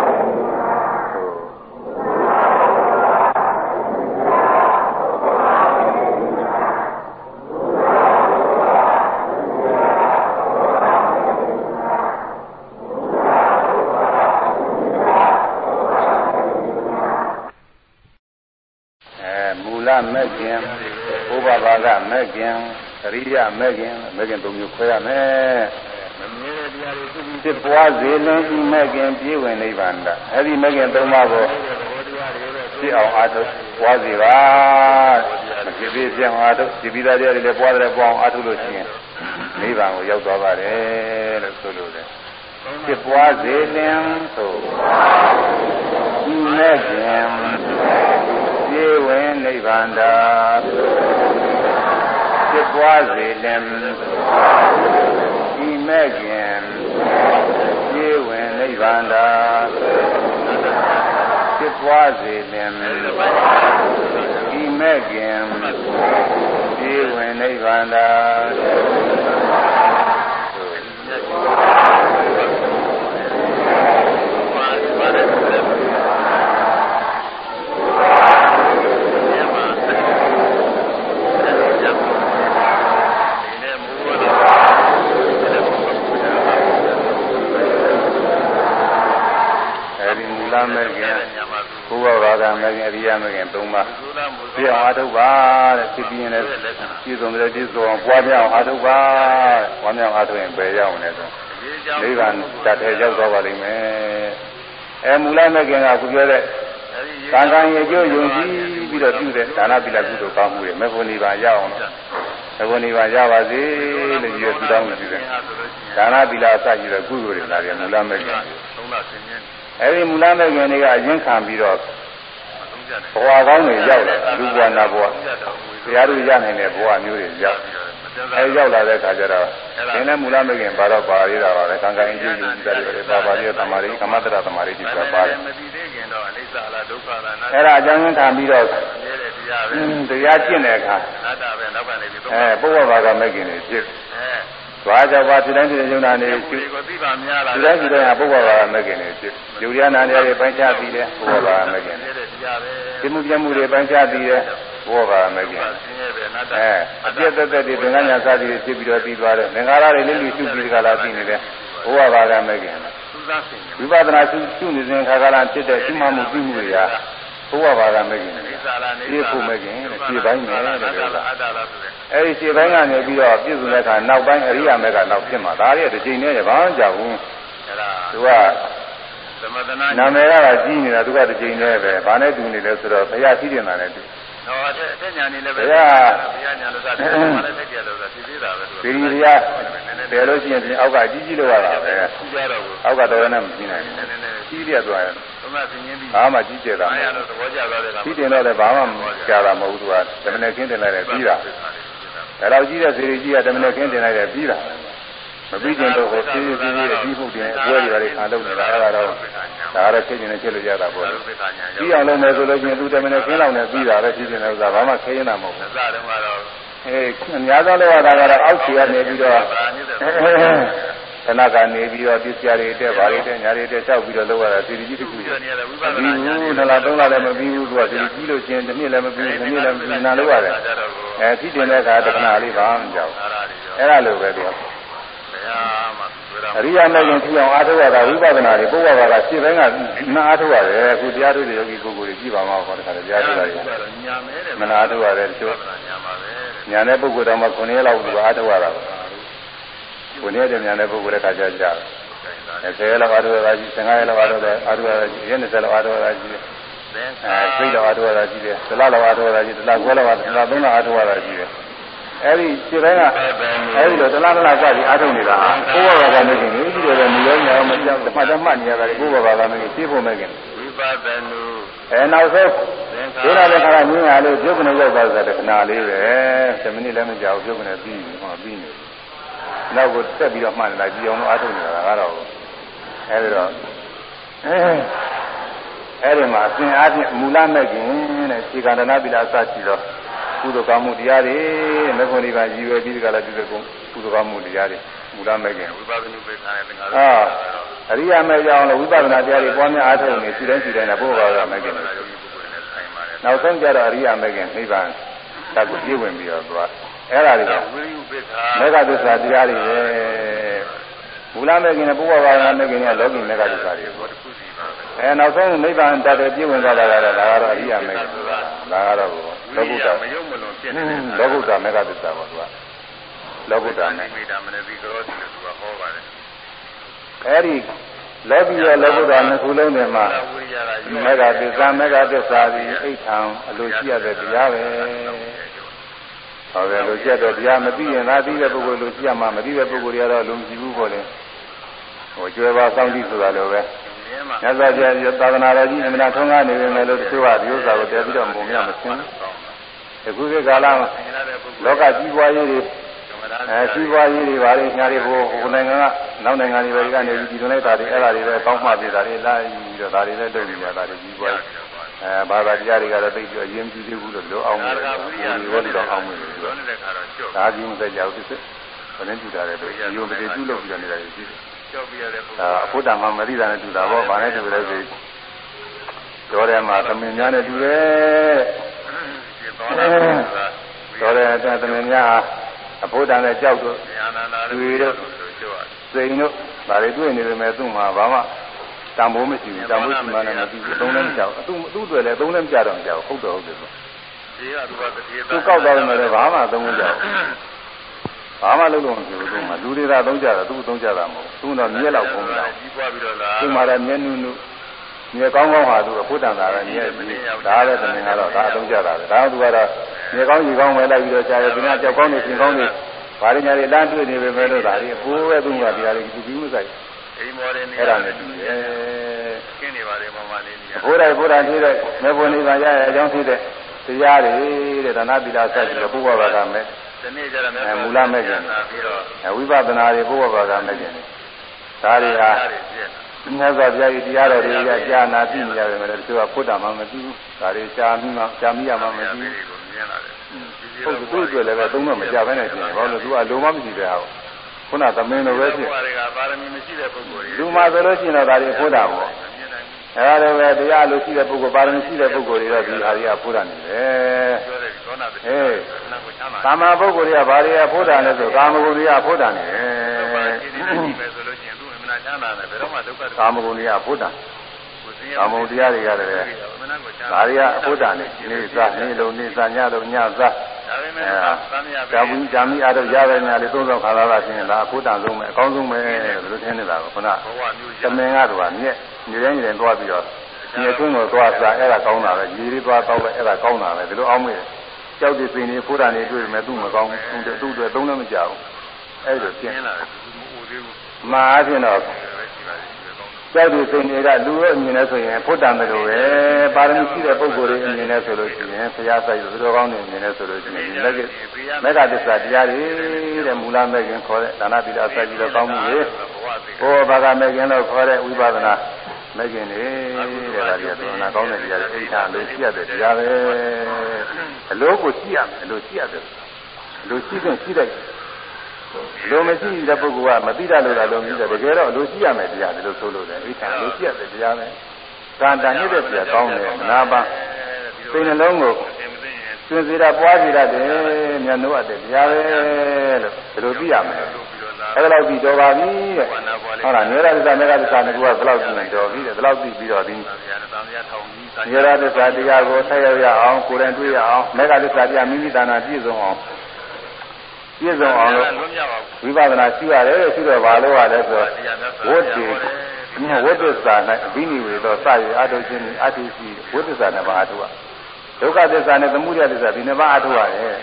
မဲ့ခင်ဥပဘာကမဲ့ခင်အ ရိယမဲ့ခင်မဲ့ခင်သုံးမျိုးခွဲရမယ်မမြဲတဲ့တရားတွေသူဖြစ်ပွားစေလင်းဤမဲ့ခင်ပြည့်ဝင်နိဗ္ဗာန်တာအဲဒီမဲ့ခင်သုံးပါးကိုဖြစ်အောင်အားထုတ်ပွားစေပါမဖြစ်သေးပြန်အားထုတ်ဒီပိသားတရားတွေလည်းပွားတယ်ပွားအောင်အားထုတ်လို့ရှိရင်နိဗ္ဗာန်ကိုရောက်သွားပါတယ်လို့ဆိုလိုတယ်ဖြစ်ပွားစေလင်းဆိုဤမဲ့ခင်ပြေဝင်နိဗ္ဗာန်တာ ဖြစ်ပွားစေလင်ဤမဲ့ခင်ပြေဝင်နိဗ္ဗာန်တာဖြစ်ပွားစေလင်ဤမဲ့ခင်ပြေဝင်နိဗ္ဗာန်တာ လမဲ့ခင်ဘုရားဘာသာမဲ့ခင်အရိယာမဲ့ခင်၃ပါးပြအောင်အားထုတ်ပါတဲ့ဖြစ်ပြီးရင်လည်းပြည့်စုံတယ်ပြည့်စုံအောင်ပွားများအောင်အားထုတ်ပါတဲ့ပွားများအားထုတ်ရင်ပဲရအောင်လဲဆိုနိဗ္ဗာန်တတ်တဲ့ရောက်သွားပါလိမ့်မယ်အဲမူလမဲ့ခင်ကအခုပြောတဲ့ကံကံရဲ့ကျိုးယုံကြည်ပြီးတော့ပြုတဲ့ဒါနပိလကုသိုလ်ကောင်းမှုတွေမေဖို့နိဗ္ဗာန်ရအောင်လို့မေဖို့နိဗ္ဗာန်ရပါစေလို့ဒီလိုပြုတောင်းနေပြုတယ်ဒါနပိလအစရှိတဲ့ကုသိုလ်တွေလာတယ်မူလမဲ့ခင် အဲဒီမူလမဲ့ခင်တွေကအရင်ခံပြီးတော့ဘဝကောင်းတွေရောက်တယ်လူဘဝနာဘဝတရားတို့ရနိုင်တဲ့ဘဝမျိုးတွေရောက်အဲရောက်လာတဲ့အခါကျတော့ဒီနဲ့မူလမခင်ဘာတော့ပါရတာပါပဲကံကံအကျိုးယူကြတယ်ပါပါရသမာဓိကမ္မတရသမာဓိကြီးဆိုတာပါတယ်အဲ့ဒါအကြောင်းရင်းခံပြီးတော့တရားကျင့်တဲ့အခါအဲပုဗ္ဗဘာကမခင်တွေဖြစ် သွားကြပါဒီတိုင်းဒီယုံနာနေရှိဒီတိုင်းဒီတိုင်းကပုဗ္ဗဘာကမခင်တွေဖြစ်ယူရနာတွေပိုင်းခြားပြီးတယ်ပုဗ္ဗဘာကမခင်တွေဒီမှုပြမှုတွေပိုင်းခြားပြီးတယ်ဘောပါမကျင်အဲအပြည့်သက်သက်တွေသင်္ကန်းညာစသည်ဖြစ်ပြီးတော့ပြီးသွားတယ်သင်္ခါရတွေလေးလူရှုပြီးဒီကလာပြီးနေတယ်ဘောပါကမကျင်ဝိပဿနာရှုရှုနေစဉ်ခါကလာဖြစ်တဲ့ရှုမှမှုပြုမှုတွေကဘောပါကမကျင်ဒီဖို့မကျင်တဲ့ခြေပိုင်းနဲ့တဲ့ကွာ အဲဒီခြေပိုင်းကနေပြီးတော့ပြည့်စုံတဲ့အခါနောက်ပိုင်းအရိယာမေကနောက်ဖြစ်မှာဒါရီတစ်ချိန်နဲ့ဘာမှကြောက်ဘူးသူကသမထနာနာမည်ကတော့ကြီးနေတာသူကတစ်ချိန်နဲ့ပဲဘာနဲ့တူနေလဲဆိုတော့ဘုရားရှိတင်တာနဲ့တူဟောအဲ့အဲ့ညာနေလည်းပဲဘုရားဘုရားညာလို့သာတယ်ဘာလဲတက်ကြလို့သာသိသေးတာပဲသူဒီရီရတယ်လို့ရှိရင်ဒီအောက်ကကြီးကြီးလို့ရတာပဲကြီးကြတော့အောက်ကတော်ရနဲ့မကြီးနိုင်ဘူးကြီးပြတ်သွားရင်သုံးမသင်င်းပြီးဘာမှကြီးကျယ်တာမဟုတ်ဘူးသဘောကျသွားတဲ့ကကြီးတင်တော့လည်းဘာမှကြာတာမဟုတ်ဘူးသူကဓမ္မနဲ့ခင်းတင်လိုက်တယ်ပြီးတာ ဒါတော့ကြီးတဲ့စေရီကြီးကဓမ္မနဲ့ခင်းတင်လိုက်တယ်ပြီးတာမပြီးကျင်တော့ဟိုစီးစီးစီးအပြီးမှုတင်အပွဲတွေပါလေခံလုပ်နေတာအဲ့ဒါတော့ဒါကတော့ချက်ချင်းနဲ့ချက်လို့ရတာပေါ့လေပြီးအောင်လုပ်မယ်ဆိုလို့ချင်းသူတမနဲ့ခင်းလောက်နဲ့ပြီးတာပဲဖြစ်နေတယ်ဥစ္စာဘာမှခင်းနေတာမဟုတ်ဘူးစတယ်မှာတော့အေးအများဆုံးလောက်ရတာကတော့အောက်ခြေကနေပြီးတော့ ခဏကနေပြီးတော့ပြစ်ကြတွေတက်ပါလေတဲ့ညာတွေတက်လျှောက်ပြီးတော့လောက်ရတာစီကြီးတစ်ခုပြီးဘူးနလားသုံးလားလည်းမပြီးဘူးသူကစီကြီးလို့ချင်းတစ်နှစ်လည်းမပြီးဘူးတစ်နှစ်လည်းမပြီးနာလို့ရတယ်အဲဖြစ်တင်တဲ့အခါတခဏလေးပါမကြောက်အဲ့ဒါလိုပဲသူကအရိယာမေခင်ထီအောင်အားထုတ်ရတာဝိပဿနာတွေပုဗ္ဗဘာကရှင်းပိုင်းကနာအားထုတ်ရတယ်အခုတရားထုတ်တဲ့ယောဂီပုဂ္ဂိုလ်တွေကြည့်ပါမှာဟောတခါတရားထုတ်ရတယ်မနာအားထုတ်ရတယ်တချို့ညာတဲ့ပုဂ္ဂိုလ်တော်မှ9ရက်လောက်သူအားထုတ်ရတာ 9ရက်တည်းညာတဲ့ပုဂ္ဂိုလ်တဲ့ခါကျကြတယ်10လောက်အားထုတ်ရတာကြီး15ရက်လောက်အားထုတ်တယ်အားထုတ်ရတာကြီး20လောက်အားထုတ်ရတာကြီးအဲစိတ်လောက်အားထုတ်ရတာကြီးတယ်ဒလလောက်အားထုတ်ရတာကြီးဒလခွဲလောက်အားဒလသုံးလောက်အားထုတ်ရတာကြီးတယ်အဲ့ဒီခြေပိုင်းကအဲ့ဒီလိုတလားတလားကြပြီးအားထုတ်နေတာကိုယ့်ဘာသာမခင်ကြီးဒီလိုလည်းမလို့ညာမကြောက်မှတ်တမှတ်နေရတာကိုယ့်ဘာသာမခင်သိဖို့မခင်ဝိပဿနုအဲနောက်ဆုံးဒီလာတဲ့ခါကညင်းရလို့ပြုတ်ကနေရောက်သွားတဲ့ခဏလေးပဲ7မိနစ်လည်းမကြောက်ပြုတ်ကနေပြီးဟောပြီးနေ နောက်ကိုတက်ပြီးတော့မှတ်နေတာကြည်အောင်လို့အားထုတ်နေတာကတော့အဲဒီတော့အဲဒီမှာအစဉ်အားဖြင့်မူလမဲ့ခင်တဲ့ခြေကန္တနာပိလာစရှိတော့ကုသိုလ်ကောင်းမှုတရားတွေမေဖို့နိဗ္ဗာန်ရည်ရွယ်ပြီးဒီကလာပြုတဲ့ကုသိုလ်ကောင်းမှုတရားတွေမူလမဲ့ခင်ဝိပဿနာပိဋကရဲ့သင်္ဃာရအာအရိယာမဲ့ကြောင့်လို့ဝိပဿနာတရားတွေပွားများအားထုတ်နေစီတိုင်းစီတိုင်းနဲ့ဘုရားကမဲ့ခင်နောက်ဆုံးကြတော့အရိယာမဲ့ခင်နိဗ္ဗာန်တတ်ကိုပြည့်ဝင်ပြီးတော့သွား အဲ့ဒါတွေကမေဃသစ္စာတရားတွေပဲမူလမဲ့ခင်နဲ့ဘုရားဘာသာမဲ့ခင်ကလောကီမေဃသစ္စာတွေပေါ့အဲနောက်ဆုံးနိဗ္ဗာန်တတ်တဲ့ပြည့်ဝင်သွားတာကတော့ဒါကတော့အရိယာမဲ့ခင်ဒါကတော့လောကုတ္တမယုံမလွန်ဖြစ်နေတယ်လောကုတ္တမေဃသစ္စာပေါ့သူကလောကုတ္တမေမိတာမနတိကရောတိလို့သူကဟောပါတယ်အဲဒီလောကီရောလောကုတ္တနှစ်ခုလုံးတွေမှာမေဃသစ္စာမေဃသစ္စာဒီအိဋ္ဌံအလိုရှိရတဲ့တရားပဲ ဟုတ်တယ်လို့ကြက်တော့တရားမသိရင်သာသိတဲ့ပုဂ္ဂိုလ်လို့ရှိရမှာမသိတဲ့ပုဂ္ဂိုလ်တွေကတော့လုံကြည့်ဘူးပေါ့လေဟိုကျွဲပါစောင့်ကြည့်ဆိုတာလိုပဲမြတ်စွာဘုရားသာသနာတော်ကြီးအမှန်ထုံးကားနေပေမဲ့လို့တချို့ကဒီဥစ္စာကိုတည်ပြီးတော့ပုံမြမရှင်းအခုဒီကာလမှာလောကကြီးပွားရေးတွေအဲကြီးပွားရေးတွေဗာလေညာတွေဟိုဟိုနိုင်ငံကနောက်နိုင်ငံတွေပဲကနေပြီးဒီလိုလိုက်တာတွေအဲ့ဒါတွေပဲကောင်းမှပြတာတွေလိုက်ပြီးတော့ဒါတွေလည်းတွေ့နေရတာတွေကြီးပွား အဲဘာသာတရားတွေကတော့သိပြီးအရင်ကြည့်သေးဘူးလို့လိုအောင်နေတယ်ဒီလိုတော့အောင်နေတယ်ဒါကြီးမစကြဘူးသူဘယ်နဲ့ကြည့်တာလဲတော့ဒီလိုတည်းပြုလုပ်ပြီးတော့နေတာရှိတယ်ကြောက်ပြရတဲ့ပုဂ္ဂိုလ်အဖို့တမမရိတာနဲ့တူတာပေါ့ဗာနဲ့တူတယ်ဆိုကျော်ထဲမှာသမင်များနဲ့တူတယ်ကျော်ထဲသမင်များအဖို့တန်နဲ့ကြောက်တို့တွေ့တို့စိန်တို့ဒါတွေတွေ့နေပေမဲ့သူ့မှာဘာမှ တန်ဖိုးမရှိဘူးတန်ဖိုးရှိမှလည်းမသိဘူးအသုံးလည်းမကြောက်အသူအသူ့တွေလည်းအသုံးလည်းမကြတော့မကြောက်ဟုတ်တော့ဟုတ်တယ်ဆိုဒီကသူကတတိယသူကောက်တော့တယ်လည်းဘာမှသုံးမကြောက်ဘာမှလုပ်လို့မဖြစ်ဘူးသူမှလူတွေသာသုံးကြတာသူသုံးကြတာမဟုတ်သူတော့မြက်လောက်ပုံးတာကြီးပွားပြီးတော့လာသူမှလည်းမျက်နုနုမြေကောင်းကောင်းဟာသူအဖို့တန်တာပဲမြက်ပြီးဒါလည်းသမင်ကတော့ဒါအသုံးကြတာပဲဒါကသူကတော့မြေကောင်းကြီးကောင်းဝယ်လိုက်ပြီးတော့ကြာရဒီနေ့ကြောက်ကောင်းနေပြင်ကောင်းနေဘာရင်းညာတွေလမ်းတွေ့နေပဲပဲလို့ဒါတွေအဖိုးပဲသူကဒီဟာတွေဒီပြီးမဆိုင် အိမ်မော်တဲ့နေအဲ့ဒါနဲ့တူတယ်ခင်းနေပါတယ်မမလေးကြီးအဖိုးတိုင်းဘုရားဖြစ်တဲ့မေဖို့နိဗ္ဗာန်ရရအကြောင်းဖြစ်တဲ့တရားတွေတဲ့ဒါနပိလာဆက်ပြီးတော့ပုဗ္ဗဘာကမဲ့ဒီနေ့ကျတော့မြတ်အဲမူလမဲ့ကျင်ပြီးတော့အဝိပဿနာတွေပုဗ္ဗဘာကမဲ့ကျင်တယ်ဒါတွေဟာပြည့်မြတ်စွာဘုရားကြီးတရားတော်တွေကကြာနာသိနေရတယ်မယ်တချို့ကဖုဒ္ဓမှမသိဘူးဒါတွေရှားမိမှရှားမိရမှမသိဘူးကိုမြင်လာတယ်ဟုတ်သူ့အတွက်လည်းပဲသုံးတော့မကြဘဲနဲ့ရှင်ဘာလို့လဲသူကလိုမှမရှိတဲ့ဟာကို ခုနသမင်းလိုပဲဖြစ်ဘုရားတွေကပါရမီမရှိတဲ့ပုဂ္ဂိုလ်တွေလူမှဆိုလို့ရှိရင်တော့ဒါတွေဖုဒ္ဓပေါ့မြင်နိုင်အဲဒါလည်းပဲတရားလိုရှိတဲ့ပုဂ္ဂိုလ်ပါရမီရှိတဲ့ပုဂ္ဂိုလ်တွေတော့ဒီဟာတွေကဖုဒ္ဓနေတယ်ပြောတယ်ဒေါနာတဟေးနာကိုချမ်းသာကာမပုဂ္ဂိုလ်တွေကဘာတွေကဖုဒ္ဓလဲဆိုကာမဂုဏ်တွေကဖုဒ္ဓနေတယ်ဒီဒီဒီပဲဆိုလို့ရှိရင်သူအမှန်ချမ်းသာတယ်ဘယ်တော့မှဒုက္ခကာမဂုဏ်တွေကဖုဒ္ဓကာမဂုဏ်တရားတွေကလည်းအမှန်ကိုချမ်းဒါတွေကအဖုဒ္ဓနေနေစားနေလုံးနေစားညလုံးညစားဒါပေမဲ့အဲသံဃာဇာဘူးဇာမိအားတော့ရတဲ့ညာလေးသုံးဆောင်ခါလာတာဖြစ်ရင်ဒါအဖုဒ္ဓဆုံးပဲအကောင်းဆုံးပဲလို့ထင်နေတာကခုနဘဝမျိုးသမင်ကတော့မြက်ညရင်ညရင်သွားပြီးတော့ညထွန်းတော့သွားစားအဲ့ဒါကောင်းတာပဲရေလေးသွားတော့ပဲအဲ့ဒါကောင်းတာပဲဒီလိုအောင်းမေးကြောက်တဲ့စိန်နေဖုဒ္ဓနေတွေ့မယ်သူ့မကောင်းဘူးသူ့သူ့တွေသုံးလည်းမကြဘူးအဲ့လိုဖြစ်မြင်လာတယ်သူမအိုသေးဘူးမာအဖြစ်တော့ပဲရှိပါသေးတယ် ကောင်းကြောက်တဲ့စိန်တွေကလူရဲ့အမြင်နဲ့ဆိုရင်ဖုဒ္ဓံတယ်လို့ပဲပါရမီရှိတဲ့ပုဂ္ဂိုလ်တွေအမြင်နဲ့ဆိုလို့ရှိရင်ဘုရားဆိုင်သူတော်ကောင်းတွေအမြင်နဲ့ဆိုလို့ရှိရင်လက်ကမေဃသစ္စာတရားတွေတဲ့မူလမဲ့ခင်ခေါ်တဲ့ဒါနတိလာစိုက်ပြီးတော့ကောင်းမှုတွေဘဝသေးဘောဘာကမဲ့ခင်လို့ခေါ်တဲ့ဝိပဿနာမဲ့ခင်တွေတဲ့ဒါကြီးကတော့နာကောင်းတဲ့တရားတွေအိဋ္ဌာလို့ရှိရတဲ့တရားပဲအလိုကိုရှိရမယ်အလိုရှိရတယ်အလိုရှိတဲ့ရှိတဲ့ လိုမရှိတဲ့ပုဂ္ဂိုလ်ကမသိတတ်လို့လားလို့မြည်တယ်တကယ်တော့အလိုရှိရမယ်တရားဒီလိုဆိုလို့တယ်အိဋ္ဌာလိုရှိရတဲ့တရားပဲကံတန်ညစ်တဲ့တရားကောင်းတယ်နာပါစိတ်နှလုံးကိုကျွင်စေတာပွားစေတတ်တယ်မျက်နှာအပ်တဲ့တရားပဲလို့ဒီလိုသိရမယ်အဲ့ဒါလောက်ပြီးတော်ပါပြီတဲ့ဟုတ်လားနေရသစ္စာမေဃသစ္စာကဘယ်လောက်ကြည့်ရင်တော်ပြီတဲ့ဘယ်လောက်သိပြီးတော့ဒီဗျာတန်ဗျာထောင်ကြီးနေရသစ္စာတရားကိုဆက်ရောက်ရအောင်ကိုယ်တိုင်တွေ့ရအောင်မေဃသစ္စာတရားမိမိတဏ္ဍာပြည့်စုံအောင် ပြည့်စုံအောင်လို့လွတ်မြောက်အောင်ဝိပဿနာရှိရတယ်ရှိတော့ဘာလို့ရလဲဆိုတော့ဝတ္တိမြတ်ဝတ္တစ္စာ၌အဘိနိဝေသောစရည်အထုခြင်းအထုရှိဝတ္တစ္စာနှစ်ပါးအထုရဒုက္ခသစ္စာနဲ့သမုဒယသစ္စာဒီနှစ်ပါးအထုရတယ်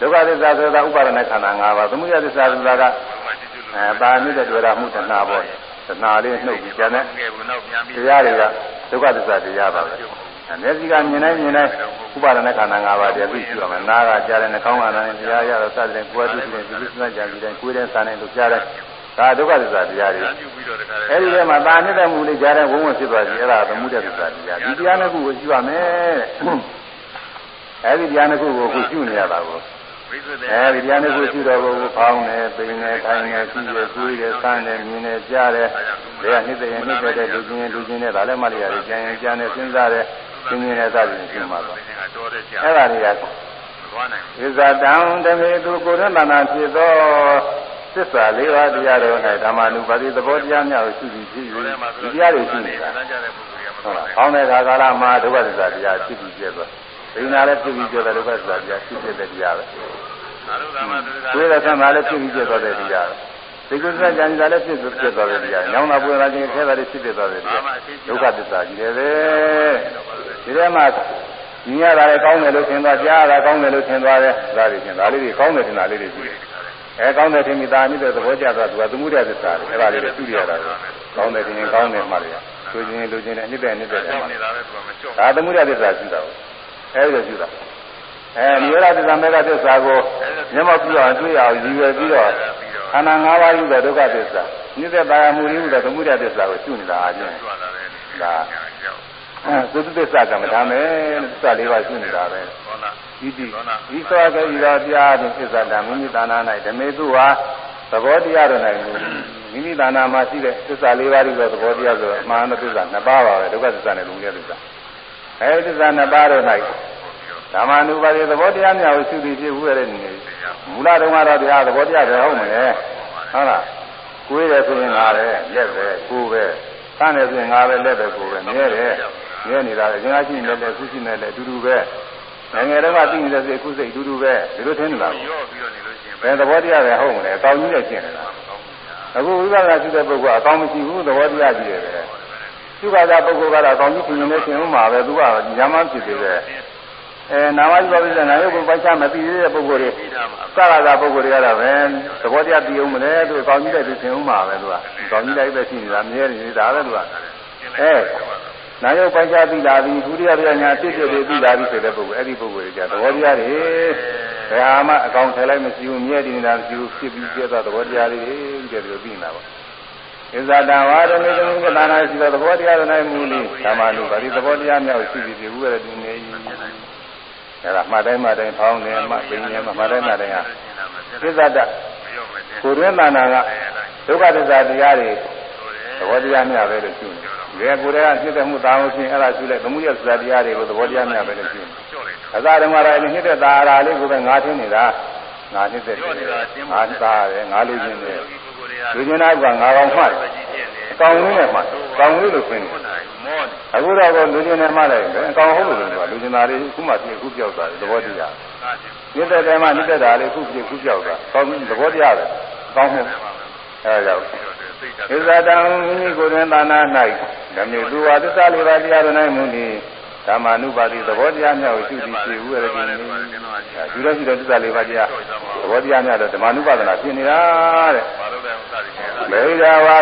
ဒုက္ခသစ္စာဆိုတာဥပါဒနာခန္ဓာ၅ပါးသမုဒယသစ္စာဆိုတာကအဲပါဠိတဲ့တွေ့ရမှုတဏှာပေါ့တဏှာလေးနှုတ်ပြီးကျန်တဲ့ငယ်ဘူးနောက်ပြန်ပြီးတရားတွေကဒုက္ခသစ္စာတရားပါပဲ။ မျက်စိကမြင်နိုင်မြင်နိုင်ဥပါဒနာခန္ဓာ၅ပါးတည်းသိရှိရမယ်။နားကကြားတယ်နှာခေါင်းကနားတယ်တရားရတော့စတဲ့ကိုယ်တူတူဒီလိုစကြကြည့်တယ်ကိုယ်တဲ့စာနဲ့လို့ကြားတယ်။ဒါဒုက္ခသစ္စာတရားတွေပြုပြီးတော့တခါ။အဲဒီထဲမှာတာနှစ်တဲ့မူလေးကြားတဲ့ဝုန်းဝဖြစ်သွားပြီအဲ့ဒါသမုဒယသစ္စာတရား။ဒီတရားနှစ်ခုကိုရှိရမယ်။အဲဒီတရားနှစ်ခုကိုအခုရှုနေရတာကိုဝိသုဒ္ဓေအဲဒီတရားနှစ်ခုရှုတော့ကိုဖောင်းတယ်၊ပိန်တယ်၊ထိုင်တယ်၊ရှိတယ်၊ကိုယ်တယ်၊စမ်းတယ်၊မြင်တယ်၊ကြားတယ်။ဒါကနှစ်တဲ့နှစ်တဲ့လူချင်းလူချင်းနဲ့ဒါလည်းမလျရတယ်ကြံရင်ကြံတယ်စဉ်းစားတယ်။ ရှင်းရှင်းနဲ့စသည်ရှင်းမှာပါတော်တဲ့ကြာ။အဲ့ဒါတွေကသွားနိုင်ဣဇာတံဓမေသူကိုရဏနာဖြစ်သောသစ္စာလေးပါးတရားတော်၌ဓမ္မနုပါတိသဘောတရားများကိုရှိပြီးဖြစ်၍ဒီတရားတွေရှိနေတာတန်းကြတဲ့ပုဂ္ဂိုလ်ကမဟုတ်သွားလားနိုင်။ကောင်းတဲ့ခါကာလမှာဒုက္ခသစ္စာတရားဖြစ်ပြီးပြည့်သွား။ဒိနာလည်းဖြစ်ပြီးပြည့်သွားဒုက္ခသစ္စာတရားဖြစ်ဖြစ်တဲ့တရားပဲသာရုသမသုဒ္ဓ။ကိုယ်ရဆံမှာလည်းဖြစ်ပြီးပြည့်သွားတဲ့တရားပဲ။ ဒီကုသကြံကြလည်းဖြစ်ပြီးပြည့်သွားတဲ့တရား။ညောင်းတာပွေလာခြင်းခဲတာတွေဖြစ်ပြသွားတဲ့တရား။ဒုက္ခသစ္စာကြီးတယ်ပဲ။ဒီထဲမှာညီရတာလည်းကောင်းတယ်လို့ထင်သွားကြားရတာကောင်းတယ်လို့ထင်သွားတယ်။ဒါတွေထင်ဒါလေးတွေကောင်းတယ်ထင်တာလေးတွေရှိတယ်။အဲကောင်းတယ်ထင်ပြီးသားမြစ်တဲ့သဘောကျသွားသူကသမှုရသစ္စာတွေအဲဒါလေးတွေသူရတာကိုကောင်းတယ်ထင်ရင်ကောင်းတယ်မှလည်းဆိုခြင်းလူချင်းနဲ့နှစ်တဲ့နှစ်တဲ့ကြောမှာက်နေတာပဲသူကမကြောက်ဒါသမှုရသစ္စာရှိတာကိုအဲဒီလိုရှိတာ အဲနိရောဓသစ္စာမေဃသစ္စာကိုမျက်မှောက်ပြုအောင်တွေ့အောင်ရည်ရွယ်ပြီးတော့ခန္ဓာ၅ပါးယူတဲ့ဒုက္ခသစ္စာနိစ္စတာယာမူရင်းဟူတဲ့သမှုရသစ္စာကိုရှုနေတာအချင်းကြွလာတယ်ဒါကြောက်သုတ္တသစ္စာကမ္မထာမယ်သစ္စာလေးပါးရှုနေတာပဲဘောနာဣတိဤသောကေဤသောတရားဖြင့်သစ္စာတံမိမိသာနာ၌ဓမေသူဟာသဘောတရားတော်၌မိမိသာနာမှာရှိတဲ့သစ္စာလေးပါးဤသောသဘောတရားဆိုအမှန်သစ္စာနှစ်ပါးပါပဲဒုက္ခသစ္စာနဲ့လုံတဲ့သစ္စာအဲဒီသစ္စာနှစ်ပါးတော်၌ ဓမ္မ ानु ပါတိသဘောတရားများကိုရှုပြီးဖြစ်ဦးရတဲ့နေမူလတုန်းကတော့တရားသဘောတရားပဲဟုတ်မလဲဟုတ်လားကိုယ်ရယ်ဆိုရင်ငါပဲလက်ပဲကိုယ်ပဲခန်းတယ်ဆိုရင်ငါပဲလက်ပဲကိုယ်ပဲမြဲတယ်မြဲနေတာအရင်ကရှိနေတယ်ခုရှိနေတယ်အတူတူပဲငယ်တော့ကသိနေတဲ့စိတ်ခုစိတ်အတူတူပဲဒီလိုထင်နေတာကိုရော့ပြီးတော့နေလို့ရှိရင်ဘယ်သဘောတရားပဲဟုတ်မလဲအကောင်းကြီးနဲ့ရှင်းနေတာအခုဝိပဿနာရှိတဲ့ပုဂ္ဂိုလ်ကအကောင်းမရှိဘူးသဘောတရားကြီးတယ်ပဲသူကသာပုဂ္ဂိုလ်ကတော့အကောင်းကြီးပြင်နေရှင်ဥမှာပဲသူကညာမှဖြစ်သေးတယ် အဲနာမကြီးပါပြီနာယုတ်ကိုပိုက်ချမသိသေးတဲ့ပုဂ္ဂိုလ်တွေပြီးတာမှာစကားသာပုဂ္ဂိုလ်တွေကတော့ပဲသဘောတရားသိအောင်မလဲသူအကောင်းကြီးတဲ့သူရှင်ဥမှာပဲသူကအကောင်းကြီးလိုက်ပဲရှိနေတာမြဲနေတာပဲသူကအဲနာယုတ်ပိုက်ချသိလာပြီဒုတိယပြညာဖြစ်ဖြစ်တွေသိလာပြီဆိုတဲ့ပုဂ္ဂိုလ်အဲ့ဒီပုဂ္ဂိုလ်တွေကသဘောတရားတွေဘယ်ဟာမှအကောင်ထည့်လိုက်မရှိဘူးမြဲတည်နေတာမရှိဘူးဖြစ်ပြီးပြတ်သွားသဘောတရားတွေတဲ့ဒီလိုသိနေတာပေါ့ဣဇာတံဝါဒမေသမုပ္ပဒါနာရှိသောသဘောတရားတွေ၌မူလိဓမ္မလူပါဒီသဘောတရားမြောက်ရှိပြီဒီဥရတိနေ၏ အဲ့ဒါမှတ်တိုင်းမှတ်တိုင်းဖောင်းနေမှပင်နေမှမှတ်တိုင်းမှတ်တိုင်းဟာဣဇာတကိုယ်ရင်းတဏ္ဍာကဒုက္ခသစ္စာတရားတွေသဘောတရားများပဲလို့ရှိတယ်ဒီကိုယ်တည်းကဖြစ်တဲ့မှုတာဝန်ချင်းအဲ့ဒါရှိလိုက်သမှုရသစ္စာတရားတွေကိုသဘောတရားများပဲလို့ရှိတယ်အသာဓမ္မရာအနှစ်သက်တာရာလေးကိုပဲငါထင်းနေတာငါနှစ်သက်တယ်ငါသားတယ်ငါလူချင်းတယ် လူချင်းသားကငါကောင်မှတ်တယ်အကောင်လေးနဲ့မှတ်ကောင်လေးလို့ပြင်တယ်အခုတော့ကလူချင်းနဲ့မှတ်လိုက်တယ်အကောင်ဟုတ်လို့လို့လူချင်းသားလေးခုမှပြင်ခုပြောက်သွားတယ်သဘောတရားနှစ်သက်တယ်မှနှစ်သက်တာလေးခုပြင်ခုပြောက်သွားကောင်းသဘောတရားပဲကောင်းမှုအဲဒါကြောင့်ဣဇာတံမိမိကိုယ်တွင်သာနာ၌ဓမ္မေသူဝါသစ္စာလေးပါးတရားတော်၌မူသည် ဓမ္မာနုပါတိသဘောတရားများကိုရှုသည်ရှိဦးရတဲ့ဒီနေ့ယူရရှိတဲ့သစ္စာလေးပါးတရားသဘောတရားများတော့ဓမ္မာနုပါဒနာဖြစ်နေတာတဲ့ဘာလို့လဲဥစ္စာတွေလဲဗေဒဝါ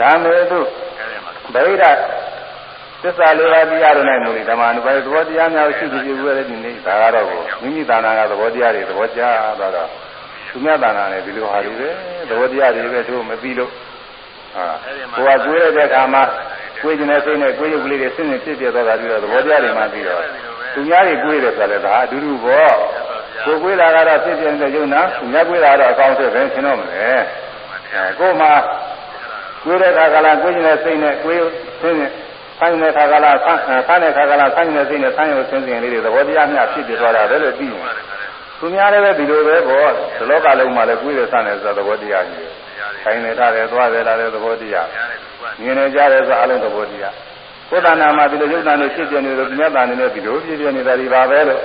ဓမ္မေတုအဲ့ဒီမှာဗေဒသစ္စာလေးပါးတရားတော်၌မူသည်ဓမ္မာနုပါတိသဘောတရားများကိုရှုသည်ရှိဦးရတဲ့ဒီနေ့ဒါကတော့မိမိသာနာကသဘောတရားတွေသဘောကျသွားတော့သူမြတ်သာနာနဲ့ဒီလိုဟာတွေပဲသဘောတရားတွေပဲသူမသိလို့ဟာ ကိုယ်ကကိုယ်ရတဲ့အခါမှာကိုယ်ကျင်တဲ့စိတ်နဲ့ကိုယ်ရုပ်ကလေးတွေဆင်းဆင်းဖြစ်ဖြစ်သွားတာပြီးတော့သဘောတရားတွေမှပြီးတော့သူများတွေကိုယ်ရတယ်ဆိုလည်းဒါအတူတူပေါ့ကိုယ်ကိုယ်လာကတော့ဖြစ်ဖြစ်နေတဲ့ယုံနာသူများကိုယ်လာတော့အကောင်းဆုံးပဲရှင်းတော့မလဲအဲကိုယ်မှာကိုယ်တဲ့ခါကလာကိုယ်ကျင်တဲ့စိတ်နဲ့ကိုယ်ရုပ်ဆင်းဆင်းဆိုင်တဲ့ခါကလာဆန်းဆန်းတဲ့ခါကလာဆိုင်တဲ့စိတ်နဲ့ဆန်းရုပ်ဆင်းဆင်းလေးတွေသဘောတရားမျှဖြစ်ဖြစ်သွားတာပဲလို့ပြီးရင်သူများလည်းပဲဒီလိုပဲပေါ့ဒီလောကလုံးမှာလည်းကိုယ်ရဆန်းတယ်ဆိုတဲ့သဘောတရားကြီးတ ယ်ဆိုင်နေတယ်သွားတယ်လာတယ်သဘောတရားမြင်နေကြတယ်ဆိုအလုံးသဘောတရားကိုယ်တဏ္ဍာမှာဒီလိုယုတ်တန်လို့ဖြစ်ပြနေလို့မြတ်တန်နေလို့ဒီလိုဖြစ်ပြနေတာဒီပါပဲလို့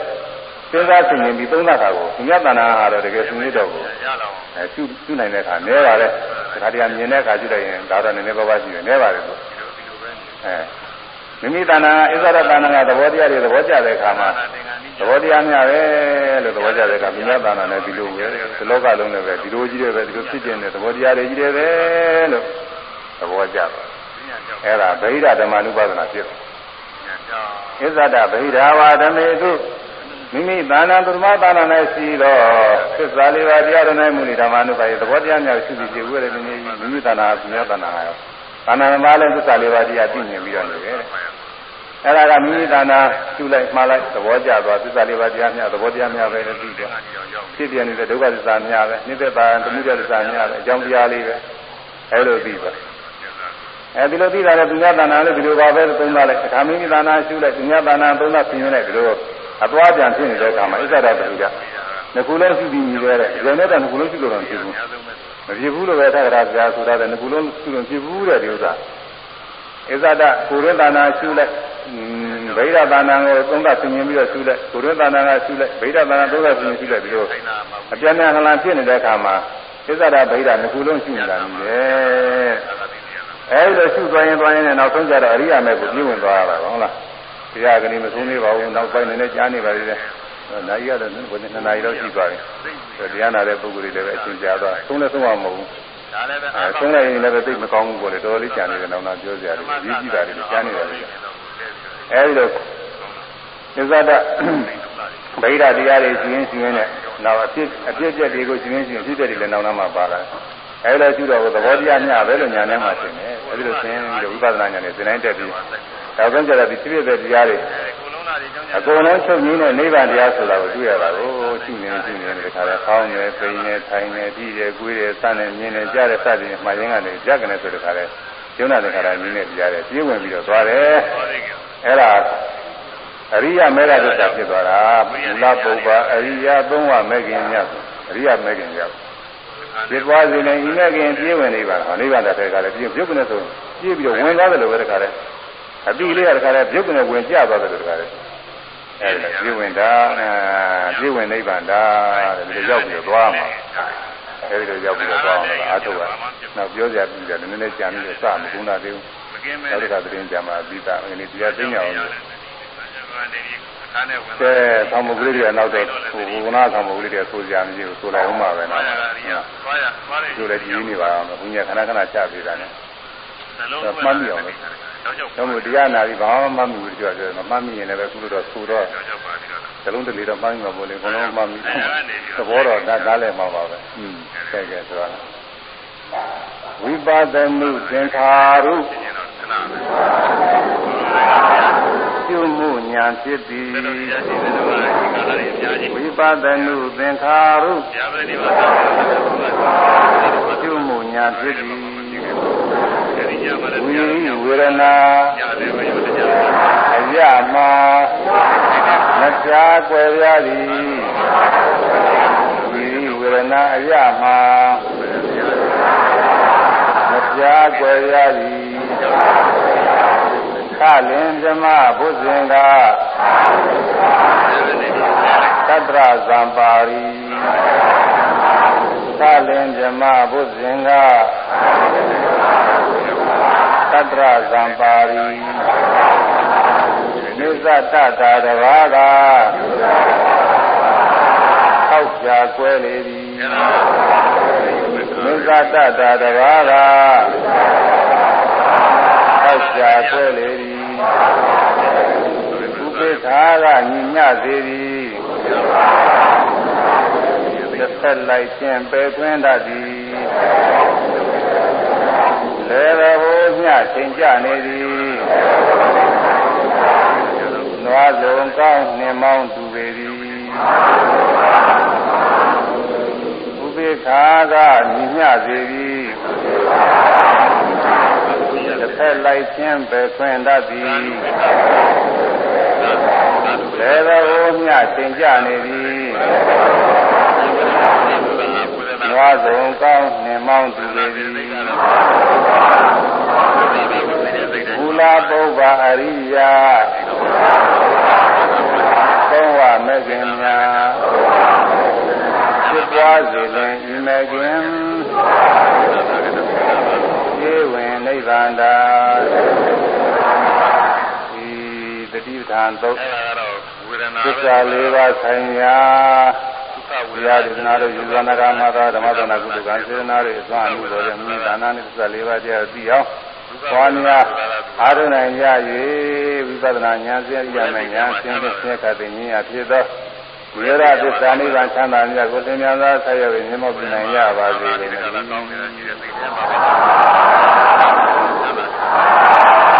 စဉ်းစားဆင်ခြင်ပြီးသုံးသပ်တာကိုမြတ်တဏ္ဍာဟာတော့တကယ်သူနေတော့ကိုရလောက်အဲရှုရှုနိုင်တဲ့အခါနဲပါလေဒါခါတရားမြင်တဲ့အခါရှုလိုက်ရင်ဒါတော့နည်းနည်းပါးပါးရှိတယ်နဲပါလေဆိုအဲ မိမိတဏ္ဍာအစ္ဆရတဏ္ဍာကသဘောတရားတွေသဘောကျတဲ့အခါမှာသဘောတရားများပဲလို့သဘောကျတဲ့အခါမြတ်တဏ္ဍာနဲ့ဒီလိုပဲဒီလောကလုံးနဲ့ပဲဒီလိုကြီးတယ်ပဲဒီလိုဖြစ်နေတဲ့သဘောတရားတွေကြီးတယ်ပဲလို့သဘောကျတယ်အဲ့ဒါဗိဓဓမ္မနုပါဒနာဖြစ်တယ်ဣဇဒဗိဓဝါဓမေတုမိမိသာနာပရမသာနာ၌ရှိသောသစ္စာလေးပါးတရားတော်၌မူလဓမ္မနုပါယသဘောတရားများရှိပြီးပြည့်ဝရတဲ့နေ့မိမိသာနာပညာသာနာရော သာနာမှာလည်းသစ္စာလေးပါးတရားသိမြင်ပြီးတော့နေတယ်အဲ့ဒါကမိမိသာနာရှုလိုက်မှားလိုက်သဘောကျသွားသစ္စာလေးပါးတရားများသဘောတရားများပဲလည်းသိတယ်ဖြစ်ပြနေတဲ့ဒုက္ခသစ္စာများပဲနိစ္စတာသမှုသစ္စာများပဲအကြောင်းတရားလေးပဲအဲ့လိုသိပါအဲဒီလိုသိတာလည်းသူများတဏ္ဍာလည်းဒီလိုပါပဲသုံးတာလိုက်အခါမိမိတဏ္ဍာရှုလိုက်သူများတဏ္ဍာသုံးတာပြင်လိုက်ဒီလိုအသွားပြန်ဖြစ်နေတဲ့အခါမှာဣစ္ဆဒတတိကငခုလုံးရှိပြီးမြည်ရဲတဲ့ဇေနဲ့တငခုလုံးရှိလို့တော့ဖြစ်ဘူး မဖြစ်ဘူးလို့ပဲသက္ကရာဇာဆိုတာတဲ့ငခုလုံးရှိလို့ဖြစ်ဘူးတဲ့ဒီဥစ္စာဣစ္ဆဒကိုရင်းတဏ္ဍာရှုလိုက်ဗိဓတဏ္ဍာကိုသုံးတာပြင်ပြီးတော့ရှုလိုက်ကိုရင်းတဏ္ဍာကရှုလိုက်ဗိဓတဏ္ဍာသုံးတာပြင်ရှုလိုက်ဒီလိုအပြန်ပြန်ဟလန်ဖြစ်နေတဲ့အခါမှာဣစ္ဆဒဗိဓငခုလုံးရှိနေတာနည်းလေအဲဒီလိုရှုသွားရင်သွားရင်လည်းနောက်ဆုံးကြတော့အရိယာမေကိုပြည့်ဝင်သွားရတာဟုတ်လားတရားကနေမဆုံးသေးပါဘူးနောက်ပိုင်းလည်းကြားနေပါသေးတယ် နိုင်ရတော့ဘယ်နှစ်နာရီလောက်ရှိသွားပြီတရားနာတဲ့ပုဂ္ဂိုလ်တွေလည်းပဲအရှင်ကြားသွားဆုံးလည်းဆုံးမှာမဟုတ်ဘူးဒါလည်းပဲအဲဆုံးလိုက်ရင်လည်းသိမကောင်းဘူးပေါ့လေတော်တော်လေးကြာနေတယ်နောက်နောက်ပြောစရာတွေကြီးကြီးတာတွေကြားနေတယ်အဲဒီလိုသစ္စာတဗိဓာတရားတွေရှင်ရှင်နဲ့နောက်အဖြစ်အဖြစ်အပျက်တွေကိုရှင်ရှင်ဖြစ်တဲ့တွေလည်းနောက်နောက်မှပါလာတယ်အဲဒီလိုရှိတော့သဘောတရားမျှပဲလို့ညာထဲမှာရှင်တယ်အဲဒီလိုရှင်ပြီးတော့ဝိပဿနာညာနဲ့သင်တိုင်းတက်ပြီးနောက်ဆုံးကျတော့ဒီဖြစ်ဖြစ်တဲ့တရားတွေကုလုံးသားတွေကြောင့် အကုန်လုံးချုပ်ငင်းတဲ့နိဗ္ဗာန်တရားဆိုတာကိုတွေ့ရတာကိုရှိနေရှိနေတဲ့ခါလဲခေါင်းနဲ့ပိန်နဲ့ထိုင်နဲ့ပြီးတယ်၊ကိုယ်တယ်၊စနဲ့မြင်တယ်ကြားတယ်စသည်မှာရင်းကနေကြက်ကနေဆိုတဲ့ခါလဲကျုံးနာတဲ့ခါလဲမြင်နေတရားတယ်ပြေးဝင်ပြီးတော့သွားတယ်အဲ့ဒါအရိယမေဃသစ္စာဖြစ်သွားတာမူလပုဗ္ဗအရိယသုံးဝမေခင်မြတ်အရိယမေခင်ရောက်ဖြစ်သွားစေရင်ဤမေခင်ပြေးဝင်နေပါလားနိဗ္ဗာန်တဲ့ခါလဲပြေးပြုတ်ကနေဆိုပြေးပြီးတော့ဝင်သွားတယ်လို့ပဲတခါလဲ အတိလေးကတခါလဲပြုတ်ကနေဝင်ကြသွားတယ်လို့တခါလဲအဲဒီပြေးဝင်တာပြေးဝင်နိဗ္ဗာန်တာတဲ့ဒီလိုရောက်ပြီးတော့သွားမှာအဲဒီလိုရောက်ပြီးတော့သွားအောင်လားအာထုပ်ကနောက်ပြောကြပြီးတယ်နည်းနည်းကြာပြီးတော့စမကုန်းတာသေးဘူးနောက်တစ်ခါသတင်းကြမှာပြီးတာဒီနေ့တရားသိညာအောင်လို့ကဲဆောင်းမကလေးတွေနောက်တော့ဟိုဘုနာဆောင်းမကလေးတွေဆိုကြမရှိဘူးဆိုလိုက်ဦးမှာပဲနော်ဆိုလည်းကြည့်နေပါအောင်ဘုညာခဏခဏချပေးတာနဲ့မှတ်မိအောင်လို့ တော့မို့တရားနာပြီးဘာမှမမှတ်မိဘူးကြောက်တယ်မမှတ်မိရင်လည်းပဲကုလို့တော့ဆိုတော့ဇလုံးတလေတော့မှတ်မိမှာပေါ့လေဘုံလုံးမှတ်မိသဘောတော့ဒါဒါလည်းမှာပါပဲอืมဆဲကဲဆိုတာဝိပဿမှုသင်္ခါရုပြုမှုညာဖြစ်သည်ဝိပဿနုသင်္ခါရုပြုမှုညာဖြစ်သည် ဝိဝေဒနာအရမမကြားကွယ်ရသည်ဝိဝေဒနာအရမမကြားကွယ်ရသည်ခလင်ဓမ္မဘုဇင်ကသတ္တရဇံပါရီခလင်ဓမ္မဘုဇင်က သတ္တရဇံပါရီနိစ္စတတာတဘာကထောက်ပြကွဲလေသည်နိစ္စတတာတဘာကထောက်ပြကွဲလေသည်ဥပိ္ပခာကညီညစေသည်တစ်ဆက်လိုက်ခြင်းပယ်သွင်းတတ်သည် လေဘဟိုမျှချိန်ကြနေသည်နွားစုံကောင်းနှင်မောင်းသူပေသည်ဥပိ္ပခာကညီညစေသည်တစ်ဖက်လိုက်ခြင်းပဲခွင့်တတ်သည်လေဘဟိုမျှချိန်ကြနေသည်နွားစုံကောင်းနှင်မောင်းသူပေသည် မူလာပုဗ္ဗအရိယာသုံးဝမဲ့ခင်များဖြစ်ပွားစေလင်ဤမဲ့ခင်ဧဝံနိဗ္ဗာန်တာဒီတတိပဌာန်သုတ်သစ္စာလေးပါးဆိုင်ရာဘု ရားဒေသနာတို့ယူဇနာကမသာဓမ္မသနာကုသကံစေနာတွေအစွမ်းအမှုတော်တဲ့မိဒါနနဲ့သစ္စာလေးပါးတရားသိအောင်ပွားများအာရုံနိုင်ရ၍ဝိပဿနာဉာဏ်စင်ရမယ်ဉာဏ်စင်တဲ့ဆင်းရဲတဲ့ဉာဏ်ဖြစ်သောဝိရသစ္စာနိဗ္ဗာန်ချမ်းသာမြတ်ကိုသင်များသာဆက်ရောက်ပြီးမြတ်မောပြနိုင်ရပါစေ။